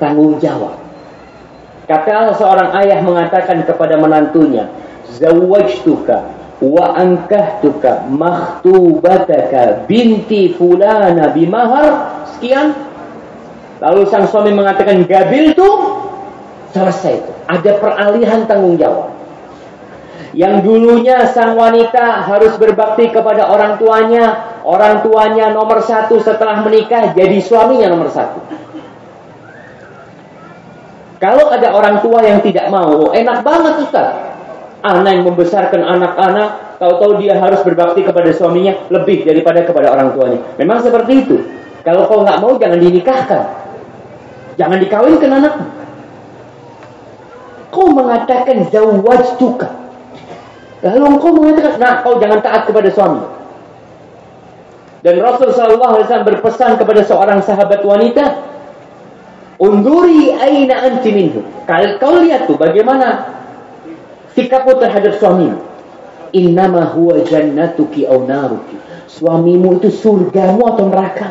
tanggung jawab. Kata seorang ayah mengatakan kepada menantunya, "Zawwajtuka wa ankahtuka makhtubataka binti fulana bimahar sekian." Lalu sang suami mengatakan, "Gabil tuh Selesai itu. Ada peralihan tanggung jawab. Yang dulunya sang wanita harus berbakti kepada orang tuanya. Orang tuanya nomor satu setelah menikah jadi suaminya nomor satu. Kalau ada orang tua yang tidak mau, enak banget Ustaz. Anak yang membesarkan anak-anak, tahu-tahu dia harus berbakti kepada suaminya lebih daripada kepada orang tuanya. Memang seperti itu. Kalau kau nggak mau, jangan dinikahkan. Jangan dikawinkan anakmu. Kau mengatakan zawajtuka. Lalu engkau mengatakan, nah kau jangan taat kepada suami. Dan Rasul sallallahu alaihi wasallam berpesan kepada seorang sahabat wanita, "Unduri aina anti minhu." Kalau kau lihat tuh bagaimana sikapmu terhadap suamimu. Innama huwa jannatuki aw naruki. Suamimu itu surgamu atau neraka.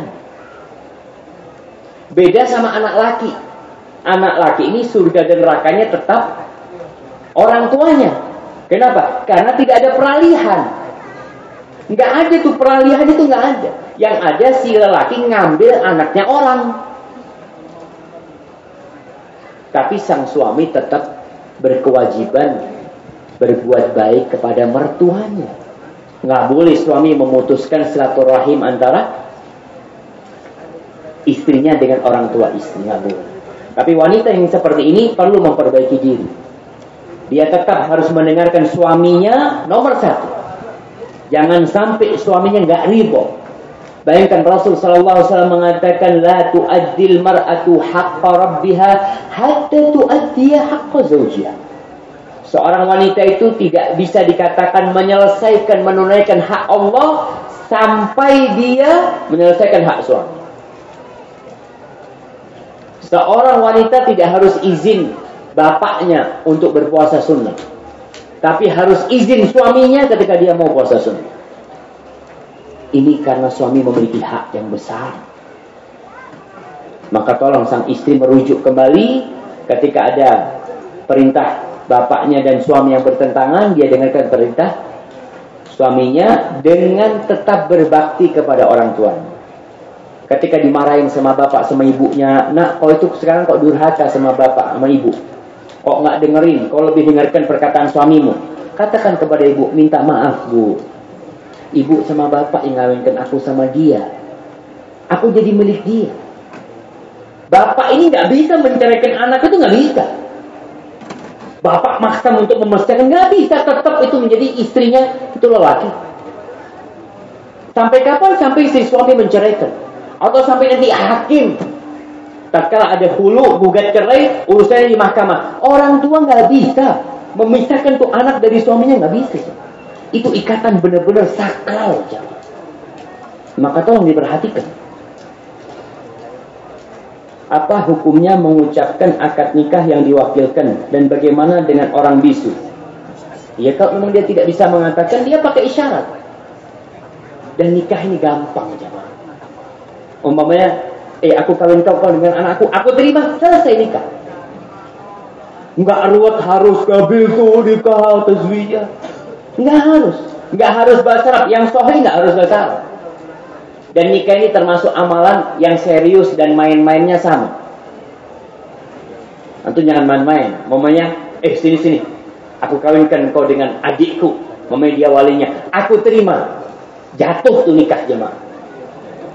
Beda sama anak laki anak laki ini surga dan nerakanya tetap orang tuanya. Kenapa? Karena tidak ada peralihan. Nggak ada tuh peralihan itu nggak ada. Yang ada si lelaki ngambil anaknya orang. Tapi sang suami tetap berkewajiban berbuat baik kepada mertuanya. Nggak boleh suami memutuskan silaturahim antara istrinya dengan orang tua istri. Nggak boleh. Tapi wanita yang seperti ini perlu memperbaiki diri. Dia tetap harus mendengarkan suaminya nomor satu. Jangan sampai suaminya nggak ribo. Bayangkan Rasul sallallahu alaihi wasallam mengatakan la tu'addil mar'atu haqqa rabbiha hatta tu'addiya haqqa zawjiha. Seorang wanita itu tidak bisa dikatakan menyelesaikan menunaikan hak Allah sampai dia menyelesaikan hak suami. Seorang wanita tidak harus izin bapaknya untuk berpuasa sunnah. Tapi harus izin suaminya ketika dia mau puasa sunnah. Ini karena suami memiliki hak yang besar. Maka tolong sang istri merujuk kembali ketika ada perintah bapaknya dan suami yang bertentangan, dia dengarkan perintah suaminya dengan tetap berbakti kepada orang tuanya. Ketika dimarahin sama bapak sama ibunya, nak kau itu sekarang kok durhaka sama bapak sama ibu. Kok nggak dengerin, kau lebih dengarkan perkataan suamimu. Katakan kepada ibu, minta maaf bu. Ibu sama bapak yang ngawinkan aku sama dia. Aku jadi milik dia. Bapak ini nggak bisa menceraikan anak itu nggak bisa. Bapak maksa untuk memisahkan nggak bisa tetap itu menjadi istrinya itu lelaki. Sampai kapan sampai si suami menceraikan? Atau sampai nanti hakim tatkala ada hulu gugat cerai urusannya di mahkamah orang tua nggak bisa memisahkan tuh anak dari suaminya nggak bisa Itu ikatan benar-benar sakral. Maka tolong diperhatikan. Apa hukumnya mengucapkan akad nikah yang diwakilkan dan bagaimana dengan orang bisu? Ya kalau memang dia tidak bisa mengatakan, dia pakai isyarat. Dan nikah ini gampang, jamaah. Umpamanya, eh aku kawin kau dengan anakku, aku terima, selesai nikah. Enggak ruwet harus kabilku nikah tazwijah. Enggak harus. Enggak harus bahasa Arab. Yang sahih enggak harus bahasa Arab. Dan nikah ini termasuk amalan yang serius dan main-mainnya sama. Antum jangan main-main. Mamanya, eh sini sini. Aku kawinkan kau dengan adikku. Mamanya dia walinya. Aku terima. Jatuh tuh nikah jemaah.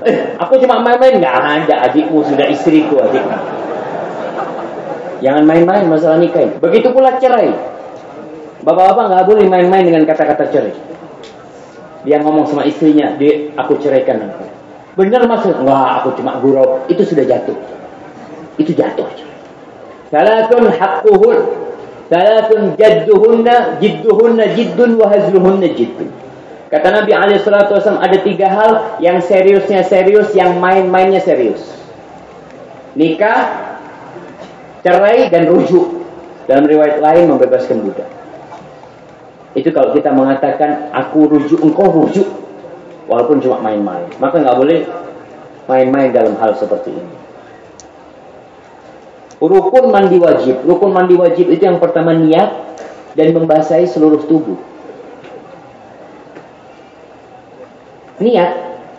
Eh, aku cuma main-main. Enggak ada adikmu sudah istriku adikmu. Jangan main-main masalah nikah. Begitu pula cerai. Bapak-bapak nggak boleh main-main dengan kata-kata cerai. Dia ngomong sama istrinya, dia aku ceraikan nanti. Benar maksud? Wah, aku cuma gurau. Itu sudah jatuh. Itu jatuh. Salatun haqquhun. Salatun jadduhunna, jidduhunna jiddun, wa hazluhunna jiddun. Kata Nabi SAW ada tiga hal yang seriusnya serius, yang main-mainnya serius. Nikah, cerai, dan rujuk. Dalam riwayat lain membebaskan budak. Itu kalau kita mengatakan aku rujuk, engkau rujuk. Walaupun cuma main-main. Maka nggak boleh main-main dalam hal seperti ini. Rukun mandi wajib. Rukun mandi wajib itu yang pertama niat dan membasahi seluruh tubuh. Niat.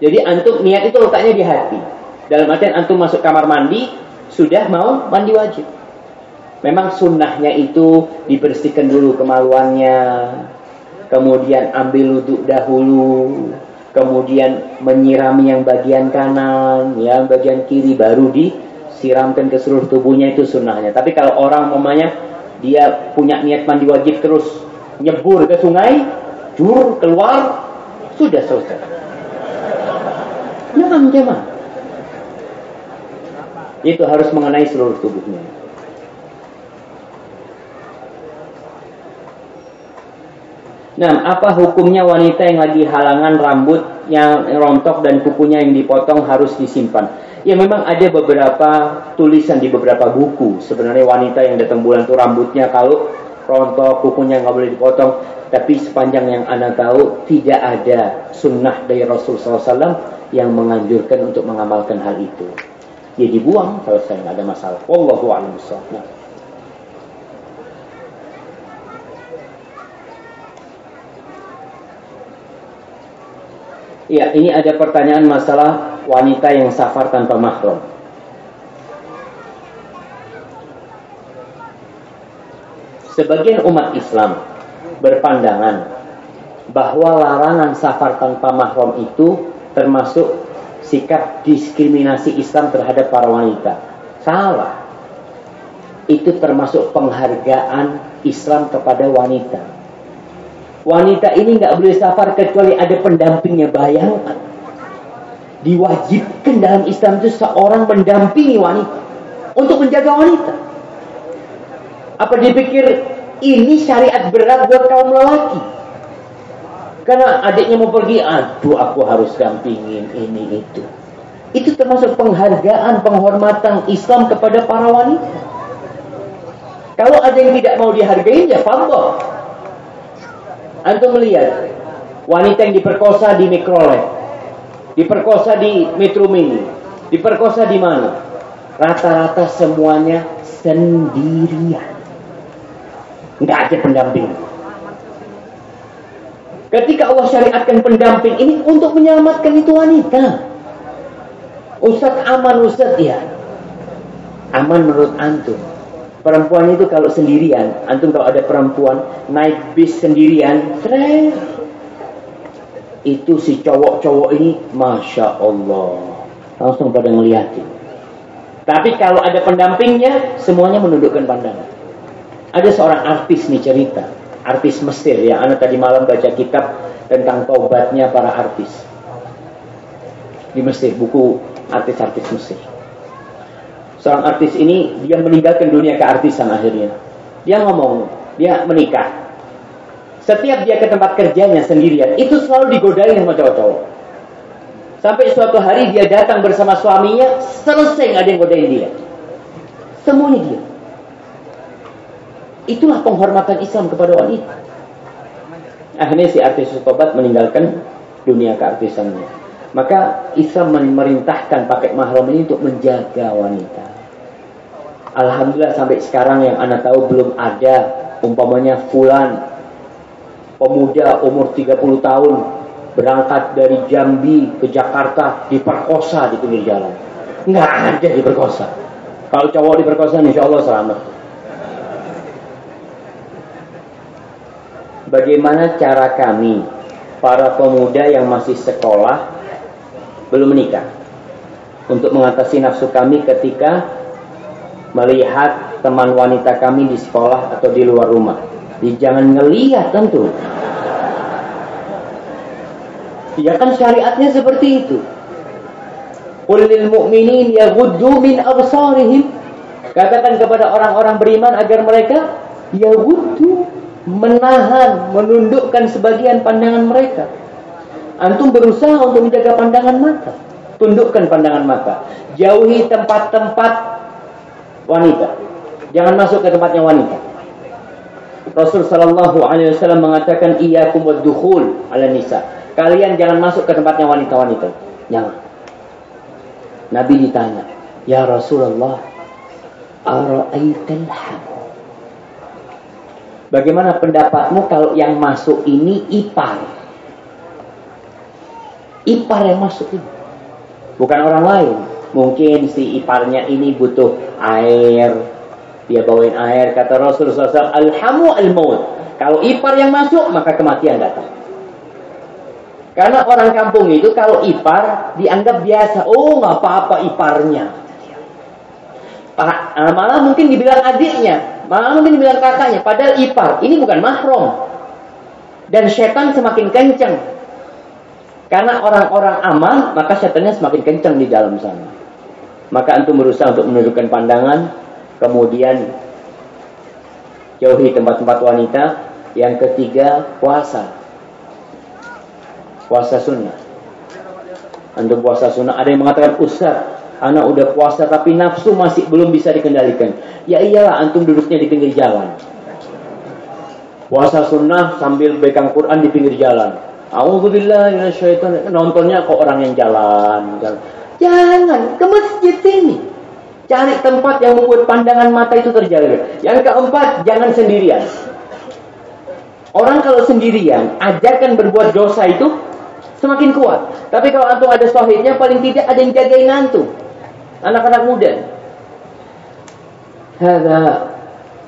Jadi antum niat itu letaknya di hati. Dalam artian antum masuk kamar mandi sudah mau mandi wajib. Memang sunnahnya itu dibersihkan dulu kemaluannya, kemudian ambil wudhu dahulu, kemudian menyirami yang bagian kanan, yang bagian kiri baru disiramkan ke seluruh tubuhnya itu sunnahnya. Tapi kalau orang mamanya dia punya niat mandi wajib terus nyebur ke sungai, jur keluar, sudah selesai. Jangan, jangan. Itu harus mengenai seluruh tubuhnya. Nah, apa hukumnya wanita yang lagi halangan rambut yang rontok dan kukunya yang dipotong harus disimpan? Ya memang ada beberapa tulisan di beberapa buku. Sebenarnya wanita yang datang bulan itu rambutnya kalau rontok, kukunya nggak boleh dipotong. Tapi sepanjang yang anda tahu tidak ada sunnah dari Rasul SAW yang menganjurkan untuk mengamalkan hal itu. Ya dibuang kalau saya nggak ada masalah. Wallahu a'lam bishawab. Ya, ini ada pertanyaan masalah wanita yang safar tanpa mahram. Sebagian umat Islam berpandangan bahwa larangan safar tanpa mahram itu termasuk sikap diskriminasi Islam terhadap para wanita. Salah. Itu termasuk penghargaan Islam kepada wanita. Wanita ini nggak boleh safar kecuali ada pendampingnya. Bayangkan. Diwajibkan dalam Islam itu seorang mendampingi wanita. Untuk menjaga wanita. Apa dipikir ini syariat berat buat kaum lelaki? Karena adiknya mau pergi, aduh aku harus dampingin ini itu. Itu termasuk penghargaan, penghormatan Islam kepada para wanita. Kalau ada yang tidak mau dihargai, ya fadol. Antum melihat wanita yang diperkosa di Mikrolet, diperkosa di Metro Mini, diperkosa di mana? Rata-rata semuanya sendirian. Enggak ada pendamping. Ketika Allah syariatkan pendamping ini untuk menyelamatkan itu wanita. Ustadz aman Ustadz ya. Aman menurut antum. Perempuan itu kalau sendirian, antum kalau ada perempuan naik bis sendirian, stres. Itu si cowok-cowok ini, masya Allah, langsung pada ngeliatin. Tapi kalau ada pendampingnya, semuanya menundukkan pandangan. Ada seorang artis nih cerita, artis Mesir ya. Anak tadi malam baca kitab tentang taubatnya para artis di Mesir, buku artis-artis Mesir seorang artis ini dia meninggalkan dunia keartisan akhirnya. Dia ngomong, dia menikah Setiap dia ke tempat kerjanya sendirian, itu selalu digodain sama cowok-cowok. Sampai suatu hari dia datang bersama suaminya, selesai nggak ada yang godain dia. Semuanya dia. Itulah penghormatan Islam kepada wanita. Akhirnya si artis tobat meninggalkan dunia keartisannya. Maka Islam memerintahkan pakai mahram ini untuk menjaga wanita. Alhamdulillah sampai sekarang yang anak tahu belum ada umpamanya fulan pemuda umur 30 tahun berangkat dari Jambi ke Jakarta diperkosa di pinggir jalan. Nggak ada diperkosa. Kalau cowok diperkosa insya Allah selamat. Bagaimana cara kami para pemuda yang masih sekolah belum menikah untuk mengatasi nafsu kami ketika melihat teman wanita kami di sekolah atau di luar rumah. Jadi jangan ngelihat tentu. Ya kan syariatnya seperti itu. Qul lil mu'minin yaghuddu min absarihim. Katakan kepada orang-orang beriman agar mereka yaghuddu menahan, menundukkan sebagian pandangan mereka. Antum berusaha untuk menjaga pandangan mata. Tundukkan pandangan mata. Jauhi tempat-tempat wanita. Jangan masuk ke tempatnya wanita. Rasul sallallahu alaihi wasallam mengatakan iyyakum wad-dukhul 'ala nisa. Kalian jangan masuk ke tempatnya wanita-wanita. Jangan. Nabi ditanya, "Ya Rasulullah, ara'aital hamu?" Bagaimana pendapatmu kalau yang masuk ini ipar? Ipar yang masuk ini. Bukan orang lain. Mungkin si iparnya ini butuh air, dia bawain air, kata Rasulullah SAW, Alhamu al-maut. Kalau ipar yang masuk, maka kematian datang. Karena orang kampung itu kalau ipar dianggap biasa. Oh, nggak apa-apa iparnya. Ah, malah mungkin dibilang adiknya, malah mungkin dibilang kakaknya. Padahal ipar, ini bukan mahrom. Dan setan semakin kencang. Karena orang-orang aman, maka setannya semakin kencang di dalam sana. Maka antum berusaha untuk menunjukkan pandangan Kemudian jauhi tempat-tempat wanita. Yang ketiga puasa. Puasa sunnah. Untuk puasa sunnah ada yang mengatakan Ustaz, anak udah puasa tapi nafsu masih belum bisa dikendalikan. Ya iyalah antum duduknya di pinggir jalan. Puasa sunnah sambil pegang Quran di pinggir jalan. Alhamdulillah nontonnya kok orang yang jalan. Jangan ke masjid ini. Cari tempat yang membuat pandangan mata itu terjaga. Yang keempat, jangan sendirian. Orang kalau sendirian, ajarkan berbuat dosa itu semakin kuat. Tapi kalau antum ada sohidnya, paling tidak ada yang jagain antum. Anak-anak muda. Hada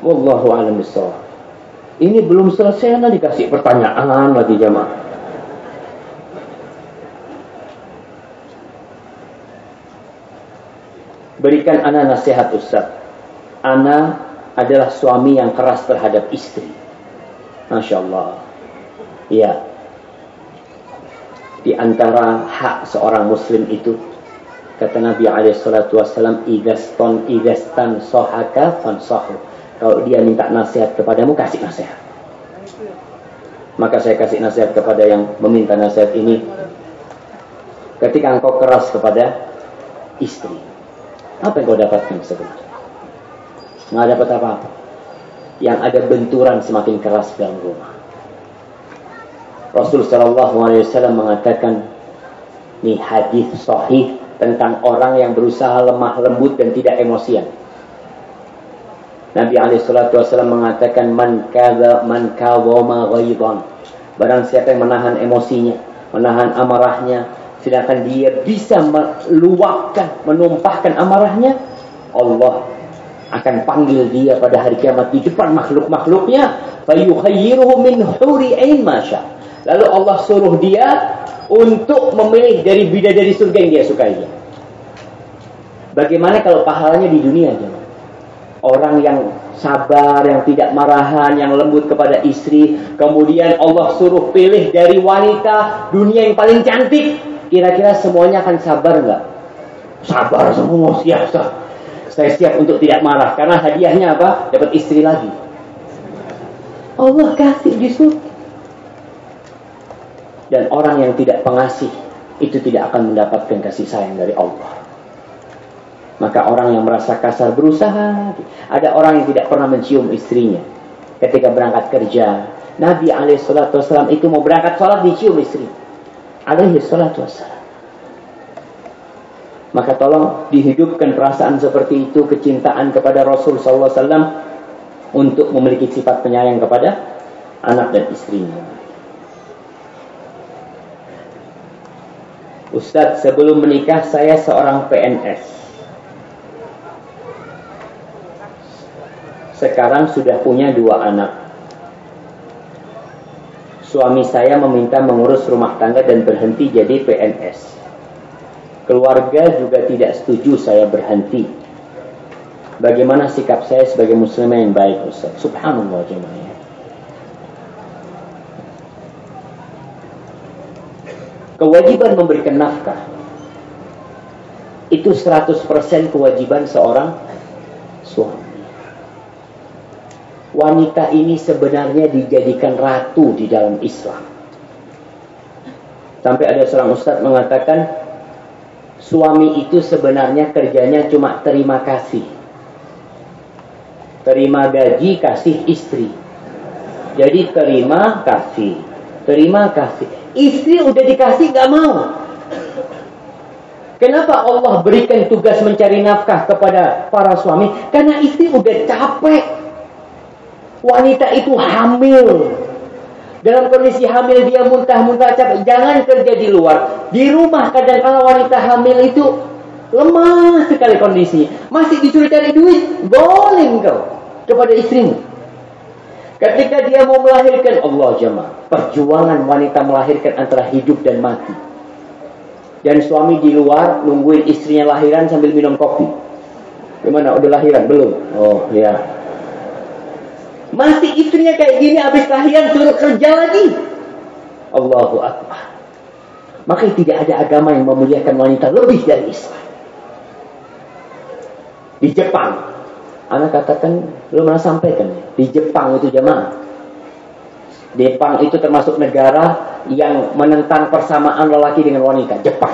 wallahu a'lam Ini belum selesai, nanti dikasih pertanyaan lagi jamaah. Berikan anak nasihat Ustaz. Ana adalah suami yang keras terhadap istri. Masya Allah. Ya. Di antara hak seorang muslim itu kata Nabi SAW igaston igastan sohaka fansahu kalau dia minta nasihat kepadamu kasih nasihat maka saya kasih nasihat kepada yang meminta nasihat ini ketika engkau keras kepada istri apa yang kau dapatkan sebenarnya? Nggak dapat apa-apa. Yang ada benturan semakin keras dalam rumah. Rasul Shallallahu Alaihi Wasallam mengatakan, ini hadis sahih tentang orang yang berusaha lemah lembut dan tidak emosian. Nabi alaihi wasallam mengatakan man kadza man kawama ghaidan. Barang siapa yang menahan emosinya, menahan amarahnya, sedangkan dia bisa meluapkan, menumpahkan amarahnya, Allah akan panggil dia pada hari kiamat di depan makhluk-makhluknya, fayukhayyiruhu min huri ain masya. Lalu Allah suruh dia untuk memilih dari bidadari surga yang dia sukai. Bagaimana kalau pahalanya di dunia aja? Orang yang sabar, yang tidak marahan, yang lembut kepada istri, kemudian Allah suruh pilih dari wanita dunia yang paling cantik, Kira-kira semuanya akan sabar nggak? Sabar semua, siap, siap. Saya siap untuk tidak marah. Karena hadiahnya apa? Dapat istri lagi. Allah kasih justru. Dan orang yang tidak pengasih itu tidak akan mendapatkan kasih sayang dari Allah. Maka orang yang merasa kasar berusaha. Ada orang yang tidak pernah mencium istrinya ketika berangkat kerja. Nabi Alaihissalam itu mau berangkat sholat dicium istri. Alaihissalam. Maka tolong dihidupkan perasaan seperti itu, kecintaan kepada Rasul Wasallam untuk memiliki sifat penyayang kepada anak dan istrinya. Ustadz, sebelum menikah saya seorang PNS. Sekarang sudah punya dua anak. Suami saya meminta mengurus rumah tangga dan berhenti jadi PNS. Keluarga juga tidak setuju saya berhenti. Bagaimana sikap saya sebagai muslimah yang baik Ustaz? Subhanallah jemaah. Kewajiban memberikan nafkah itu 100% kewajiban seorang suami. Wanita ini sebenarnya dijadikan ratu di dalam Islam. Sampai ada seorang ustaz mengatakan suami itu sebenarnya kerjanya cuma terima kasih. Terima gaji kasih istri. Jadi terima kasih. Terima kasih. Istri udah dikasih gak mau. Kenapa Allah berikan tugas mencari nafkah kepada para suami? Karena istri udah capek. Wanita itu hamil. Dalam kondisi hamil dia muntah-muntah capek. Jangan kerja di luar. Di rumah kadang-kadang wanita hamil itu lemah sekali kondisi. Masih disuruh cari duit. Boleh engkau kepada istrimu. Ketika dia mau melahirkan Allah jemaah, perjuangan wanita melahirkan antara hidup dan mati. Dan suami di luar nungguin istrinya lahiran sambil minum kopi. Gimana? Udah lahiran? Belum? Oh ya. Masih istrinya kayak gini habis lahiran suruh kerja lagi. Allahu Akbar. Maka tidak ada agama yang memuliakan wanita lebih dari Islam. Di Jepang, Anak katakan, lu mana sampaikan di Jepang itu jemaah. Jepang itu termasuk negara yang menentang persamaan lelaki dengan wanita. Jepang.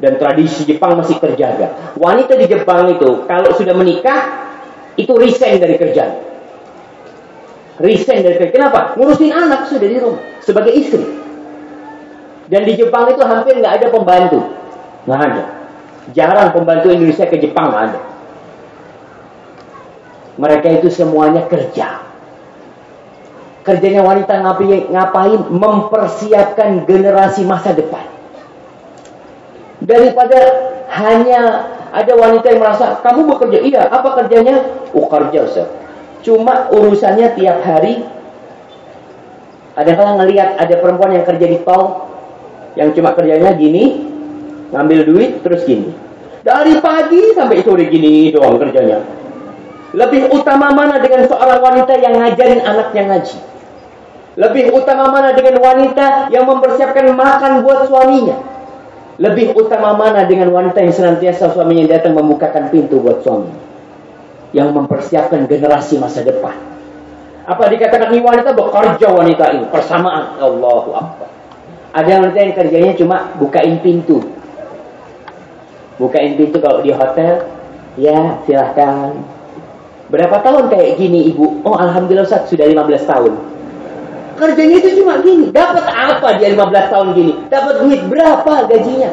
Dan tradisi Jepang masih terjaga. Wanita di Jepang itu kalau sudah menikah itu resign dari kerjaan. Resign dari kerjaan. Kenapa? Ngurusin anak sudah di rumah sebagai istri. Dan di Jepang itu hampir nggak ada pembantu. Nggak ada. Jarang pembantu Indonesia ke Jepang nggak ada. Mereka itu semuanya kerja. Kerjanya wanita ngapain? ngapain? Mempersiapkan generasi masa depan. Daripada hanya ada wanita yang merasa, kamu bekerja? Iya, apa kerjanya? Oh kerja, Ustaz. Cuma urusannya tiap hari. Ada kalau ngelihat ada perempuan yang kerja di tol, yang cuma kerjanya gini, ngambil duit, terus gini. Dari pagi sampai sore gini doang kerjanya. Lebih utama mana dengan seorang wanita yang ngajarin anaknya ngaji? Lebih utama mana dengan wanita yang mempersiapkan makan buat suaminya? Lebih utama mana dengan wanita yang senantiasa suaminya datang membukakan pintu buat suami? Yang mempersiapkan generasi masa depan. Apa dikatakan ini wanita bekerja wanita ini? Persamaan. Allahu Akbar. Ada wanita yang kerjanya cuma bukain pintu. Bukain pintu kalau di hotel. Ya silahkan Berapa tahun kayak gini ibu? Oh Alhamdulillah Ustaz sudah 15 tahun. Kerjanya itu cuma gini. Dapat apa dia 15 tahun gini? Dapat duit berapa gajinya?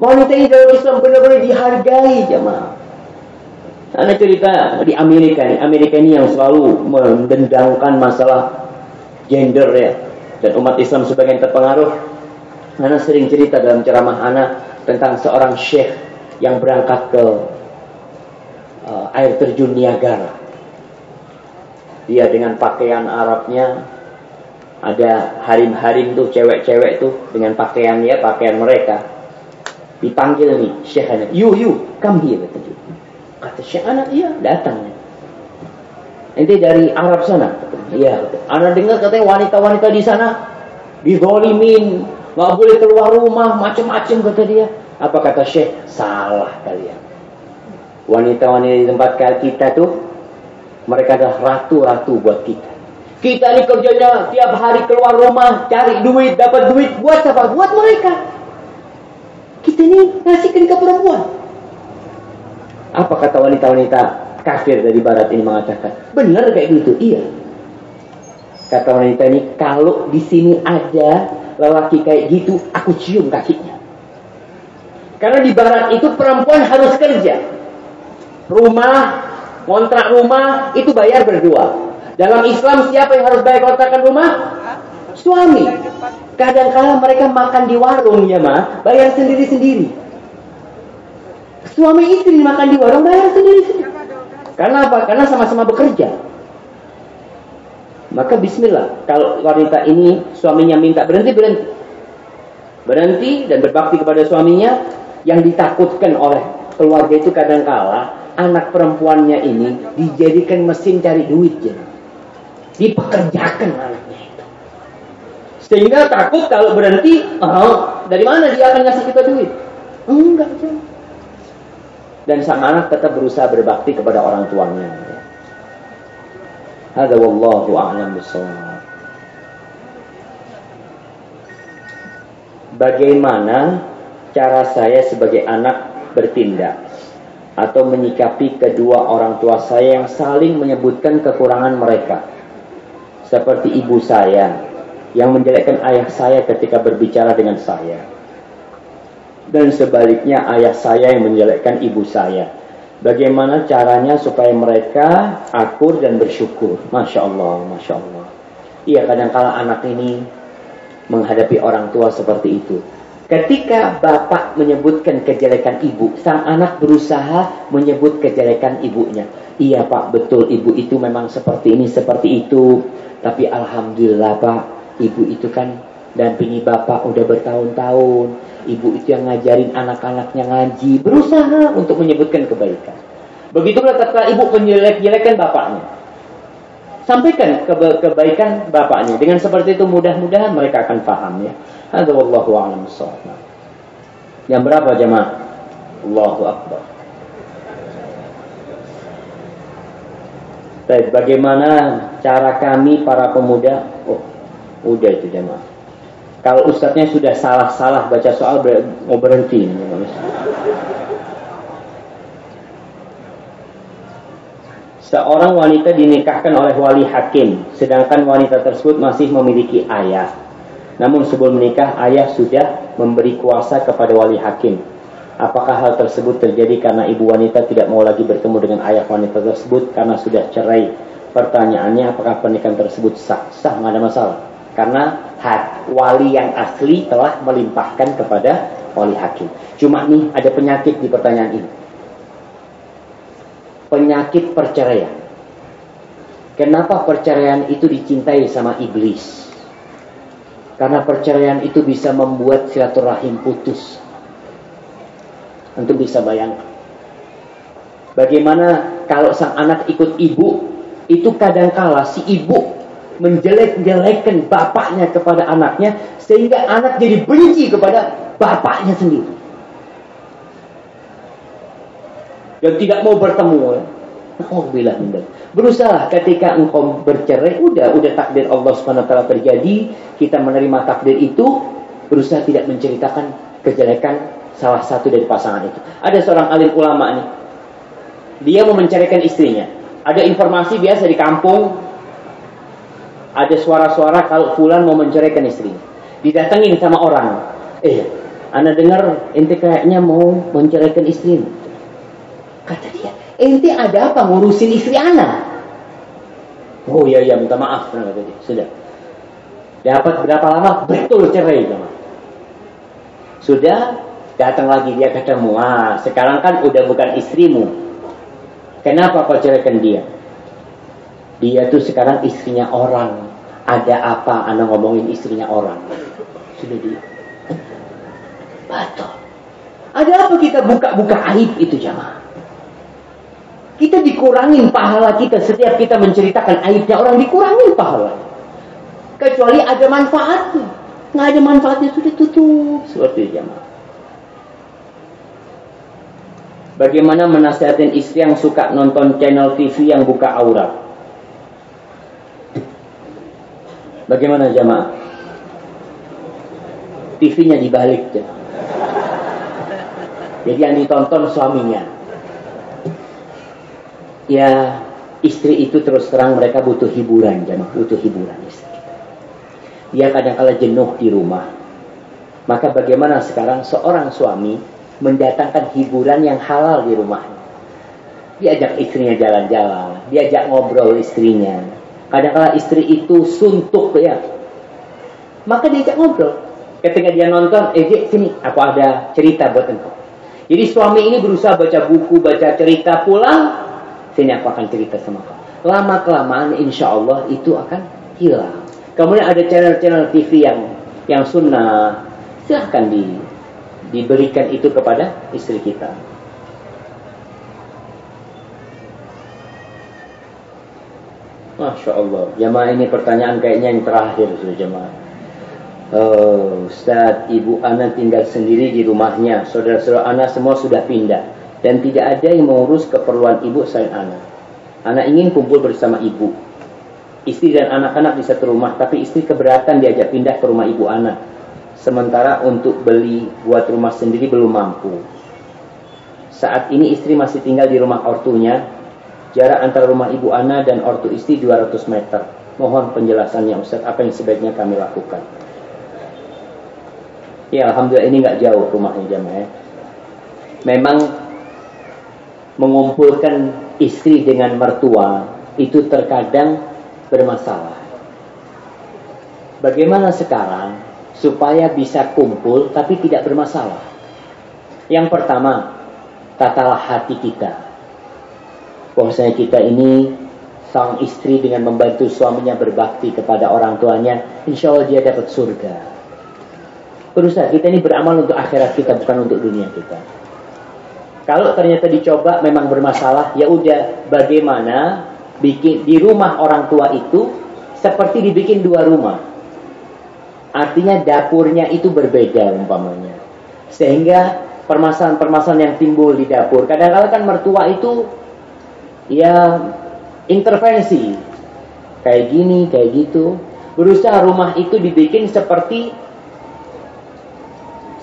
Ini dalam Islam benar-benar dihargai jemaah. Karena cerita di Amerika nih. Amerika ini yang selalu mendendangkan masalah gender ya. Dan umat Islam sebagian terpengaruh. Karena sering cerita dalam ceramah anak tentang seorang syekh yang berangkat ke uh, air terjun Niagara. Dia dengan pakaian Arabnya ada harim-harim tuh cewek-cewek tuh dengan pakaiannya pakaian mereka. Dipanggil nih Syekh Anak you you come here kata kata Syekh Anak iya datang. Nanti dari Arab sana iya anak dengar katanya wanita-wanita di sana digolimin nggak boleh keluar rumah macam-macam kata dia. Apa kata Syekh? Salah kalian wanita-wanita di tempat kita tuh mereka adalah ratu-ratu buat kita. Kita ini kerjanya tiap hari keluar rumah, cari duit, dapat duit. Buat apa? Buat mereka. Kita ini ngasihkan ke perempuan. Apa kata wanita-wanita kafir dari barat ini mengatakan? Benar kayak gitu? Iya. Kata wanita ini, kalau di sini ada lelaki kayak gitu, aku cium kakinya. Karena di barat itu perempuan harus kerja. Rumah, kontrak rumah, itu bayar berdua. Dalam Islam siapa yang harus bayar kontrakan rumah? Suami. Kadang-kadang mereka makan di warung ya mah, bayar sendiri-sendiri. Suami istri makan di warung bayar sendiri-sendiri. Karena apa? Karena sama-sama bekerja. Maka bismillah, kalau wanita ini suaminya minta berhenti, berhenti. Berhenti dan berbakti kepada suaminya yang ditakutkan oleh keluarga itu kadang-kala anak perempuannya ini dijadikan mesin cari duit ya dipekerjakan anaknya itu. Sehingga takut kalau berhenti, oh, dari mana dia akan ngasih kita duit? Enggak, Dan sang anak tetap berusaha berbakti kepada orang tuanya. Hada wallahu a'lam. Bagaimana cara saya sebagai anak bertindak atau menyikapi kedua orang tua saya yang saling menyebutkan kekurangan mereka seperti ibu saya yang menjelekkan ayah saya ketika berbicara dengan saya. Dan sebaliknya ayah saya yang menjelekkan ibu saya. Bagaimana caranya supaya mereka akur dan bersyukur. Masya Allah, Masya Allah. Iya kadang-kala anak ini menghadapi orang tua seperti itu. Ketika bapak menyebutkan kejelekan ibu, sang anak berusaha menyebut kejelekan ibunya. Iya pak, betul ibu itu memang seperti ini, seperti itu. Tapi alhamdulillah Pak, ibu itu kan dampingi Bapak udah bertahun-tahun. Ibu itu yang ngajarin anak-anaknya ngaji, berusaha untuk menyebutkan kebaikan. Begitu tatkala ibu menjelek-jelekan bapaknya. Sampaikan ke kebaikan bapaknya. Dengan seperti itu mudah-mudahan mereka akan paham ya. Hadza wallahu a'lam Yang berapa jemaah? Allahu akbar. Baik, bagaimana cara kami para pemuda? Oh, udah itu jemaah. Kalau ustadznya sudah salah-salah baca soal mau berhenti. Seorang wanita dinikahkan oleh wali hakim, sedangkan wanita tersebut masih memiliki ayah. Namun sebelum menikah, ayah sudah memberi kuasa kepada wali hakim. Apakah hal tersebut terjadi karena ibu wanita tidak mau lagi bertemu dengan ayah wanita tersebut karena sudah cerai? Pertanyaannya apakah pernikahan tersebut sah? Sah, nggak ada masalah. Karena hak wali yang asli telah melimpahkan kepada wali hakim. Cuma nih ada penyakit di pertanyaan ini. Penyakit perceraian. Kenapa perceraian itu dicintai sama iblis? Karena perceraian itu bisa membuat silaturahim putus Tentu bisa bayangkan. Bagaimana kalau sang anak ikut ibu, itu kadangkala si ibu menjelek-jelekkan bapaknya kepada anaknya, sehingga anak jadi benci kepada bapaknya sendiri. Yang tidak mau bertemu. Bila Berusaha ketika engkau bercerai, udah udah takdir Allah Subhanahu wa taala terjadi, kita menerima takdir itu, berusaha tidak menceritakan kejelekan salah satu dari pasangan itu. Ada seorang alim ulama nih. Dia mau menceraikan istrinya. Ada informasi biasa di kampung. Ada suara-suara kalau fulan mau menceraikan istrinya. Didatengin sama orang. Eh, anda dengar ente kayaknya mau menceraikan istrinya. Kata dia, ente ada apa ngurusin istri anak? Oh iya iya minta maaf kata dia. Sudah. Dapat berapa lama? Betul cerai Sudah Datang lagi dia ketemu. Ah, sekarang kan udah bukan istrimu. Kenapa kau ceraikan dia? Dia tuh sekarang istrinya orang. Ada apa anda ngomongin istrinya orang? Sudah dia. Batal. Ada apa kita buka-buka aib itu jamaah? Kita dikurangin pahala kita setiap kita menceritakan aibnya orang dikurangin pahala. Kecuali ada manfaatnya. Nggak ada manfaatnya sudah tutup seperti jamaah. Bagaimana menasihatin istri yang suka nonton channel TV yang buka aurat? Bagaimana jamaah? TV-nya dibalik. Ya. Jadi yang ditonton suaminya. Ya, istri itu terus terang mereka butuh hiburan, jamaah, butuh hiburan istri Dia kadang-kala jenuh di rumah. Maka bagaimana sekarang seorang suami mendatangkan hiburan yang halal di rumahnya? Diajak istrinya jalan-jalan, diajak ngobrol istrinya. Kadang-kala istri itu suntuk ya. Maka diajak ngobrol. Ketika dia nonton, eh sini, aku ada cerita buat engkau. Jadi suami ini berusaha baca buku, baca cerita, pulang, sini aku akan cerita sama kau. Lama kelamaan insya Allah itu akan hilang. Kemudian ada channel-channel TV yang yang sunnah, silahkan di, diberikan itu kepada istri kita. Masya Allah. Jemaah ini pertanyaan kayaknya yang terakhir sudah jemaah. Uh, Ustaz, ibu Ana tinggal sendiri di rumahnya. Saudara-saudara Ana semua sudah pindah. Dan tidak ada yang mengurus keperluan ibu selain Ana. Ana ingin kumpul bersama ibu. Istri dan anak-anak di satu rumah. Tapi istri keberatan diajak pindah ke rumah ibu Ana. Sementara untuk beli buat rumah sendiri belum mampu. Saat ini istri masih tinggal di rumah ortunya Jarak antara rumah ibu Ana dan ortu istri 200 meter. Mohon penjelasannya Ustaz, apa yang sebaiknya kami lakukan? Ya, Alhamdulillah ini nggak jauh rumahnya jamaah. Memang mengumpulkan istri dengan mertua itu terkadang bermasalah. Bagaimana sekarang supaya bisa kumpul tapi tidak bermasalah? Yang pertama, tatalah hati kita bahwasanya kita ini sang istri dengan membantu suaminya berbakti kepada orang tuanya, insya Allah dia dapat surga. Berusaha kita ini beramal untuk akhirat kita bukan untuk dunia kita. Kalau ternyata dicoba memang bermasalah, ya udah bagaimana bikin di rumah orang tua itu seperti dibikin dua rumah. Artinya dapurnya itu berbeda umpamanya. Sehingga permasalahan-permasalahan yang timbul di dapur. Kadang-kadang kan mertua itu ya intervensi kayak gini kayak gitu berusaha rumah itu dibikin seperti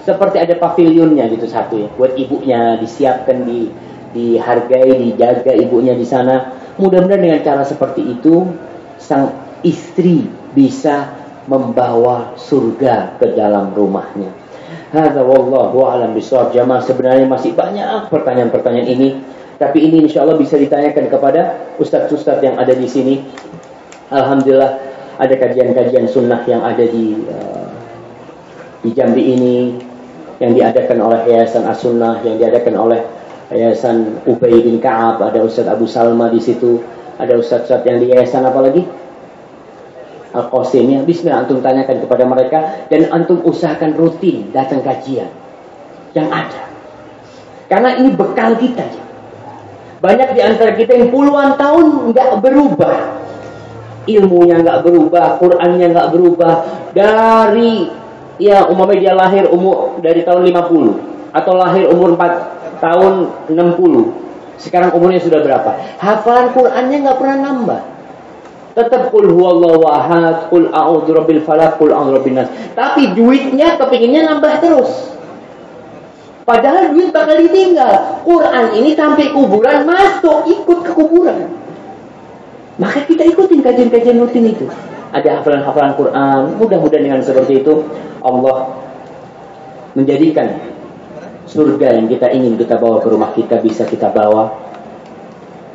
seperti ada pavilionnya gitu satu ya buat ibunya disiapkan di dihargai dijaga ibunya di sana mudah-mudahan dengan cara seperti itu sang istri bisa membawa surga ke dalam rumahnya. Hadza wallahu a'lam bishawab. Jamaah sebenarnya masih banyak pertanyaan-pertanyaan ini tapi ini insya Allah bisa ditanyakan kepada ustadz-ustadz yang ada di sini. Alhamdulillah ada kajian-kajian sunnah yang ada di uh, di Jambi ini yang diadakan oleh Yayasan As-Sunnah, yang diadakan oleh Yayasan Ubay bin Ka'ab, ada Ustadz Abu Salma di situ, ada Ustadz-Ustadz yang di Yayasan apa lagi? Al-Qasim ya. Bismillah antum tanyakan kepada mereka dan antum usahakan rutin datang kajian yang ada. Karena ini bekal kita ya. Banyak di antara kita yang puluhan tahun nggak berubah. Ilmunya nggak berubah, Qurannya nggak berubah. Dari ya umumnya dia lahir umur dari tahun 50 atau lahir umur 4 tahun 60. Sekarang umurnya sudah berapa? Hafalan Qurannya nggak pernah nambah. Tetap kul huwallahu ahad, kul a'udzu rabbil falaq, kul nas. Tapi duitnya kepinginnya nambah terus. Padahal duit bakal ditinggal. Quran ini sampai kuburan masuk, ikut ke kuburan. Maka kita ikutin kajian-kajian rutin itu. Ada hafalan-hafalan Quran. Mudah-mudahan dengan seperti itu Allah menjadikan surga yang kita ingin kita bawa ke rumah kita bisa kita bawa.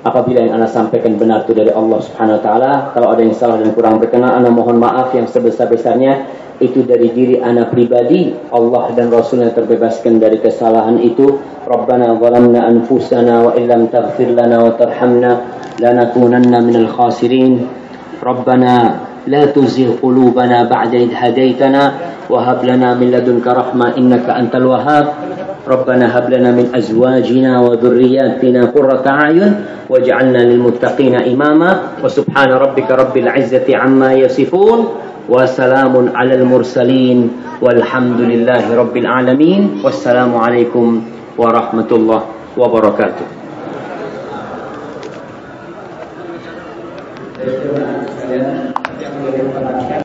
Apabila yang anda sampaikan benar itu dari Allah Subhanahu Wa Taala, kalau ada yang salah dan kurang berkenan, anda mohon maaf yang sebesar-besarnya itu dari diri anak pribadi Allah dan Rasulnya terbebaskan dari kesalahan itu Rabbana zalamna anfusana wa illam taghfir lana wa tarhamna lanakunanna minal khasirin Rabbana لا تزغ قلوبنا بعد إذ هديتنا وهب لنا من لدنك رحمة إنك أنت الوهاب. ربنا هب لنا من أزواجنا وذرياتنا قرة أعين واجعلنا للمتقين إماما وسبحان ربك رب العزة عما يصفون وسلام على المرسلين والحمد لله رب العالمين والسلام عليكم ورحمة الله وبركاته. ということは期待